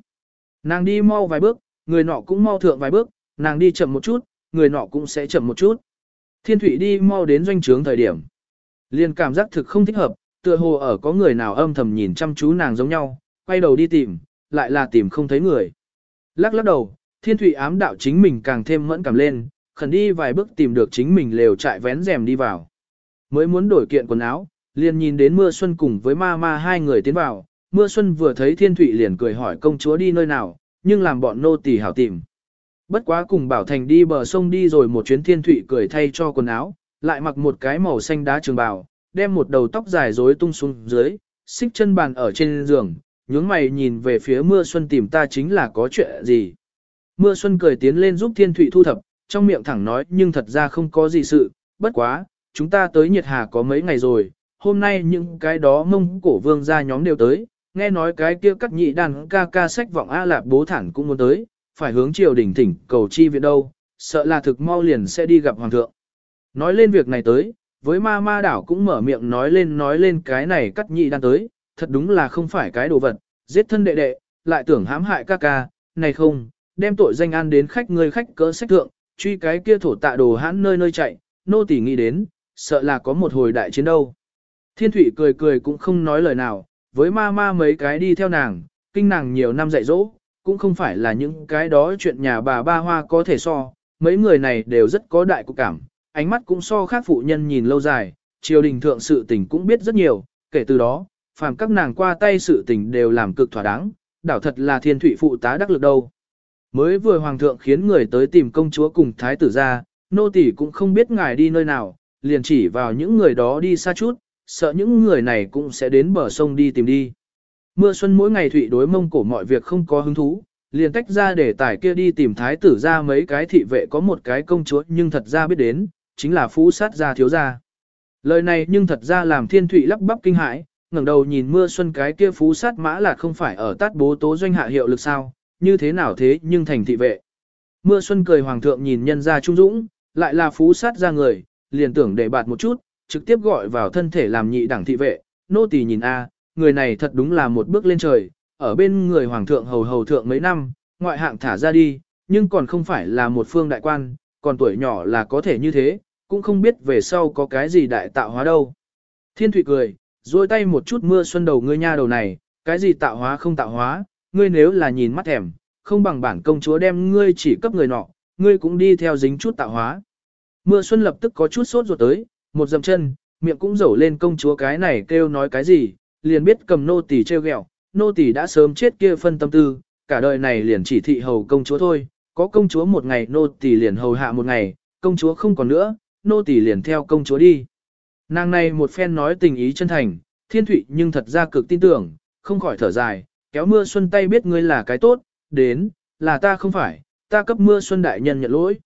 Nàng đi mau vài bước, người nọ cũng mau thượng vài bước, nàng đi chậm một chút, người nọ cũng sẽ chậm một chút. Thiên thủy đi mau đến doanh trướng thời điểm. Liền cảm giác thực không thích hợp, tựa hồ ở có người nào âm thầm nhìn chăm chú nàng giống nhau, quay đầu đi tìm, lại là tìm không thấy người. Lắc lắc đầu, thiên thủy ám đạo chính mình càng thêm mẫn cảm lên, khẩn đi vài bước tìm được chính mình lều trại vén rèm đi vào. Mới muốn đổi kiện quần áo, liền nhìn đến mưa xuân cùng với ma ma hai người tiến vào, mưa xuân vừa thấy thiên thụy liền cười hỏi công chúa đi nơi nào, nhưng làm bọn nô tỳ hảo tìm. Bất quá cùng bảo thành đi bờ sông đi rồi một chuyến thiên thụy cười thay cho quần áo, lại mặc một cái màu xanh đá trường bào, đem một đầu tóc dài rối tung xuống dưới, xích chân bàn ở trên giường, nhướng mày nhìn về phía mưa xuân tìm ta chính là có chuyện gì. Mưa xuân cười tiến lên giúp thiên thụy thu thập, trong miệng thẳng nói nhưng thật ra không có gì sự, bất quá, chúng ta tới nhiệt hà có mấy ngày rồi, hôm nay những cái đó mông cổ vương gia nhóm đều tới, nghe nói cái kia cắt nhị đàn ca ca sách vọng A Lạp bố thản cũng muốn tới, phải hướng triều đỉnh thỉnh cầu chi viện đâu, sợ là thực mau liền sẽ đi gặp hoàng thượng. Nói lên việc này tới, với ma ma đảo cũng mở miệng nói lên nói lên cái này cắt nhị đang tới, thật đúng là không phải cái đồ vật, giết thân đệ đệ, lại tưởng hãm hại ca ca, này không, đem tội danh an đến khách người khách cỡ sách thượng, truy cái kia thổ tạ đồ hãn nơi nơi chạy, nô tỳ nghĩ đến, sợ là có một hồi đại chiến đâu. Thiên thủy cười cười cũng không nói lời nào, với ma ma mấy cái đi theo nàng, kinh nàng nhiều năm dạy dỗ, cũng không phải là những cái đó chuyện nhà bà ba hoa có thể so, mấy người này đều rất có đại cục cảm, ánh mắt cũng so khác phụ nhân nhìn lâu dài, triều đình thượng sự tình cũng biết rất nhiều, kể từ đó, phàm các nàng qua tay sự tình đều làm cực thỏa đáng, đảo thật là thiên thủy phụ tá đắc lực đâu. Mới vừa hoàng thượng khiến người tới tìm công chúa cùng thái tử ra, nô tỳ cũng không biết ngài đi nơi nào, liền chỉ vào những người đó đi xa chút, sợ những người này cũng sẽ đến bờ sông đi tìm đi. Mưa xuân mỗi ngày thủy đối mông cổ mọi việc không có hứng thú, liền tách ra để tải kia đi tìm thái tử ra mấy cái thị vệ có một cái công chúa nhưng thật ra biết đến, chính là phú sát gia thiếu gia. Lời này nhưng thật ra làm thiên thủy lắp bắp kinh hãi, ngẩng đầu nhìn mưa xuân cái kia phú sát mã là không phải ở tát bố tố doanh hạ hiệu lực sao, như thế nào thế nhưng thành thị vệ. Mưa xuân cười hoàng thượng nhìn nhân ra trung dũng, lại là phú sát ra người, liền tưởng để bạt một chút, trực tiếp gọi vào thân thể làm nhị đẳng thị vệ, nô tỳ nhìn a, người này thật đúng là một bước lên trời, ở bên người hoàng thượng hầu hầu thượng mấy năm, ngoại hạng thả ra đi, nhưng còn không phải là một phương đại quan, còn tuổi nhỏ là có thể như thế, cũng không biết về sau có cái gì đại tạo hóa đâu. Thiên Thụy cười, duỗi tay một chút mưa xuân đầu ngươi nha đầu này, cái gì tạo hóa không tạo hóa, ngươi nếu là nhìn mắt thèm, không bằng bản công chúa đem ngươi chỉ cấp người nọ, ngươi cũng đi theo dính chút tạo hóa. Mưa xuân lập tức có chút sốt ruột tới, một dậm chân, miệng cũng rổ lên công chúa cái này kêu nói cái gì, liền biết cầm nô tỳ treo gẹo nô tỳ đã sớm chết kia phân tâm tư, cả đời này liền chỉ thị hầu công chúa thôi, có công chúa một ngày nô tỳ liền hầu hạ một ngày, công chúa không còn nữa, nô tỳ liền theo công chúa đi. Nàng này một phen nói tình ý chân thành, thiên thụy nhưng thật ra cực tin tưởng, không khỏi thở dài, kéo mưa xuân tay biết ngươi là cái tốt, đến, là ta không phải, ta cấp mưa xuân đại nhân nhận lỗi.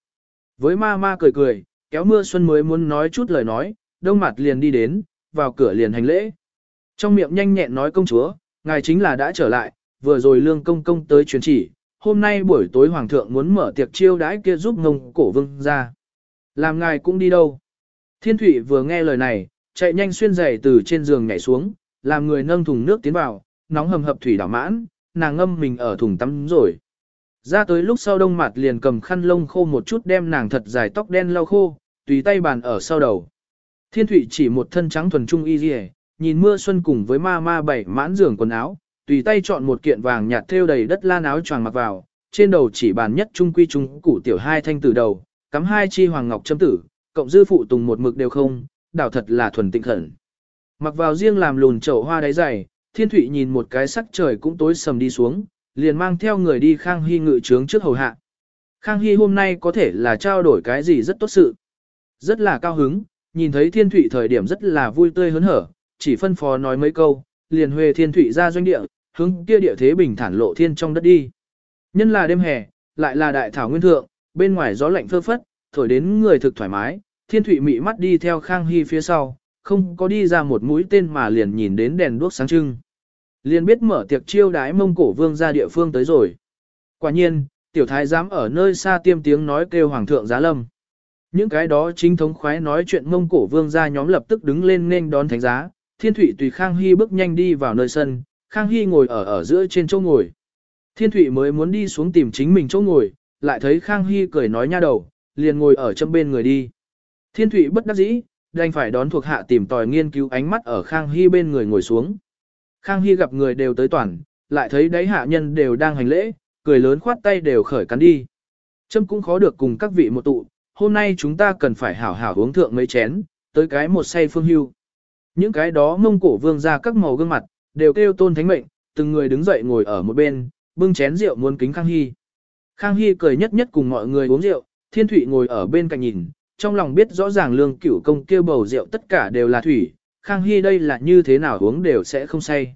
Với ma ma cười cười, kéo mưa xuân mới muốn nói chút lời nói, đông mặt liền đi đến, vào cửa liền hành lễ. Trong miệng nhanh nhẹn nói công chúa, ngài chính là đã trở lại, vừa rồi lương công công tới truyền chỉ, hôm nay buổi tối hoàng thượng muốn mở tiệc chiêu đãi kia giúp ngông cổ vương ra. Làm ngài cũng đi đâu? Thiên Thụy vừa nghe lời này, chạy nhanh xuyên giày từ trên giường nhảy xuống, làm người nâng thùng nước tiến vào, nóng hầm hập thủy đảo mãn, nàng ngâm mình ở thùng tắm rồi. Ra tới lúc sau đông mặt liền cầm khăn lông khô một chút đem nàng thật dài tóc đen lau khô, tùy tay bàn ở sau đầu. Thiên Thụy chỉ một thân trắng thuần trung y dì nhìn mưa xuân cùng với ma ma bảy mãn giường quần áo, tùy tay chọn một kiện vàng nhạt thêu đầy đất lan áo choàng mặc vào, trên đầu chỉ bàn nhất trung quy trung củ tiểu hai thanh tử đầu, cắm hai chi hoàng ngọc châm tử, cộng dư phụ tùng một mực đều không, đảo thật là thuần tịnh khẩn. Mặc vào riêng làm lùn chậu hoa đáy dày, thiên thụy nhìn một cái sắc trời cũng tối sầm đi xuống, liền mang theo người đi Khang Hy ngự trướng trước hầu hạ. Khang Hy hôm nay có thể là trao đổi cái gì rất tốt sự. Rất là cao hứng, nhìn thấy thiên thụy thời điểm rất là vui tươi hớn hở, chỉ phân phó nói mấy câu, liền huề thiên thụy ra doanh địa, hướng kia địa thế bình thản lộ thiên trong đất đi. Nhân là đêm hè, lại là đại thảo nguyên thượng, bên ngoài gió lạnh phơ phất, thổi đến người thực thoải mái, thiên thụy mị mắt đi theo Khang Hy phía sau, không có đi ra một mũi tên mà liền nhìn đến đèn đuốc sáng trưng. Liền biết mở tiệc chiêu đái mông cổ vương ra địa phương tới rồi. Quả nhiên, tiểu thái dám ở nơi xa tiêm tiếng nói kêu hoàng thượng giá lâm. Những cái đó chính thống khoái nói chuyện mông cổ vương ra nhóm lập tức đứng lên nên đón thánh giá, thiên thủy tùy Khang Hy bước nhanh đi vào nơi sân, Khang Hy ngồi ở ở giữa trên chỗ ngồi. Thiên thủy mới muốn đi xuống tìm chính mình chỗ ngồi, lại thấy Khang Hy cười nói nha đầu, liền ngồi ở châm bên người đi. Thiên Thụy bất đắc dĩ, đành phải đón thuộc hạ tìm tòi nghiên cứu ánh mắt ở Khang Hy bên người ngồi xuống. Khang Hy gặp người đều tới toàn, lại thấy đáy hạ nhân đều đang hành lễ, cười lớn khoát tay đều khởi cắn đi. châm cũng khó được cùng các vị một tụ, hôm nay chúng ta cần phải hảo hảo uống thượng mấy chén, tới cái một say phương hưu. Những cái đó mông cổ vương ra các màu gương mặt, đều kêu tôn thánh mệnh, từng người đứng dậy ngồi ở một bên, bưng chén rượu muốn kính Khang Hy. Khang Hy cười nhất nhất cùng mọi người uống rượu, Thiên Thụy ngồi ở bên cạnh nhìn, trong lòng biết rõ ràng lương cửu công kêu bầu rượu tất cả đều là thủy, Khang Hy đây là như thế nào uống đều sẽ không say.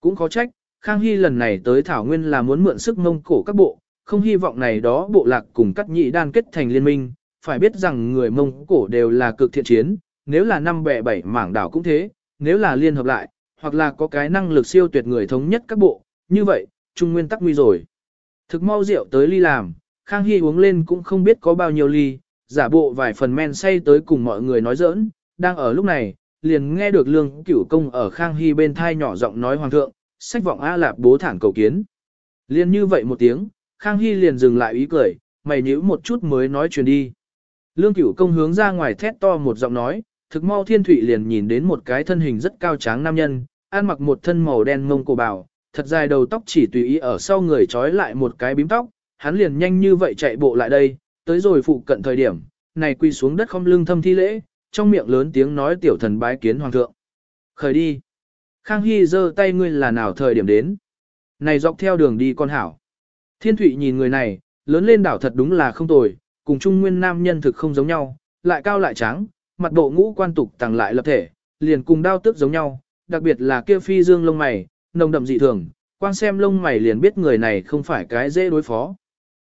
Cũng có trách, Khang Hy lần này tới Thảo Nguyên là muốn mượn sức mông cổ các bộ, không hy vọng này đó bộ lạc cùng cắt nhị đan kết thành liên minh, phải biết rằng người mông cổ đều là cực thiện chiến, nếu là năm bè bảy mảng đảo cũng thế, nếu là liên hợp lại, hoặc là có cái năng lực siêu tuyệt người thống nhất các bộ, như vậy, trung nguyên tắc nguy rồi. Thực mau rượu tới ly làm, Khang Hy uống lên cũng không biết có bao nhiêu ly, giả bộ vài phần men say tới cùng mọi người nói giỡn, đang ở lúc này, liền nghe được lương cửu công ở Khang Hy bên thai nhỏ giọng nói hoàng thượng, sách vọng A Lạp bố thản cầu kiến. liền như vậy một tiếng, Khang Hy liền dừng lại ý cười, mày nhíu một chút mới nói chuyện đi. Lương cửu công hướng ra ngoài thét to một giọng nói, thực mau thiên thủy liền nhìn đến một cái thân hình rất cao tráng nam nhân, ăn mặc một thân màu đen mông cổ bào, thật dài đầu tóc chỉ tùy ý ở sau người trói lại một cái bím tóc, hắn liền nhanh như vậy chạy bộ lại đây, tới rồi phụ cận thời điểm, này quy xuống đất không lưng thâm thi lễ, trong miệng lớn tiếng nói tiểu thần bái kiến hoàng thượng. Khởi đi. Khang Hy giơ tay ngươi là nào thời điểm đến. Này dọc theo đường đi con hảo. Thiên Thụy nhìn người này, lớn lên đảo thật đúng là không tồi, cùng trung nguyên nam nhân thực không giống nhau, lại cao lại trắng, mặt bộ ngũ quan tục tàng lại lập thể, liền cùng đao tức giống nhau, đặc biệt là kia phi dương lông mày, nồng đậm dị thường, quan xem lông mày liền biết người này không phải cái dễ đối phó.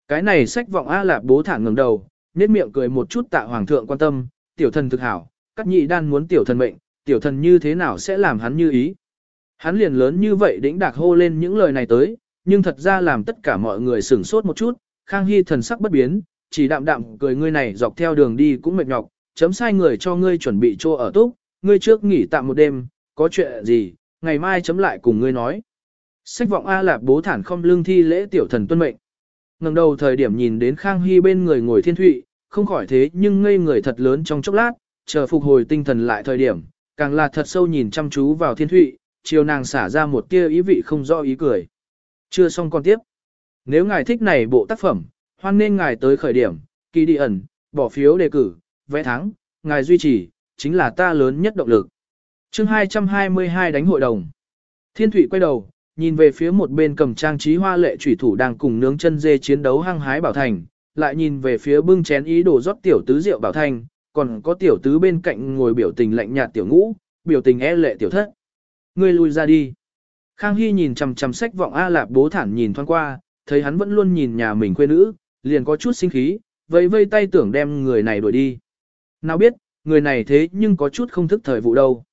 Cái này sách vọng A Lạp bố thản ngẩng đầu, nét miệng cười một chút tạ hoàng thượng quan tâm, tiểu thần thực hảo, các nhị đan muốn tiểu thần mệnh, tiểu thần như thế nào sẽ làm hắn như ý. Hắn liền lớn như vậy đĩnh đạc hô lên những lời này tới, nhưng thật ra làm tất cả mọi người sửng sốt một chút, Khang Hy thần sắc bất biến, chỉ đạm đạm cười ngươi này dọc theo đường đi cũng mệt nhọc, chấm sai người cho ngươi chuẩn bị chỗ ở túc, ngươi trước nghỉ tạm một đêm, có chuyện gì, ngày mai chấm lại cùng ngươi nói. Sách vọng A Lạp bố thản không lương thi lễ tiểu thần tuân mệnh. ngẩng đầu thời điểm nhìn đến Khang Hy bên người ngồi thiên thụy, không khỏi thế nhưng ngây người thật lớn trong chốc lát, chờ phục hồi tinh thần lại thời điểm, càng là thật sâu nhìn chăm chú vào thiên thụy, chiều nàng xả ra một tia ý vị không rõ ý cười. Chưa xong con tiếp. Nếu ngài thích này bộ tác phẩm, hoan nên ngài tới khởi điểm, kỳ đi ẩn, bỏ phiếu đề cử, vẽ thắng, ngài duy trì, chính là ta lớn nhất động lực chương 222 đánh hội đồng. Thiên Thụy quay đầu, nhìn về phía một bên cầm trang trí hoa lệ chủy thủ đang cùng nướng chân dê chiến đấu hăng hái Bảo Thành, lại nhìn về phía bưng chén ý đồ rót tiểu tứ rượu Bảo Thành, còn có tiểu tứ bên cạnh ngồi biểu tình lạnh nhạt tiểu ngũ, biểu tình e lệ tiểu thất. Ngươi lui ra đi. Khang Hy nhìn chằm chằm sách vọng A Lạp bố thản nhìn thoáng qua, thấy hắn vẫn luôn nhìn nhà mình quê nữ, liền có chút sinh khí, vây vây tay tưởng đem người này đuổi đi. Nào biết, người này thế nhưng có chút không thức thời vụ đâu.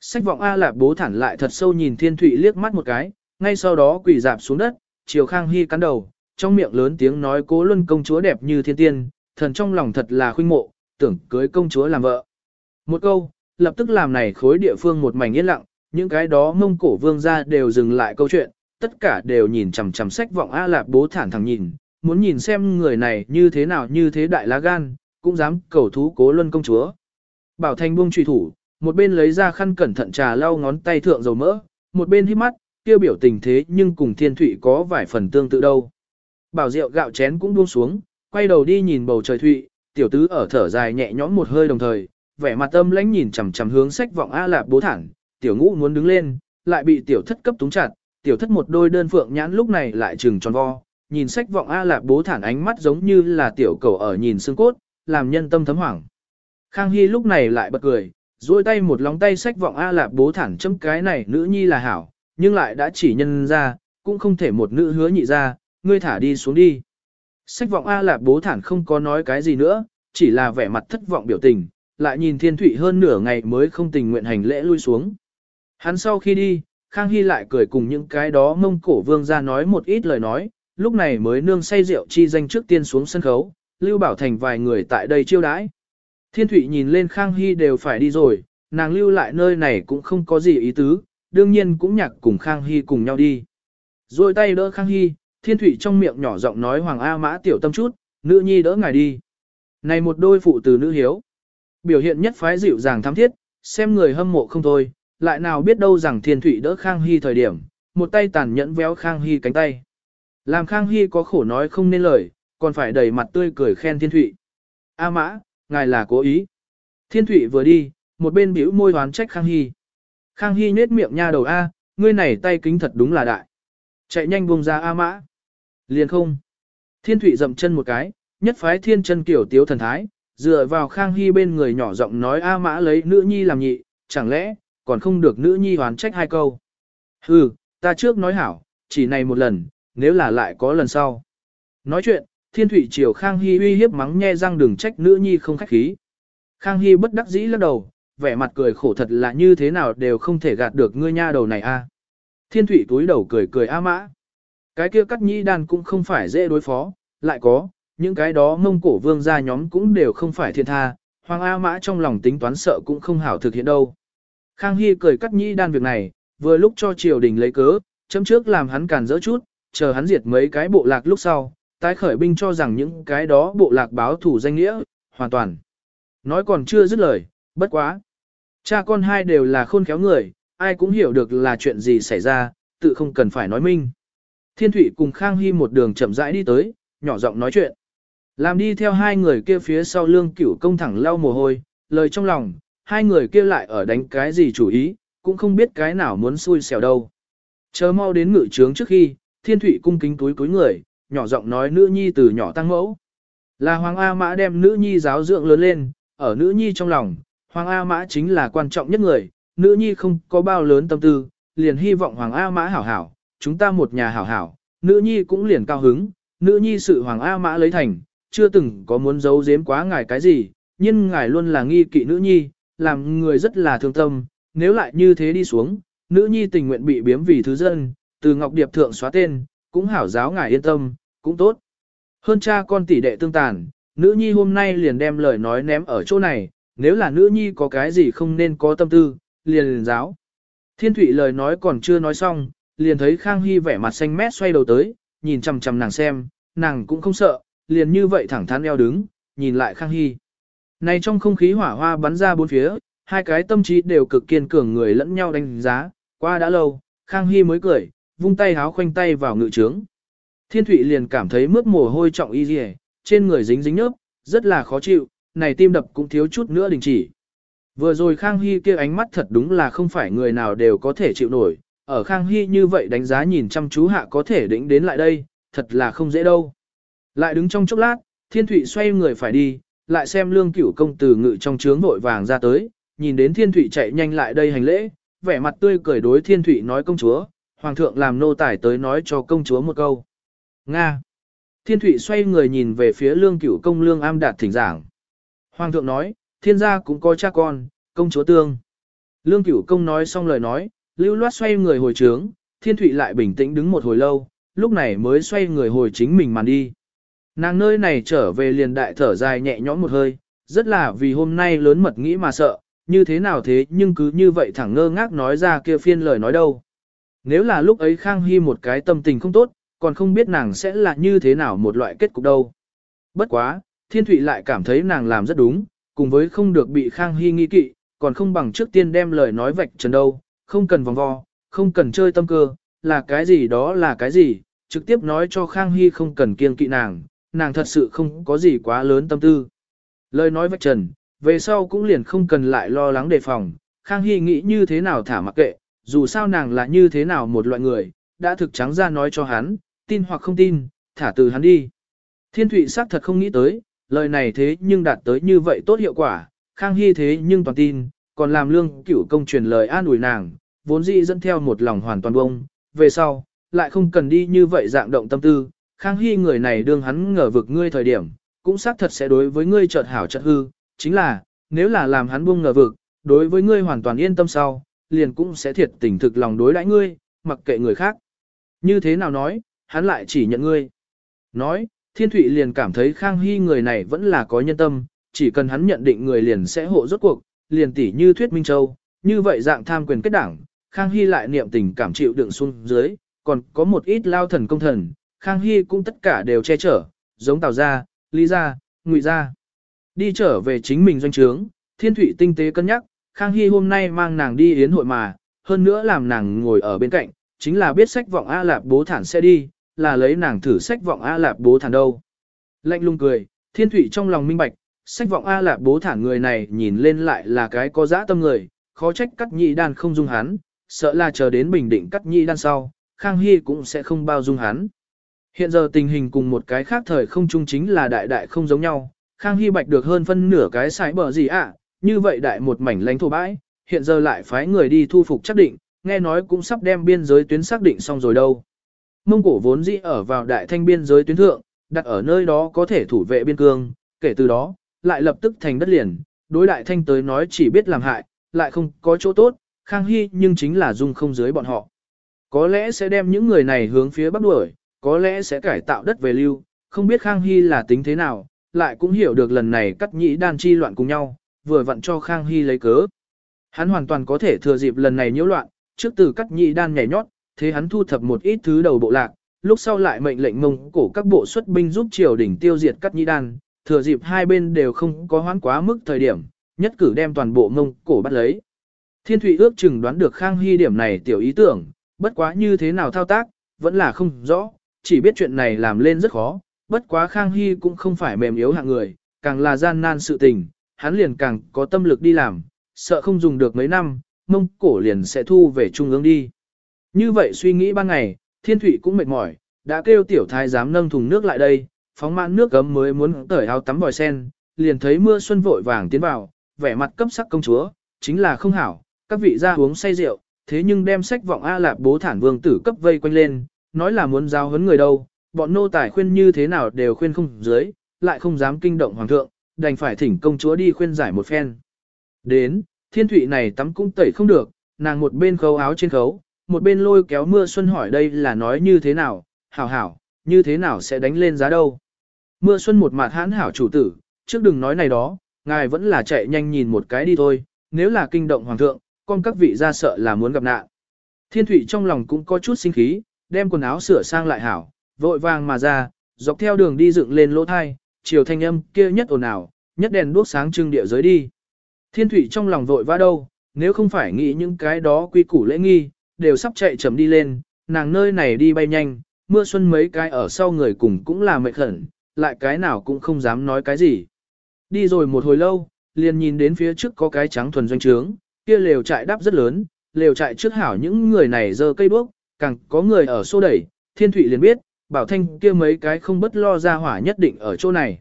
Sách vọng A Lạp bố thản lại thật sâu nhìn Thiên Thụy liếc mắt một cái, ngay sau đó quỳ dạp xuống đất, chiều Khang Hy cắn đầu, trong miệng lớn tiếng nói cố luân công chúa đẹp như thiên tiên, thần trong lòng thật là khuynh mộ, tưởng cưới công chúa làm vợ. Một câu, lập tức làm này khối địa phương một mảnh yên lặng, những cái đó mông cổ vương ra đều dừng lại câu chuyện, tất cả đều nhìn chằm chằm sách vọng A Lạp bố thản thẳng nhìn, muốn nhìn xem người này như thế nào như thế đại lá gan, cũng dám cầu thú cố luân công chúa. Bảo Thành buông truy thủ, một bên lấy ra khăn cẩn thận trà lau ngón tay thượng dầu mỡ, một bên hít mắt, kia biểu tình thế nhưng cùng thiên thụy có vài phần tương tự đâu. Bảo rượu gạo chén cũng buông xuống, quay đầu đi nhìn bầu trời thụy, tiểu tứ ở thở dài nhẹ nhõm một hơi đồng thời, vẻ mặt tâm lãnh nhìn chằm chằm hướng sách vọng A Lạp bố thẳng, tiểu ngũ muốn đứng lên, lại bị tiểu thất cấp túng chặt, tiểu thất một đôi đơn phượng nhãn lúc này lại trừng tròn vo, nhìn sách vọng A Lạp bố thản ánh mắt giống như là tiểu cầu ở nhìn xương cốt, làm nhân tâm thấm hoảng. Khang Hy lúc này lại bật cười, duỗi tay một lóng tay sách vọng A Lạp bố thản chấm cái này nữ nhi là hảo, nhưng lại đã chỉ nhân ra, cũng không thể một nữ hứa nhị ra, ngươi thả đi xuống đi. Sách vọng A Lạp bố thản không có nói cái gì nữa, chỉ là vẻ mặt thất vọng biểu tình, lại nhìn thiên thủy hơn nửa ngày mới không tình nguyện hành lễ lui xuống. Hắn sau khi đi, Khang Hy lại cười cùng những cái đó mông cổ vương ra nói một ít lời nói, lúc này mới nương say rượu chi danh trước tiên xuống sân khấu, Lưu Bảo Thành vài người tại đây chiêu đãi. Thiên Thụy nhìn lên Khang Hy đều phải đi rồi, nàng lưu lại nơi này cũng không có gì ý tứ, đương nhiên cũng nhạc cùng Khang Hy cùng nhau đi. Rồi tay đỡ Khang Hy, Thiên Thụy trong miệng nhỏ giọng nói Hoàng A Mã tiểu tâm chút, nữ nhi đỡ ngài đi. Này một đôi phụ từ nữ hiếu. Biểu hiện nhất phái dịu dàng thắm thiết, xem người hâm mộ không thôi, lại nào biết đâu rằng Thiên Thụy đỡ Khang Hy thời điểm, một tay tàn nhẫn véo Khang Hy cánh tay. Làm Khang Hy có khổ nói không nên lời, còn phải đầy mặt tươi cười khen Thiên Thụy. A mã, ngài là cố ý. Thiên Thụy vừa đi, một bên bĩu môi hoán trách Khang Hy. Khang Hy nết miệng nha đầu A, ngươi này tay kính thật đúng là đại. Chạy nhanh buông ra A mã. Liền không. Thiên Thụy dậm chân một cái, nhất phái thiên chân kiểu tiếu thần thái, dựa vào Khang Hy bên người nhỏ giọng nói A mã lấy nữ nhi làm nhị, chẳng lẽ, còn không được nữ nhi hoàn trách hai câu. Hừ, ta trước nói hảo, chỉ này một lần, nếu là lại có lần sau. Nói chuyện, thiên thủy triều Khang Hy uy hiếp mắng nhe răng đừng trách nữ nhi không khách khí. Khang Hy bất đắc dĩ lắc đầu, vẻ mặt cười khổ thật là như thế nào đều không thể gạt được ngươi nha đầu này a. À. Thiên thủy túi đầu cười cười a mã. Cái kia cắt nhĩ đàn cũng không phải dễ đối phó, lại có, những cái đó mông cổ vương gia nhóm cũng đều không phải thiên tha, hoàng A mã trong lòng tính toán sợ cũng không hảo thực hiện đâu. Khang Hy cười cắt nhĩ đan việc này, vừa lúc cho triều đình lấy cớ, chấm trước làm hắn càn dỡ chút, chờ hắn diệt mấy cái bộ lạc lúc sau, tái khởi binh cho rằng những cái đó bộ lạc báo thủ danh nghĩa, hoàn toàn. Nói còn chưa dứt lời, bất quá. Cha con hai đều là khôn khéo người, ai cũng hiểu được là chuyện gì xảy ra, tự không cần phải nói minh. Thiên Thụy cùng Khang Hy một đường chậm rãi đi tới, nhỏ giọng nói chuyện. Làm đi theo hai người kia phía sau lương cửu công thẳng lau mồ hôi, lời trong lòng, hai người kia lại ở đánh cái gì chủ ý, cũng không biết cái nào muốn xui xẻo đâu. Chờ mau đến ngự trướng trước khi, thiên thủy cung kính túi túi người, nhỏ giọng nói nữ nhi từ nhỏ tăng mẫu. Là Hoàng A Mã đem nữ nhi giáo dưỡng lớn lên, ở nữ nhi trong lòng, Hoàng A Mã chính là quan trọng nhất người, nữ nhi không có bao lớn tâm tư, liền hy vọng Hoàng A Mã hảo hảo, chúng ta một nhà hảo hảo, nữ nhi cũng liền cao hứng, nữ nhi sự Hoàng A Mã lấy thành, chưa từng có muốn giấu giếm quá ngài cái gì, nhưng ngài luôn là nghi kỵ nữ nhi, làm người rất là thương tâm, nếu lại như thế đi xuống, nữ nhi tình nguyện bị biếm vì thứ dân, từ Ngọc Điệp thượng xóa tên, cũng hảo giáo ngài yên tâm, cũng tốt. Hơn cha con tỷ đệ tương tàn, nữ nhi hôm nay liền đem lời nói ném ở chỗ này, nếu là nữ nhi có cái gì không nên có tâm tư, liền liền giáo. Thiên thủy lời nói còn chưa nói xong, liền thấy Khang Hy vẻ mặt xanh mét xoay đầu tới, nhìn chằm chằm nàng xem, nàng cũng không sợ, liền như vậy thẳng thắn eo đứng, nhìn lại Khang Hy. Này trong không khí hỏa hoa bắn ra bốn phía, hai cái tâm trí đều cực kiên cường người lẫn nhau đánh giá, qua đã lâu, Khang Hy mới cười, vung tay háo khoanh tay vào ngự trướng. Thiên Thụy liền cảm thấy mướt mồ hôi trọng y dì trên người dính dính nhớp, rất là khó chịu, này tim đập cũng thiếu chút nữa đình chỉ. Vừa rồi Khang Hy kia ánh mắt thật đúng là không phải người nào đều có thể chịu nổi, ở Khang Hy như vậy đánh giá nhìn chăm chú hạ có thể đỉnh đến lại đây, thật là không dễ đâu. Lại đứng trong chốc lát, Thiên Thụy xoay người phải đi, lại xem lương cửu công tử ngự trong trướng vội vàng ra tới, nhìn đến Thiên Thụy chạy nhanh lại đây hành lễ, vẻ mặt tươi cười đối Thiên Thụy nói công chúa, Hoàng thượng làm nô tài tới nói cho công chúa một câu. Nga. Thiên Thụy xoay người nhìn về phía lương cửu công lương am đạt thỉnh giảng. Hoàng thượng nói, thiên gia cũng có cha con, công chúa tương. Lương cửu công nói xong lời nói, lưu loát xoay người hồi trướng, Thiên Thụy lại bình tĩnh đứng một hồi lâu, lúc này mới xoay người hồi chính mình màn đi. Nàng nơi này trở về liền đại thở dài nhẹ nhõm một hơi, rất là vì hôm nay lớn mật nghĩ mà sợ, như thế nào thế nhưng cứ như vậy thẳng ngơ ngác nói ra kia phiên lời nói đâu. Nếu là lúc ấy Khang Hy một cái tâm tình không tốt, còn không biết nàng sẽ là như thế nào một loại kết cục đâu. Bất quá, Thiên Thụy lại cảm thấy nàng làm rất đúng, cùng với không được bị Khang Hy nghi kỵ, còn không bằng trước tiên đem lời nói vạch trần đâu, không cần vòng vo, không cần chơi tâm cơ, là cái gì đó là cái gì, trực tiếp nói cho Khang Hy không cần kiêng kỵ nàng, nàng thật sự không có gì quá lớn tâm tư. Lời nói vạch trần, về sau cũng liền không cần lại lo lắng đề phòng, Khang Hy nghĩ như thế nào thả mặc kệ, dù sao nàng là như thế nào một loại người, đã thực trắng ra nói cho hắn, tin hoặc không tin, thả từ hắn đi. Thiên Thụy xác thật không nghĩ tới, lời này thế nhưng đạt tới như vậy tốt hiệu quả, Khang Hy thế nhưng toàn tin, còn làm lương cửu công truyền lời an ủi nàng, vốn dĩ dẫn theo một lòng hoàn toàn bông, về sau, lại không cần đi như vậy dạng động tâm tư, Khang Hy người này đương hắn ngờ vực ngươi thời điểm, cũng xác thật sẽ đối với ngươi chợt hảo chợt hư, chính là, nếu là làm hắn buông ngờ vực, đối với ngươi hoàn toàn yên tâm sau, liền cũng sẽ thiệt tình thực lòng đối đãi ngươi, mặc kệ người khác. Như thế nào nói, hắn lại chỉ nhận ngươi. Nói, Thiên Thụy liền cảm thấy Khang Hy người này vẫn là có nhân tâm, chỉ cần hắn nhận định người liền sẽ hộ rốt cuộc, liền tỉ như Thuyết Minh Châu, như vậy dạng tham quyền kết đảng, Khang Hy lại niệm tình cảm chịu đựng xuống dưới, còn có một ít lao thần công thần, Khang Hy cũng tất cả đều che chở, giống Tào Gia, Lý Gia, Ngụy Gia. Đi trở về chính mình doanh trướng, Thiên Thụy tinh tế cân nhắc, Khang Hy hôm nay mang nàng đi yến hội mà, hơn nữa làm nàng ngồi ở bên cạnh, chính là biết sách vọng A Lạp bố thản sẽ đi, là lấy nàng thử sách vọng A Lạp bố thản đâu. Lạnh lung cười, Thiên Thụy trong lòng minh bạch, sách vọng A Lạp bố thản người này nhìn lên lại là cái có dã tâm người, khó trách cắt nhị đan không dung hắn, sợ là chờ đến bình định cắt nhị đan sau, Khang Hy cũng sẽ không bao dung hắn. Hiện giờ tình hình cùng một cái khác thời không chung chính là đại đại không giống nhau, Khang Hy bạch được hơn phân nửa cái sải bờ gì ạ, như vậy đại một mảnh lãnh thổ bãi, hiện giờ lại phái người đi thu phục chắc định, nghe nói cũng sắp đem biên giới tuyến xác định xong rồi đâu. Mông Cổ vốn dĩ ở vào đại thanh biên giới tuyến thượng, đặt ở nơi đó có thể thủ vệ biên cương, kể từ đó, lại lập tức thành đất liền, đối đại thanh tới nói chỉ biết làm hại, lại không có chỗ tốt, Khang Hy nhưng chính là dung không dưới bọn họ. Có lẽ sẽ đem những người này hướng phía bắc đuổi, có lẽ sẽ cải tạo đất về lưu, không biết Khang Hy là tính thế nào, lại cũng hiểu được lần này cắt nhĩ đan chi loạn cùng nhau, vừa vặn cho Khang Hy lấy cớ. Hắn hoàn toàn có thể thừa dịp lần này nhiễu loạn, trước từ cắt nhị đan nhảy nhót, thế hắn thu thập một ít thứ đầu bộ lạc, lúc sau lại mệnh lệnh mông cổ các bộ xuất binh giúp triều đỉnh tiêu diệt cắt nhị đan, thừa dịp hai bên đều không có hoãn quá mức thời điểm, nhất cử đem toàn bộ mông cổ bắt lấy. Thiên Thụy ước chừng đoán được Khang Hy điểm này tiểu ý tưởng, bất quá như thế nào thao tác, vẫn là không rõ, chỉ biết chuyện này làm lên rất khó, bất quá Khang Hy cũng không phải mềm yếu hạng người, càng là gian nan sự tình, hắn liền càng có tâm lực đi làm, sợ không dùng được mấy năm, mông cổ liền sẽ thu về trung ương đi. Như vậy suy nghĩ ban ngày, Thiên Thụy cũng mệt mỏi, đã kêu tiểu thái dám nâng thùng nước lại đây, phóng mãn nước gấm mới muốn tởi áo tắm vòi sen, liền thấy mưa xuân vội vàng tiến vào, vẻ mặt cấp sắc công chúa, chính là không hảo, các vị ra uống say rượu, thế nhưng đem sách vọng A Lạp bố thản vương tử cấp vây quanh lên, nói là muốn giao hấn người đâu, bọn nô tài khuyên như thế nào đều khuyên không dưới, lại không dám kinh động hoàng thượng, đành phải thỉnh công chúa đi khuyên giải một phen. Đến, thiên thụy này tắm cũng tẩy không được, nàng một bên khấu áo trên khấu, một bên lôi kéo mưa xuân hỏi đây là nói như thế nào, hảo hảo, như thế nào sẽ đánh lên giá đâu. Mưa xuân một mặt hãn hảo chủ tử, trước đừng nói này đó, ngài vẫn là chạy nhanh nhìn một cái đi thôi, nếu là kinh động hoàng thượng, con các vị ra sợ là muốn gặp nạn. Thiên thủy trong lòng cũng có chút sinh khí, đem quần áo sửa sang lại hảo, vội vàng mà ra, dọc theo đường đi dựng lên lỗ thai, chiều thanh âm kia nhất ồn ào, nhất đèn đuốc sáng trưng địa giới đi. Thiên thủy trong lòng vội vã đâu, nếu không phải nghĩ những cái đó quy củ lễ nghi, đều sắp chạy chậm đi lên, nàng nơi này đi bay nhanh, mưa xuân mấy cái ở sau người cùng cũng là mệt khẩn, lại cái nào cũng không dám nói cái gì. Đi rồi một hồi lâu, liền nhìn đến phía trước có cái trắng thuần doanh trướng, kia lều trại đáp rất lớn, lều trại trước hảo những người này dơ cây đuốc, càng có người ở xô đẩy, thiên thủy liền biết, bảo thanh kia mấy cái không bất lo ra hỏa nhất định ở chỗ này.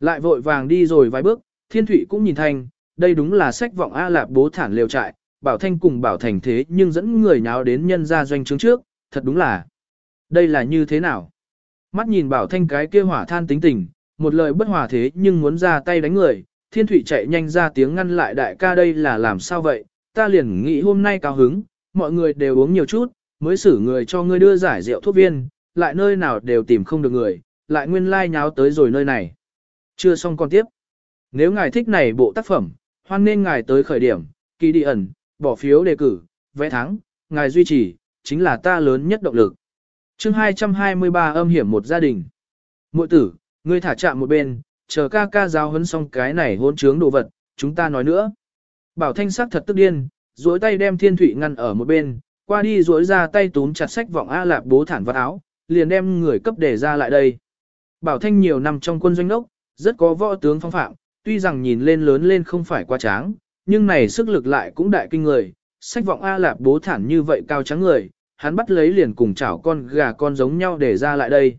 Lại vội vàng đi rồi vài bước, thiên thủy cũng nhìn thanh, đây đúng là sách vọng A Lạp bố thản liều trại, bảo thanh cùng bảo thành thế nhưng dẫn người nháo đến nhân ra doanh trướng trước, thật đúng là. Đây là như thế nào? Mắt nhìn bảo thanh cái kia hỏa than tính tình, một lời bất hòa thế nhưng muốn ra tay đánh người, thiên thủy chạy nhanh ra tiếng ngăn lại đại ca đây là làm sao vậy, ta liền nghĩ hôm nay cao hứng, mọi người đều uống nhiều chút, mới xử người cho ngươi đưa giải rượu thuốc viên, lại nơi nào đều tìm không được người, lại nguyên lai nháo tới rồi nơi này. Chưa xong còn tiếp. Nếu ngài thích này bộ tác phẩm, hoan nên ngài tới khởi điểm, kỳ đi ẩn, bỏ phiếu đề cử, vẽ thắng, ngài duy trì, chính là ta lớn nhất động lực. chương 223 âm hiểm một gia đình. Mội tử, ngươi thả chạm một bên, chờ ca ca giáo huấn xong cái này hôn trướng đồ vật, chúng ta nói nữa. Bảo thanh sắc thật tức điên, duỗi tay đem thiên thủy ngăn ở một bên, qua đi duỗi ra tay túm chặt sách vọng A lạp bố thản vật áo, liền đem người cấp để ra lại đây. Bảo thanh nhiều năm trong quân doanh đốc, rất có võ tướng phong phạm, tuy rằng nhìn lên lớn lên không phải quá tráng, nhưng này sức lực lại cũng đại kinh người, sách vọng A lạp bố thản như vậy cao trắng người, hắn bắt lấy liền cùng chảo con gà con giống nhau để ra lại đây.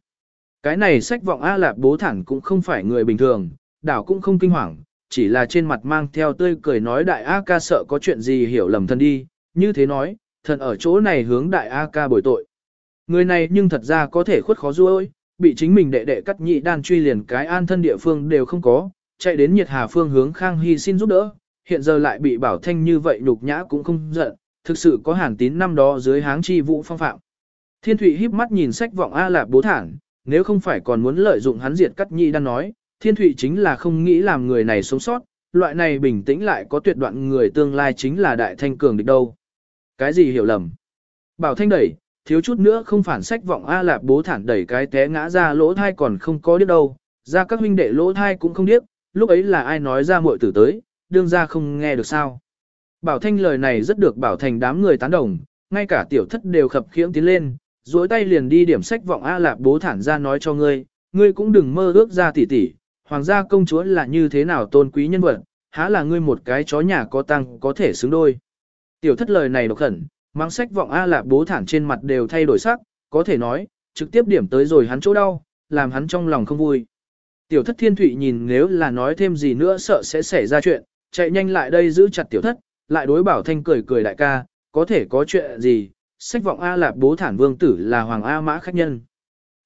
Cái này sách vọng A lạp bố thản cũng không phải người bình thường, đảo cũng không kinh hoàng, chỉ là trên mặt mang theo tươi cười nói đại A ca sợ có chuyện gì hiểu lầm thân đi, như thế nói, thần ở chỗ này hướng đại A ca bồi tội. Người này nhưng thật ra có thể khuất khó ruôi, bị chính mình đệ đệ cắt nhị đan truy liền cái an thân địa phương đều không có, chạy đến nhiệt hà phương hướng Khang Hy xin giúp đỡ, hiện giờ lại bị bảo thanh như vậy nhục nhã cũng không giận, thực sự có hàn tín năm đó dưới háng chi vũ phong phạm. Thiên Thụy híp mắt nhìn sách vọng A Lạp bố thản, nếu không phải còn muốn lợi dụng hắn diệt cắt nhị đan nói, Thiên Thụy chính là không nghĩ làm người này sống sót, loại này bình tĩnh lại có tuyệt đoạn người tương lai chính là đại thanh cường địch đâu. Cái gì hiểu lầm? Bảo thanh đẩy, thiếu chút nữa không phản sách vọng A Lạp bố thản đẩy cái té ngã ra lỗ thai còn không có biết đâu, ra các huynh đệ lỗ thai cũng không biết, lúc ấy là ai nói ra muội tử tới, đương ra không nghe được sao. Bảo Thanh lời này rất được Bảo Thành đám người tán đồng, ngay cả tiểu thất đều khập khiễng tiến lên, duỗi tay liền đi điểm sách vọng A Lạp bố thản ra nói cho ngươi, ngươi cũng đừng mơ ước ra tỉ tỉ, hoàng gia công chúa là như thế nào tôn quý nhân vật, há là ngươi một cái chó nhà có tăng có thể xứng đôi. Tiểu thất lời này độc khẩn, mang sách vọng A lạp bố thản trên mặt đều thay đổi sắc, có thể nói, trực tiếp điểm tới rồi hắn chỗ đau, làm hắn trong lòng không vui. Tiểu thất thiên thụy nhìn nếu là nói thêm gì nữa sợ sẽ xảy ra chuyện, chạy nhanh lại đây giữ chặt tiểu thất, lại đối bảo thanh cười cười đại ca, có thể có chuyện gì, sách vọng A lạp bố thản vương tử là hoàng A mã khách nhân.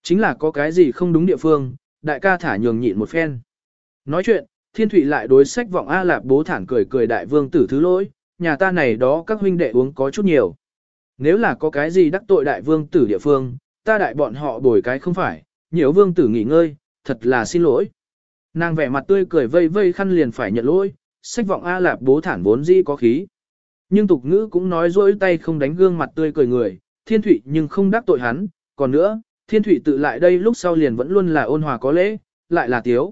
Chính là có cái gì không đúng địa phương, đại ca thả nhường nhịn một phen. Nói chuyện, thiên thụy lại đối sách vọng A lạp bố thản cười cười đại vương tử thứ lỗi, nhà ta này đó các huynh đệ uống có chút nhiều. Nếu là có cái gì đắc tội đại vương tử địa phương, ta đại bọn họ bồi cái không phải, nhiều vương tử nghỉ ngơi, thật là xin lỗi. Nàng vẻ mặt tươi cười vây vây khăn liền phải nhận lỗi, sách vọng A lạp bố thản vốn dĩ có khí. Nhưng tục ngữ cũng nói dỗi tay không đánh gương mặt tươi cười người, thiên thủy nhưng không đắc tội hắn, còn nữa, thiên thủy tự lại đây lúc sau liền vẫn luôn là ôn hòa có lễ, lại là tiếu.